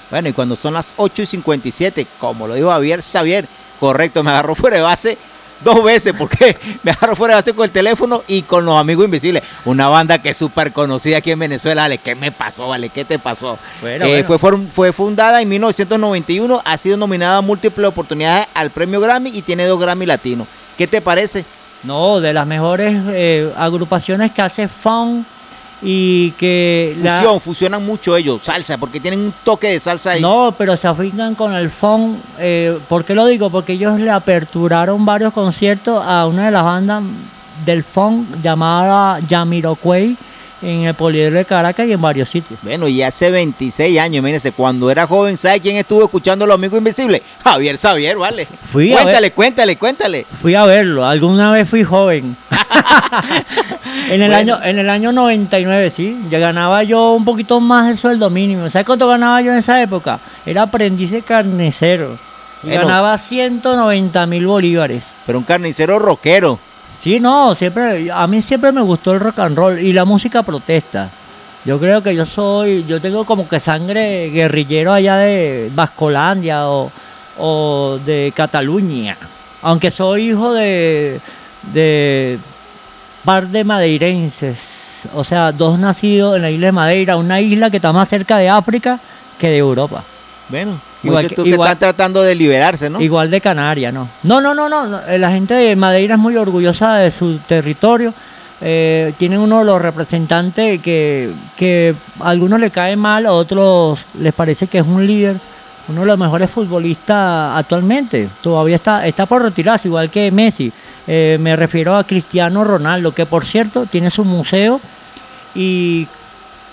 Bueno, y cuando son las 8 y 57, como lo dijo Javier Xavier, correcto, me agarró fuera de base dos veces porque me agarró fuera de base con el teléfono y con los amigos invisibles. Una banda que es súper conocida aquí en Venezuela. Vale, ¿qué me pasó? Vale, ¿qué te pasó? Bueno, Eh, bueno. Fue, form- fue fundada en 1991, ha sido nominada a múltiples oportunidades al premio Grammy y tiene dos Grammy latinos. ¿Qué te parece? No, de las mejores eh, agrupaciones que hace funk y que... la- Fusión, fusionan mucho ellos, salsa, porque tienen un toque de salsa ahí. No, pero se afincan con el funk. Eh, ¿Por qué lo digo? Porque ellos le aperturaron varios conciertos a una de las bandas del funk llamada Jamiroquai en el Poliedro de Caracas y en varios sitios. Bueno, y hace 26 años, imagínense, cuando era joven, ¿sabe quién estuvo escuchando a los amigos invisibles? Javier Xavier, vale. Fui a cuéntale, ver- cuéntale, cuéntale. Fui a verlo, alguna vez fui joven. en, el Bueno. año, en el año 99, sí, ya ganaba yo un poquito más de sueldo mínimo. ¿Sabes cuánto ganaba yo en esa época? Era aprendiz de carnicero. Y Bueno. ganaba 190 mil bolívares. Pero un carnicero rockero. Sí, no, siempre, a mí siempre me gustó el rock and roll y la música protesta. Yo creo que yo soy, yo tengo como que sangre guerrillero allá de Vascolandia o, o de Cataluña. Aunque soy hijo de, de par de madeirenses. O sea, dos nacidos en la isla de Madeira, una isla que está más cerca de África que de Europa. Bueno, Igual que- tú que igual- están tratando de liberarse, ¿no? Igual de Canarias, ¿no? No, no, no, no. no, eh, La gente de Madeira es muy orgullosa de su territorio. Eh, tienen uno de los representantes que, que a algunos le cae mal, a otros les parece que es un líder. Uno de los mejores futbolistas actualmente. Todavía está, está por retirarse, igual que Messi. Eh, me refiero a Cristiano Ronaldo, que por cierto tiene su museo y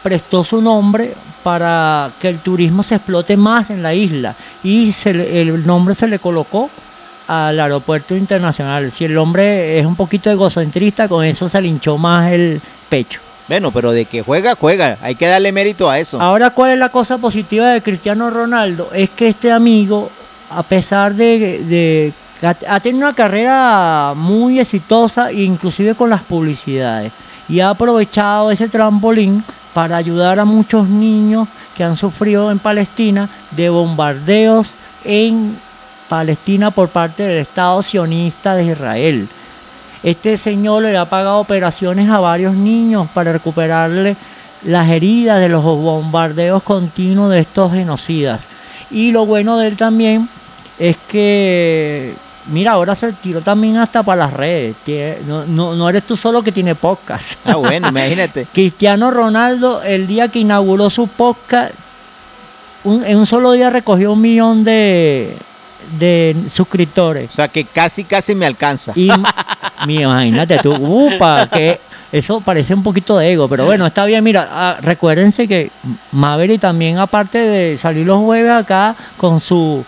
prestó su nombre para que el turismo se explote más en la isla y se le- el nombre se le colocó al aeropuerto internacional. Si el hombre es un poquito egocentrista, con eso se le hinchó más el pecho. Bueno, pero de que juega, juega. Hay que darle mérito a eso. Ahora, ¿cuál es la cosa positiva de Cristiano Ronaldo? Es que este amigo, a pesar de, de ha ha tenido una carrera muy exitosa, inclusive con las publicidades, y ha aprovechado ese trampolín para ayudar a muchos niños que han sufrido en Palestina de bombardeos en Palestina por parte del Estado sionista de Israel. Este señor le ha pagado operaciones a varios niños para recuperarle las heridas de los bombardeos continuos de estos genocidas. Y lo bueno de él también es que, mira, ahora se tiró también hasta para las redes. No, no, no eres tú solo que tiene podcast. Ah, bueno, imagínate. Cristiano Ronaldo, el día que inauguró su podcast, un- en un solo día recogió un millón de, de suscriptores. O sea que casi, casi me alcanza. Y imagínate tú, upa, que eso parece un poquito de ego, pero bueno, está bien. Mira, ah, recuérdense que Maverick también, aparte de salir los jueves acá con su.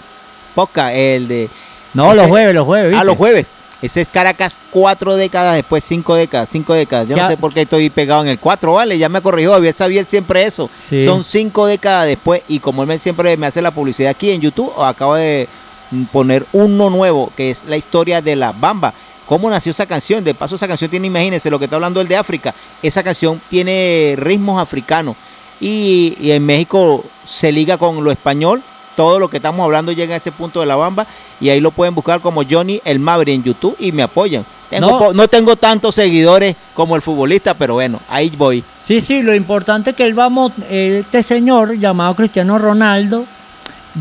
Podcast, el de. No, los jueves, los jueves. Ah, ¿viste? los jueves. Ese es Caracas cuatro décadas después, cinco décadas, cinco décadas. Yo Ya. no sé por qué estoy pegado en el cuatro, ¿vale? Ya me corrigió, había sabía siempre eso. Sí. Son cinco décadas después y como él siempre me hace la publicidad aquí en YouTube, acabo de mm, poner uno nuevo, que es la historia de la Bamba. ¿Cómo nació esa canción? De paso, esa canción tiene, imagínense, lo que está hablando el de África. Esa canción tiene ritmos africanos. Y, y en México se liga con lo español. Todo lo que estamos hablando llega a ese punto de la bamba. Y ahí lo pueden buscar como Johnny el Maverick en YouTube y me apoyan. Tengo No. no tengo tantos seguidores como el futbolista, pero bueno, ahí voy. Sí, sí, lo importante es que él va, este señor llamado Cristiano Ronaldo,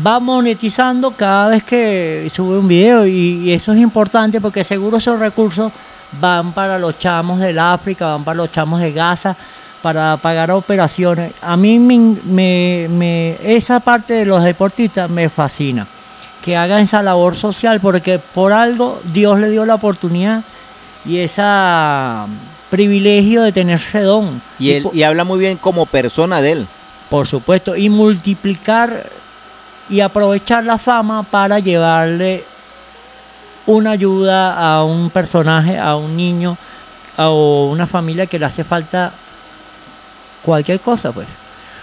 va monetizando cada vez que sube un video y eso es importante porque seguro esos recursos van para los chamos del África, van para los chamos de Gaza, para pagar operaciones. A mí me, me- me- esa parte de los deportistas me fascina, que hagan esa labor social porque por algo Dios le dio la oportunidad y esa privilegio de tener ese don. Y, él, y habla muy bien como persona de él. por supuesto, y multiplicar y aprovechar la fama para llevarle una ayuda a un personaje, a un niño a- o una familia que le hace falta cualquier cosa, pues.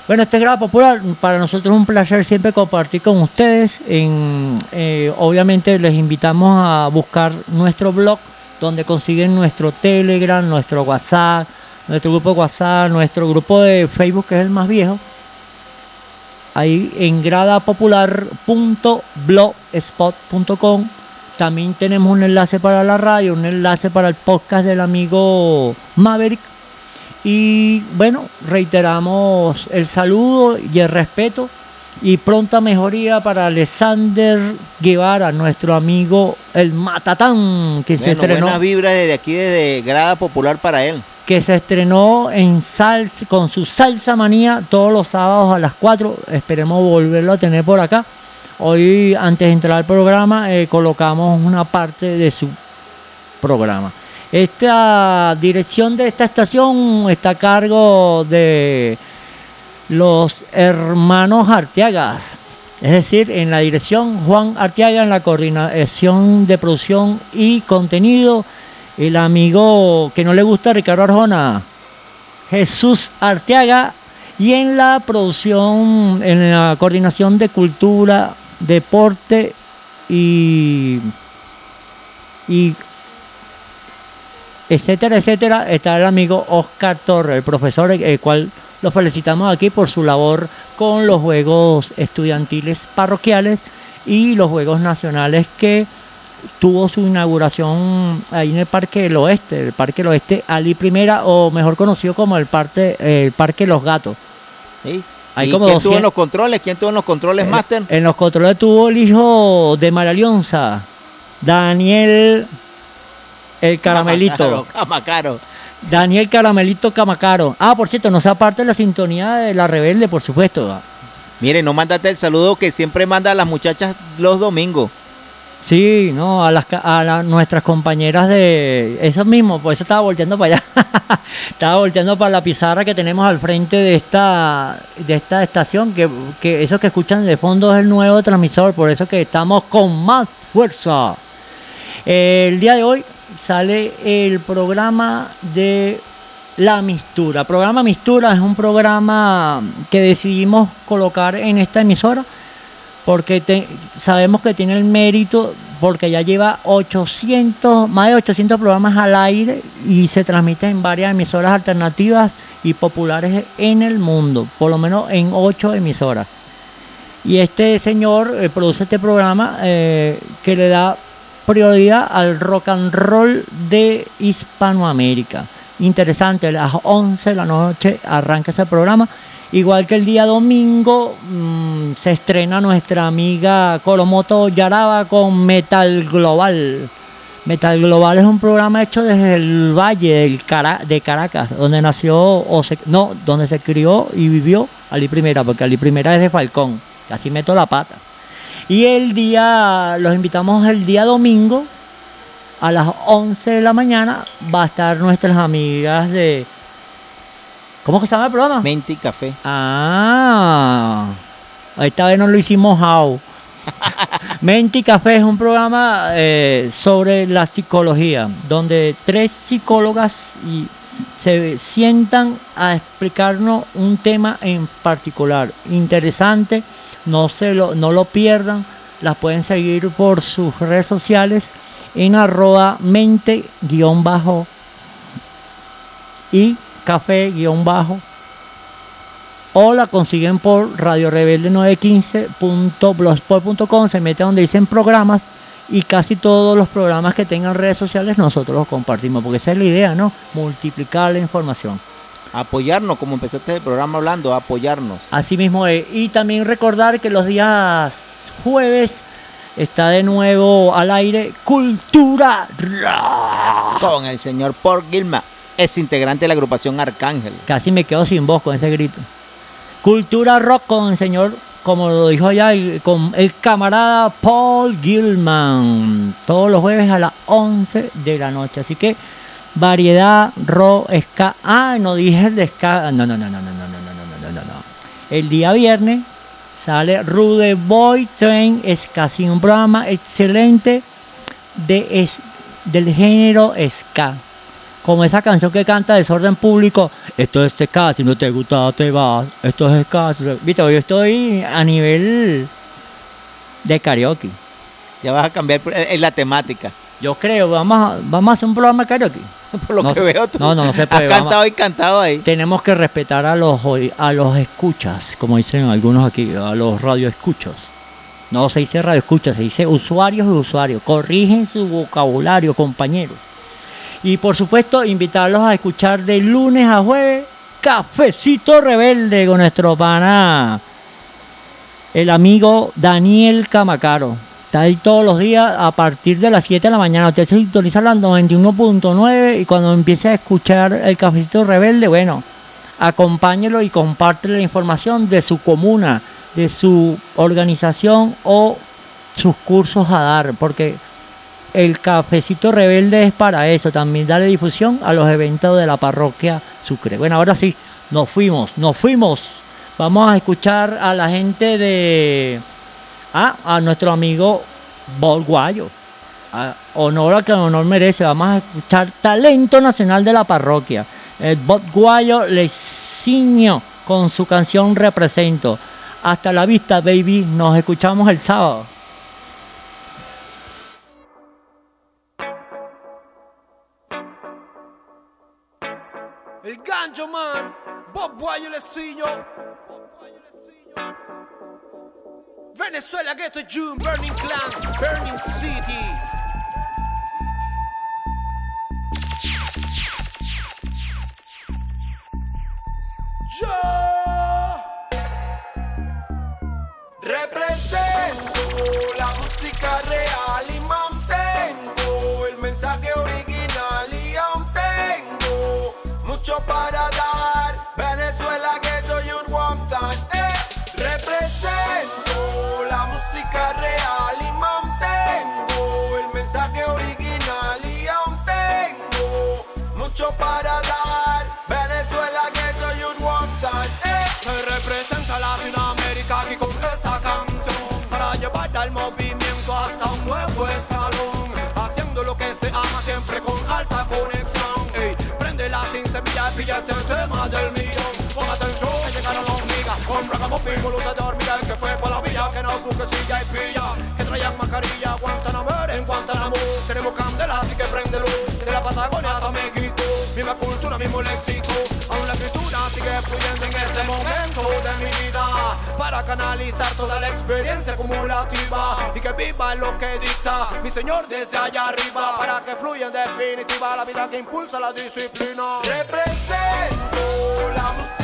Bueno, este es Grado Popular. Para nosotros es un placer siempre compartir con ustedes. En, eh, obviamente les invitamos a buscar nuestro blog donde consiguen nuestro Telegram, nuestro WhatsApp, nuestro grupo de WhatsApp, nuestro grupo de Facebook que es el más viejo. Ahí en gradapopular.blogspot.com también tenemos un enlace para la radio, un enlace para el podcast del amigo Maverick. Y bueno, reiteramos el saludo y el respeto y pronta mejoría para Alexander Guevara, nuestro amigo el Matatán, que se estrenó buenas vibras desde aquí, desde Grada Popular para él. que se estrenó en salsa, con su salsa manía todos los sábados a las 4. Esperemos volverlo a tener por acá. Hoy, antes de entrar al programa, eh, colocamos una parte de su programa. Esta dirección de esta estación está a cargo de los hermanos Arteagas. Es decir, en la dirección Juan Arteaga, en la coordinación de producción y contenido, el amigo que no le gusta Ricardo Arjona, Jesús Arteaga, y en la producción, en la coordinación de cultura, deporte y, y etcétera, etcétera, está el amigo Oscar Torres, el profesor, el cual lo felicitamos aquí por su labor con los juegos estudiantiles parroquiales y los juegos nacionales que tuvo su inauguración ahí en el Parque del Oeste, el Parque del Oeste Ali Primera, o mejor conocido como el, parte, el Parque Los Gatos. ¿sí? Hay ¿Y como quién tuvo 200 en los controles? ¿Quién tuvo en los controles, Master? en los controles tuvo el hijo de María Leonza, Daniel el Caramelito. Camacaro. Daniel Caramelito Camacaro. Ah, por cierto, no se aparte de la sintonía de la rebelde, por supuesto. Mire, no mándate el saludo que siempre manda a las muchachas los domingos. Sí, no, a las a la- nuestras compañeras de eso mismo, por eso estaba volteando para allá. estaba volteando para la pizarra que tenemos al frente de esta de esta estación que, que eso que escuchan de fondo es el nuevo transmisor, por eso que estamos con más fuerza. El día de hoy sale el programa de La Mistura. Programa Mistura es un programa que decidimos colocar en esta emisora porque sabemos que tiene el mérito porque ya lleva 800, más de 800 programas al aire y se transmite en varias emisoras alternativas y populares en el mundo, por lo menos en 8 emisoras. Y este señor eh, produce este programa eh, que le da prioridad al rock and roll de Hispanoamérica. Interesante, a las 11 de la noche arranca ese programa. Igual que el día domingo mm, se estrena nuestra amiga Coromoto Yaraba con Metal Global. Metal Global es un programa hecho desde el Valle de Caracas, donde nació, o se, no, donde se crió y vivió Ali Primera, porque Ali Primera es de Falcón. Casi meto la pata. Y el día, los invitamos el día domingo a las 11 de la mañana. Va a estar nuestras amigas de. ¿Cómo que se llama el programa? Menti Café. Ah, esta vez no lo hicimos how. Menti Café es un programa eh, sobre la psicología, donde tres psicólogas y se sientan a explicarnos un tema en particular. Interesante, no, se lo, no lo pierdan. Las pueden seguir por sus redes sociales en arroba mente guion bajo y café guion bajo o la consiguen por Radio Rebelde 915.blogspot.com se mete donde dicen programas y casi todos los programas que tengan redes sociales nosotros los compartimos porque esa es la idea, ¿no? Multiplicar la información. Apoyarnos, como empezaste el programa hablando, apoyarnos. Así mismo es. Y también recordar que los días jueves está de nuevo al aire Cultura Rock. Con el señor Paul Gilma, es integrante de la agrupación Arcángel. Casi me quedo sin voz con ese grito. Cultura Rock con el señor, como lo dijo ya, el- con el camarada Paul Gilman. Todos los jueves a las 11 de la noche. Así que variedad, rock, ska. Ah, no dije el de ska. No, no, no, no, no, no, no, no, no, no, no. El día viernes sale Rude Boy Train Ska, sí, un programa excelente de es- del género ska. Como esa canción que canta Desorden Público, esto es ska, si no te gusta te vas, esto es ska. Viste, yo estoy a nivel de karaoke. Ya vas a cambiar eh, en la temática. Yo creo, vamos a, vamos a hacer un programa de karaoke. Por lo No que veo tú. No, no, no se Has puede. vamos- cantado y cantado ahí. Tenemos que respetar a los a los escuchas, como dicen algunos aquí, a los radioescuchos. No se dice radioescuchas, se dice usuarios y usuarios. Corrigen su vocabulario, compañeros. Y por supuesto, invitarlos a escuchar de lunes a jueves Cafecito Rebelde con nuestro pana, el amigo Daniel Camacaro. Está ahí todos los días a partir de las 7 de la mañana. Usted se sintoniza la 91.9 y cuando empiece a escuchar el Cafecito Rebelde, bueno, acompáñelo y compártele la información de su comuna, de su organización o sus cursos a dar, porque el Cafecito Rebelde es para eso, también darle difusión a los eventos de la parroquia Sucre. Bueno, ahora sí, nos fuimos, nos fuimos. Vamos a escuchar a la gente de... A nuestro amigo Bob Guayo. A- honor a que honor merece. Vamos a escuchar talento nacional de la parroquia. El Bob Guayo Leciño con su canción Represento. Hasta la vista, baby. Nos escuchamos el sábado. El gancho man, Bob Guayo Leciño. Venezuela Ghetto June, Burning Clan, Burning City. Yo represento la música real y mantengo el mensaje original y aún tengo mucho para dar. Venezuela Ghetto Youth One Time. Para dar. Venezuela Ghetto Youth One Time. eh. Se representa Latinoamérica aquí con esta canción para llevar al movimiento hasta un nuevo escalón, haciendo lo que se ama siempre con alta conexión. Ey, préndela sin semilla pilla este tema del millón. Pon atención que llegaron los migas con ragamuffin, voluntad de hormiga, el que fue por la vía, que no busque silla y pilla, que traían mascarilla, Guantanamo en Guantanamo. Tenemos candela, así que prende luz, de la Patagonia hasta México, misma cultura, mismo léxico, aún la escritura sigue fluyendo en este momento de mi vida, para canalizar toda la experiencia acumulativa y que viva lo que dicta mi señor desde allá arriba, para que fluya en definitiva la vida que impulsa la disciplina. Represento la música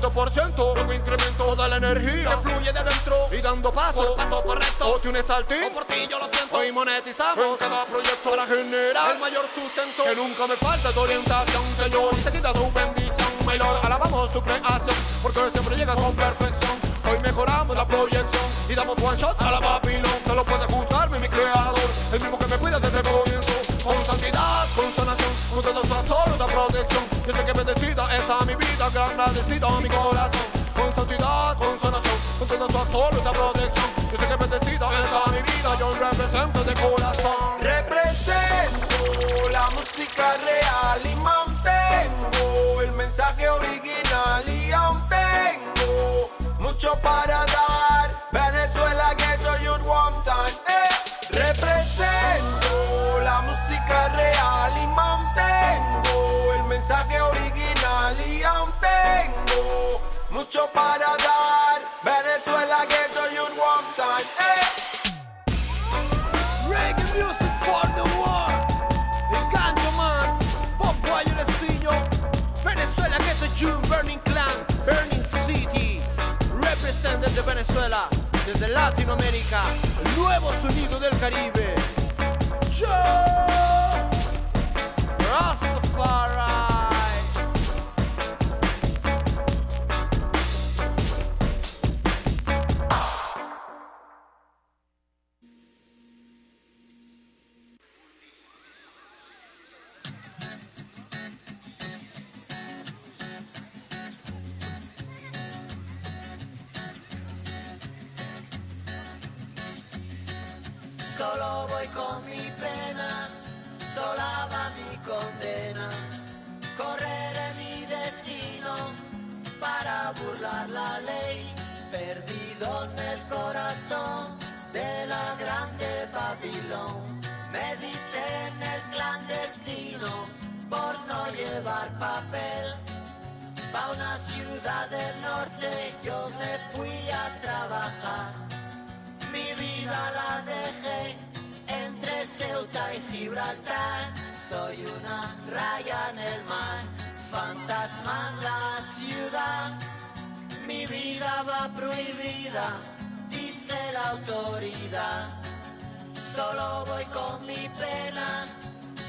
100%, luego incremento toda la energía. Que fluye de dentro y dando paso, por paso correcto, o te unes al team, o por ti yo lo siento, hoy monetizamos. Cada proyecto para generar el mayor sustento, que nunca me falta tu orientación, Señor, y seguida tu bendición, my Lord, alabamos tu creación, porque siempre llega con perfección, hoy mejoramos la proyección, y damos one shot a la Babilón, solo puede juzgarme mi creador, el mismo que me cuida desde el comienzo, con santidad, con sanación, con toda su absoluta protección, yo sé que bendecida está mi vida, gran agradecido mi corazón, con santidad, con sanación, con toda su absoluta protección, yo sé que bendecida está mi vida, yo represento de corazón. Represento la música real y mantengo el mensaje original y aún tengo mucho para dar. mucho para dar. Venezuela ghetto you one time. Hey. Reggae music for the world. El gancho man, Bob Guayolecillo. Venezuela ghetto June, Burning Clan, Burning City. Represented de Venezuela desde Latinoamérica, nuevo sonido del Caribe. Yo. Llevar papel. Pa' una ciudad del norte yo me fui a trabajar. Mi vida la dejé entre Ceuta y Gibraltar. Soy una raya en el mar, fantasma en la ciudad. Mi vida va prohibida, dice la autoridad. Solo voy con mi pena,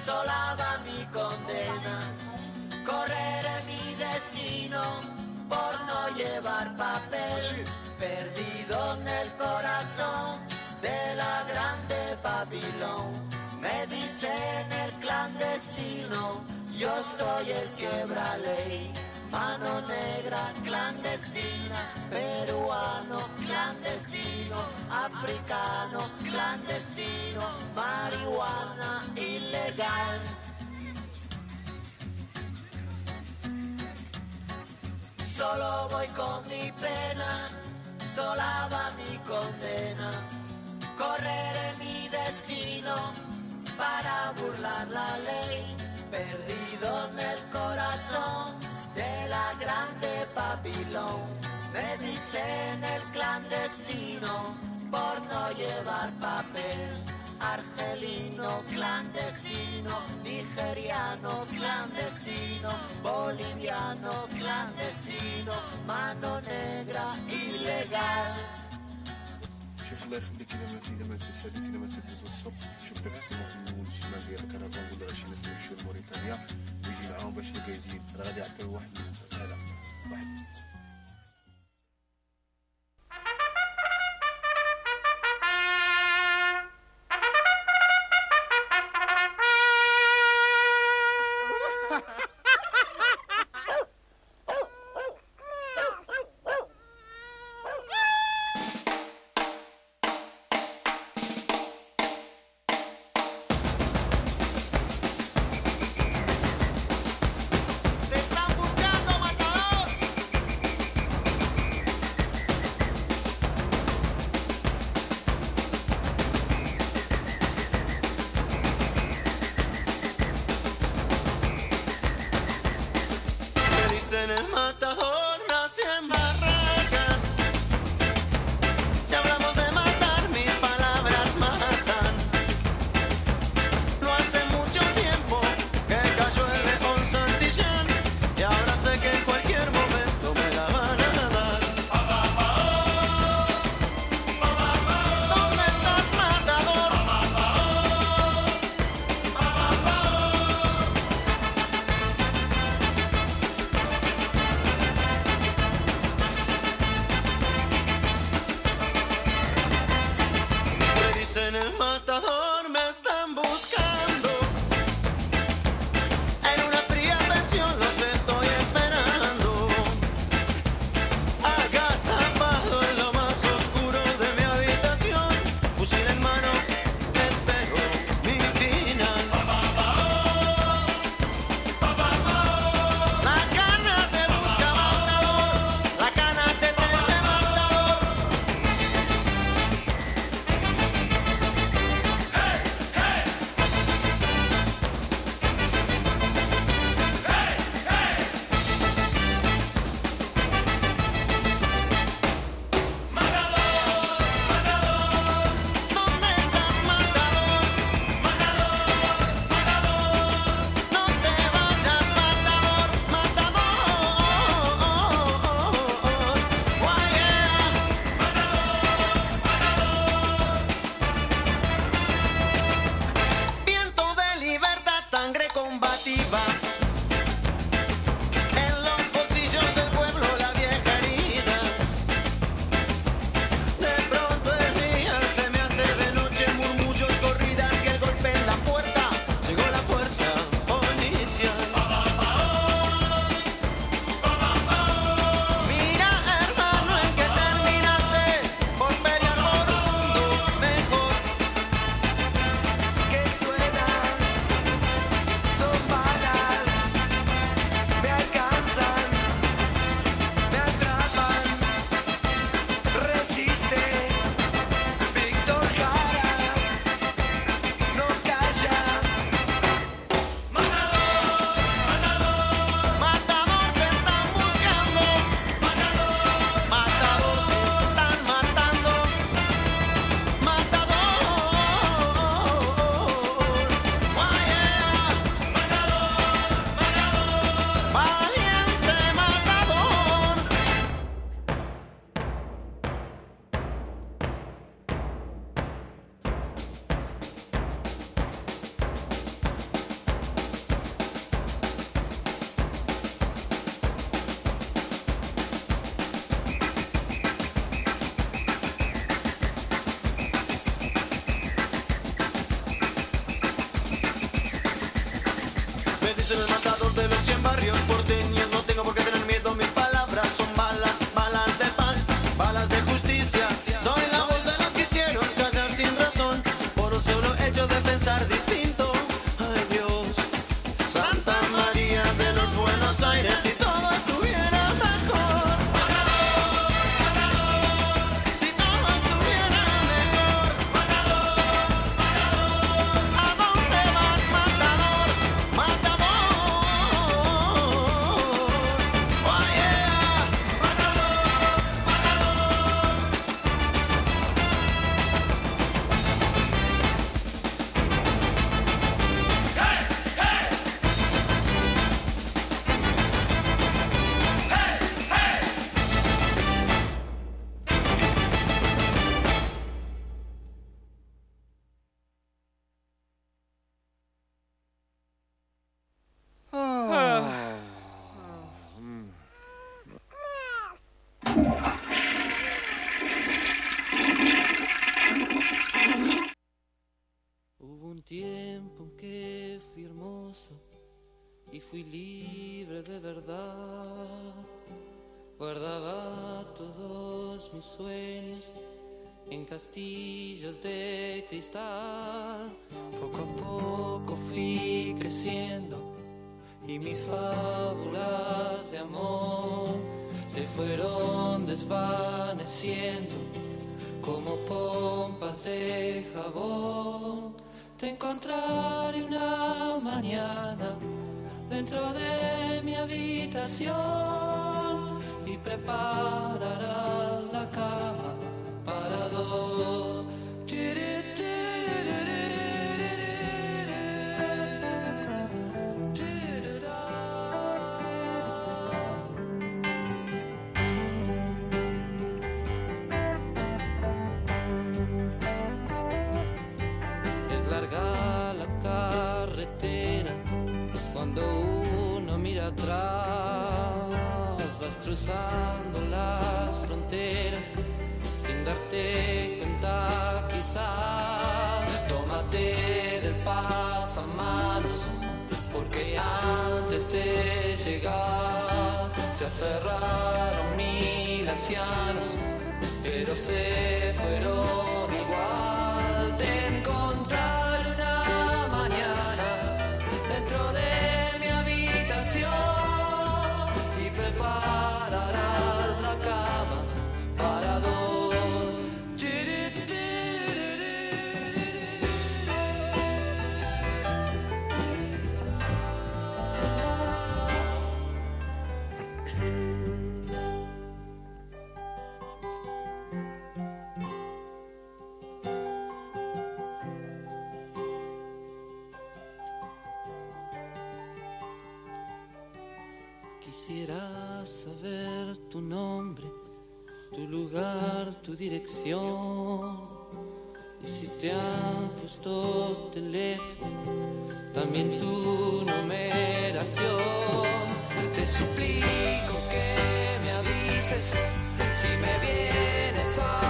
sola va mi condena. Correré mi destino por no llevar papel, perdido en el corazón de la grande Babilón. Me dicen el clandestino, yo soy el quebra ley. Mano negra clandestina, peruano clandestino, africano clandestino, marihuana ilegal. Solo voy con mi pena, sola va mi condena. Correré mi destino para burlar la ley, perdido en el corazón de la grande Babilón. Me dicen el clandestino por no llevar papel. Argelino clandestino, nigeriano clandestino, boliviano clandestino, mano negra ilegal. شوف الله يخليك اذا ما اذا ما تساليت اذا ما تدوز الصبح شوف داك السماء في المول الشمال ديالك أنا كنقول راه شي ناس يمشيو لموريتانيا ويجي معاهم باش يزيد راه غادي يعطيو واحد هذا واحد libre de verdad. Guardaba todos mis sueños en castillos de cristal. Poco a poco fui creciendo y mis fábulas de amor se fueron desvaneciendo como pompas de jabón. Te encontraré una mañana dentro de mi habitación y prepararás la cama cruzando las fronteras sin darte cuenta quizás. Tómate del pasamanos porque antes de llegar se aferraron mil ancianos, pero se fueron tu dirección. Y si te han puesto teléfono, también tu numeración. Te suplico que me avises si me vienes a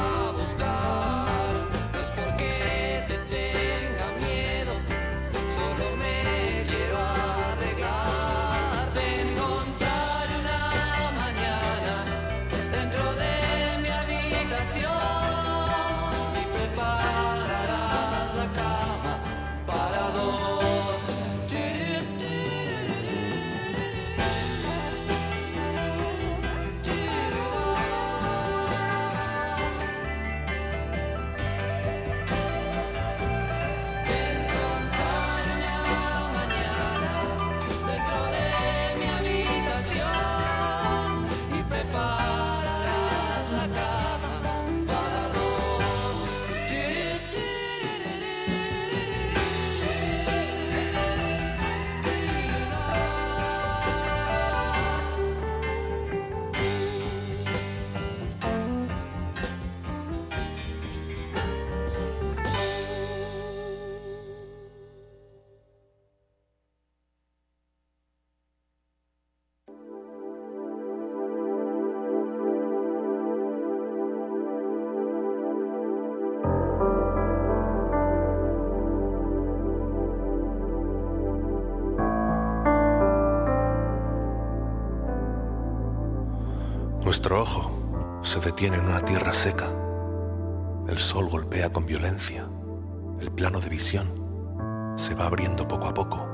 se va abriendo poco a poco.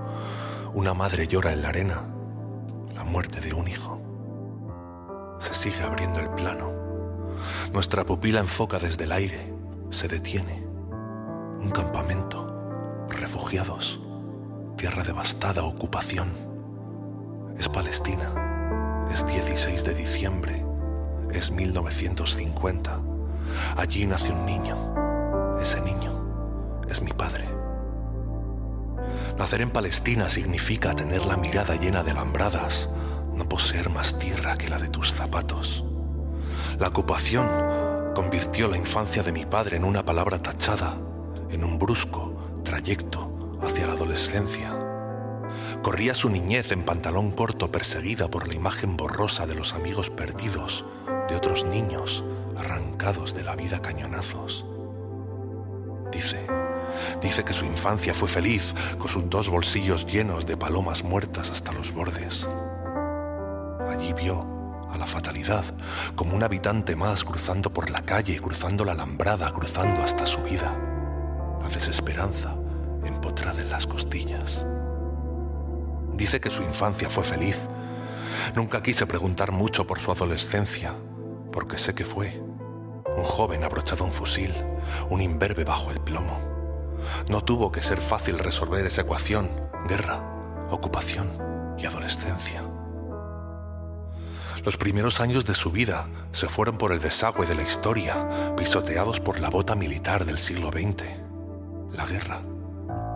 Una madre llora en la arena la muerte de un hijo. Se sigue abriendo el plano. Nuestra pupila enfoca desde el aire. Se detiene. Un campamento. Refugiados. Tierra devastada, ocupación. Es Palestina. Es 16 de diciembre. Es 1950. Allí nace un niño. Ese niño es mi padre. Nacer en Palestina significa tener la mirada llena de alambradas, no poseer más tierra que la de tus zapatos. La ocupación convirtió la infancia de mi padre en una palabra tachada, en un brusco trayecto hacia la adolescencia. Corría su niñez en pantalón corto perseguida por la imagen borrosa de los amigos perdidos, de otros niños arrancados de la vida cañonazos. Dice, dice que su infancia fue feliz con sus dos bolsillos llenos de palomas muertas hasta los bordes. allí vio a la fatalidad como un habitante más cruzando por la calle, cruzando la alambrada, cruzando hasta su vida. La desesperanza empotrada en las costillas. Dice que su infancia fue feliz. Nunca quise preguntar mucho por su adolescencia, porque sé que fue un joven abrochado un fusil, un imberbe bajo el plomo. No tuvo que ser fácil resolver esa ecuación, guerra, ocupación y adolescencia. Los primeros años de su vida se fueron por el desagüe de la historia, pisoteados por la bota militar del siglo XX. La guerra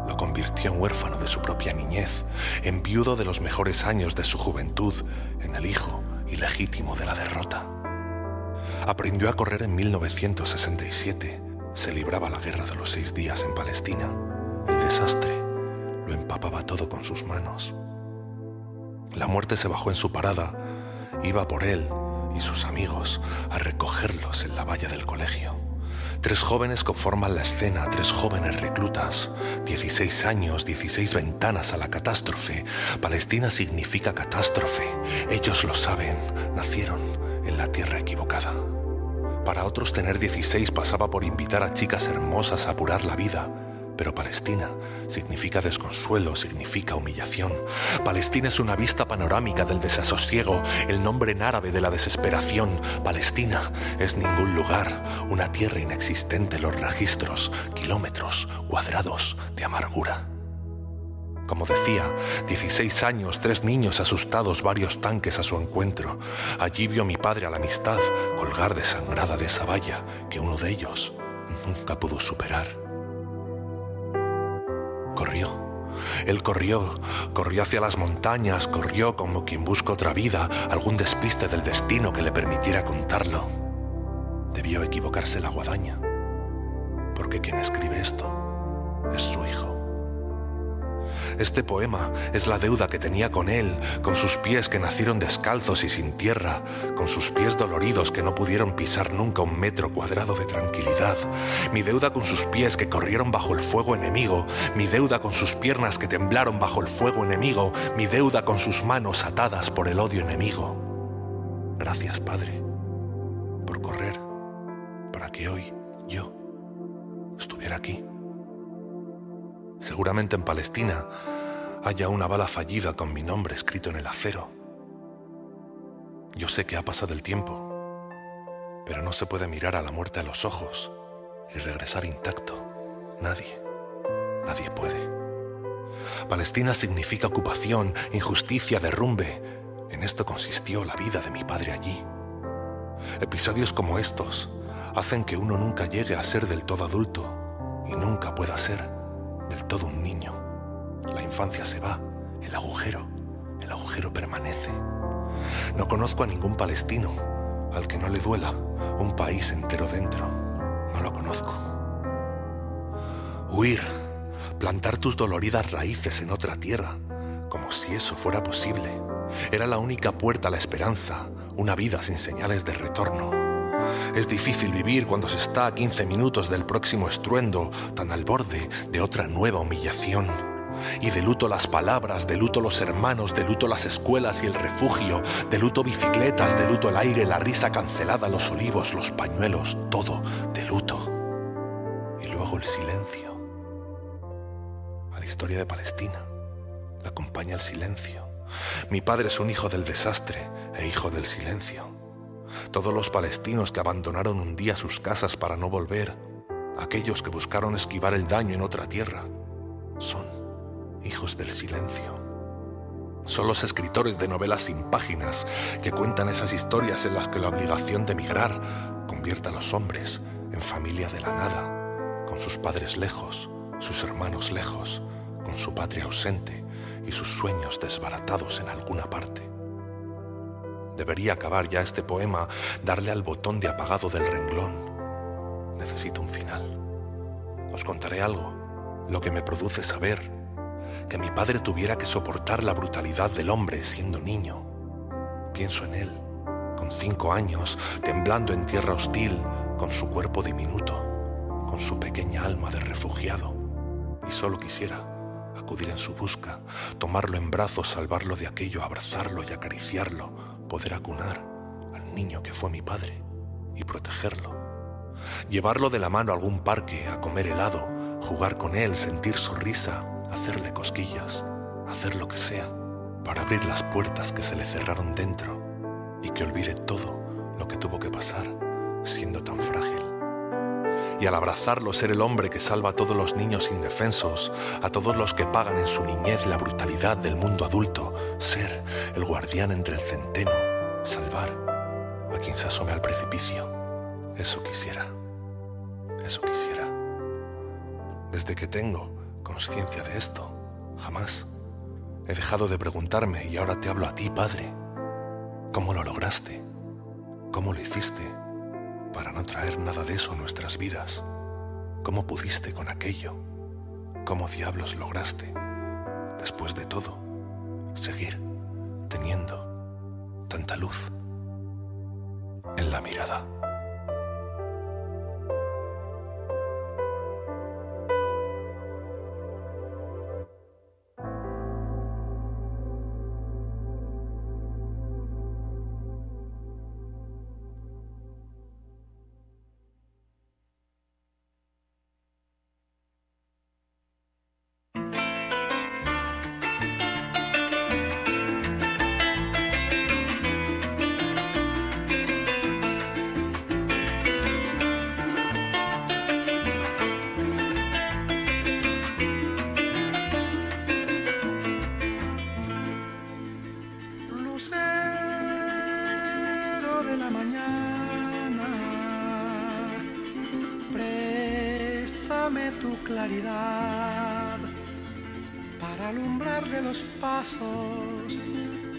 lo convirtió en huérfano de su propia niñez, en viudo de los mejores años de su juventud, en el hijo ilegítimo de la derrota. Aprendió a correr en 1967. Se libraba la guerra de los seis días en Palestina. El desastre lo empapaba todo con sus manos. La muerte se bajó en su parada, iba por él y sus amigos a recogerlos en la valla del colegio. Tres jóvenes conforman la escena, tres jóvenes reclutas, 16 años, 16 ventanas a la catástrofe. Palestina significa catástrofe. Ellos lo saben, nacieron en la tierra equivocada. Para otros tener 16 pasaba por invitar a chicas hermosas a apurar la vida. Pero Palestina significa desconsuelo, significa humillación. Palestina es una vista panorámica del desasosiego, el nombre en árabe de la desesperación. Palestina es ningún lugar, una tierra inexistente en los registros, kilómetros cuadrados de amargura. Como decía, 16 años, tres niños asustados, varios tanques a su encuentro. Allí vio mi padre a la amistad colgar desangrada de esa valla que uno de ellos nunca pudo superar. Corrió. Él corrió, corrió hacia las montañas, corrió como quien busca otra vida, algún despiste del destino que le permitiera contarlo. Debió equivocarse la guadaña, porque quien escribe esto es su hijo. Este poema es la deuda que tenía con él, con sus pies que nacieron descalzos y sin tierra, con sus pies doloridos que no pudieron pisar nunca un metro cuadrado de tranquilidad, mi deuda con sus pies que corrieron bajo el fuego enemigo, mi deuda con sus piernas que temblaron bajo el fuego enemigo, mi deuda con sus manos atadas por el odio enemigo. Gracias, Padre, por correr para que hoy yo estuviera aquí. Seguramente en Palestina haya una bala fallida con mi nombre escrito en el acero. Yo sé que ha pasado el tiempo, pero no se puede mirar a la muerte a los ojos y regresar intacto. Nadie, nadie puede. Palestina significa ocupación, injusticia, derrumbe. En esto consistió la vida de mi padre allí. Episodios como estos hacen que uno nunca llegue a ser del todo adulto y nunca pueda ser del todo un niño. La infancia se va, el agujero, el agujero permanece. No conozco a ningún palestino al que no le duela un país entero dentro. No lo conozco. Huir, plantar tus doloridas raíces en otra tierra, como si eso fuera posible. Era la única puerta a la esperanza, una vida sin señales de retorno. Es difícil vivir cuando se está a 15 minutos del próximo estruendo, tan al borde de otra nueva humillación. Y de luto las palabras, de luto los hermanos, de luto las escuelas y el refugio, de luto bicicletas, de luto el aire, la risa cancelada, los olivos, los pañuelos, todo de luto. Y luego el silencio. A la historia de Palestina la acompaña el silencio. Mi padre es un hijo del desastre e hijo del silencio. Todos los palestinos que abandonaron un día sus casas para no volver, aquellos que buscaron esquivar el daño en otra tierra, son hijos del silencio. Son los escritores de novelas sin páginas que cuentan esas historias en las que la obligación de emigrar convierte a los hombres en familia de la nada, con sus padres lejos, sus hermanos lejos, con su patria ausente y sus sueños desbaratados en alguna parte. Debería acabar ya este poema, darle al botón de apagado del renglón. Necesito un final. Os contaré algo, lo que me produce saber que mi padre tuviera que soportar la brutalidad del hombre siendo niño. Pienso en él, con cinco años, temblando en tierra hostil, con su cuerpo diminuto, con su pequeña alma de refugiado, y solo quisiera acudir en su busca, tomarlo en brazos, salvarlo de aquello, abrazarlo y acariciarlo, poder acunar al niño que fue mi padre y protegerlo. Llevarlo de la mano a algún parque a comer helado, jugar con él, sentir su risa, hacerle cosquillas, hacer lo que sea para abrir las puertas que se le cerraron dentro y que olvide todo lo que tuvo que pasar siendo tan frágil. Y al abrazarlo ser el hombre que salva a todos los niños indefensos, a todos los que pagan en su niñez la brutalidad del mundo adulto, ser el guardián entre el centeno, salvar a quien se asome al precipicio. Eso quisiera, eso quisiera. Desde que tengo conciencia de esto, jamás he dejado de preguntarme y ahora te hablo a ti, Padre. ¿Cómo lo lograste? ¿Cómo lo hiciste para no traer nada de eso a nuestras vidas? ¿Cómo pudiste con aquello? ¿Cómo diablos lograste, después de todo, seguir teniendo tanta luz en la mirada?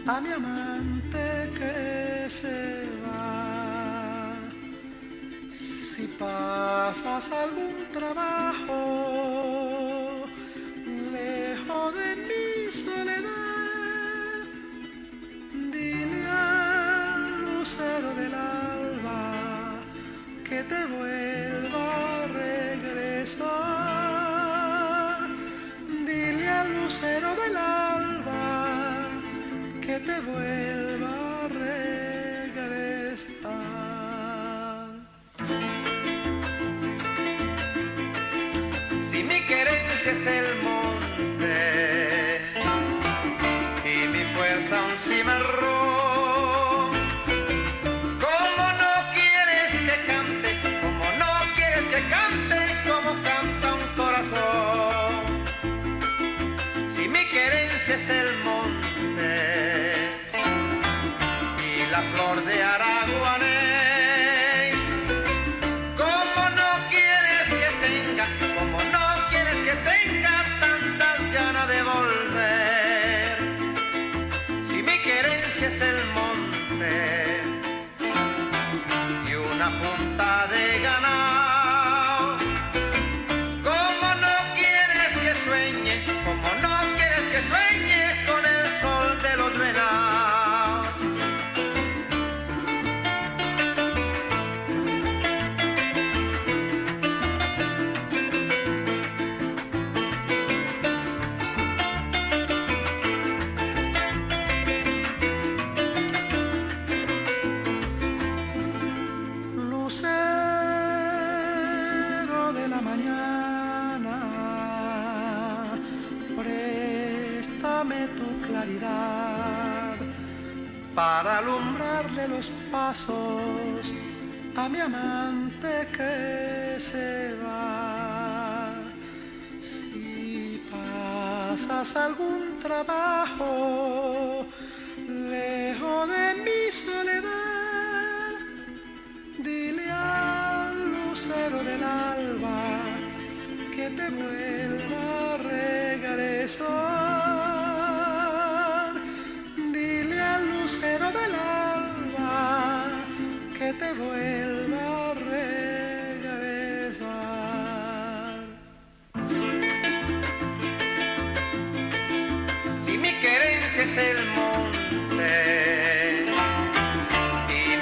A mi amante que se va. Si pasas algún trabajo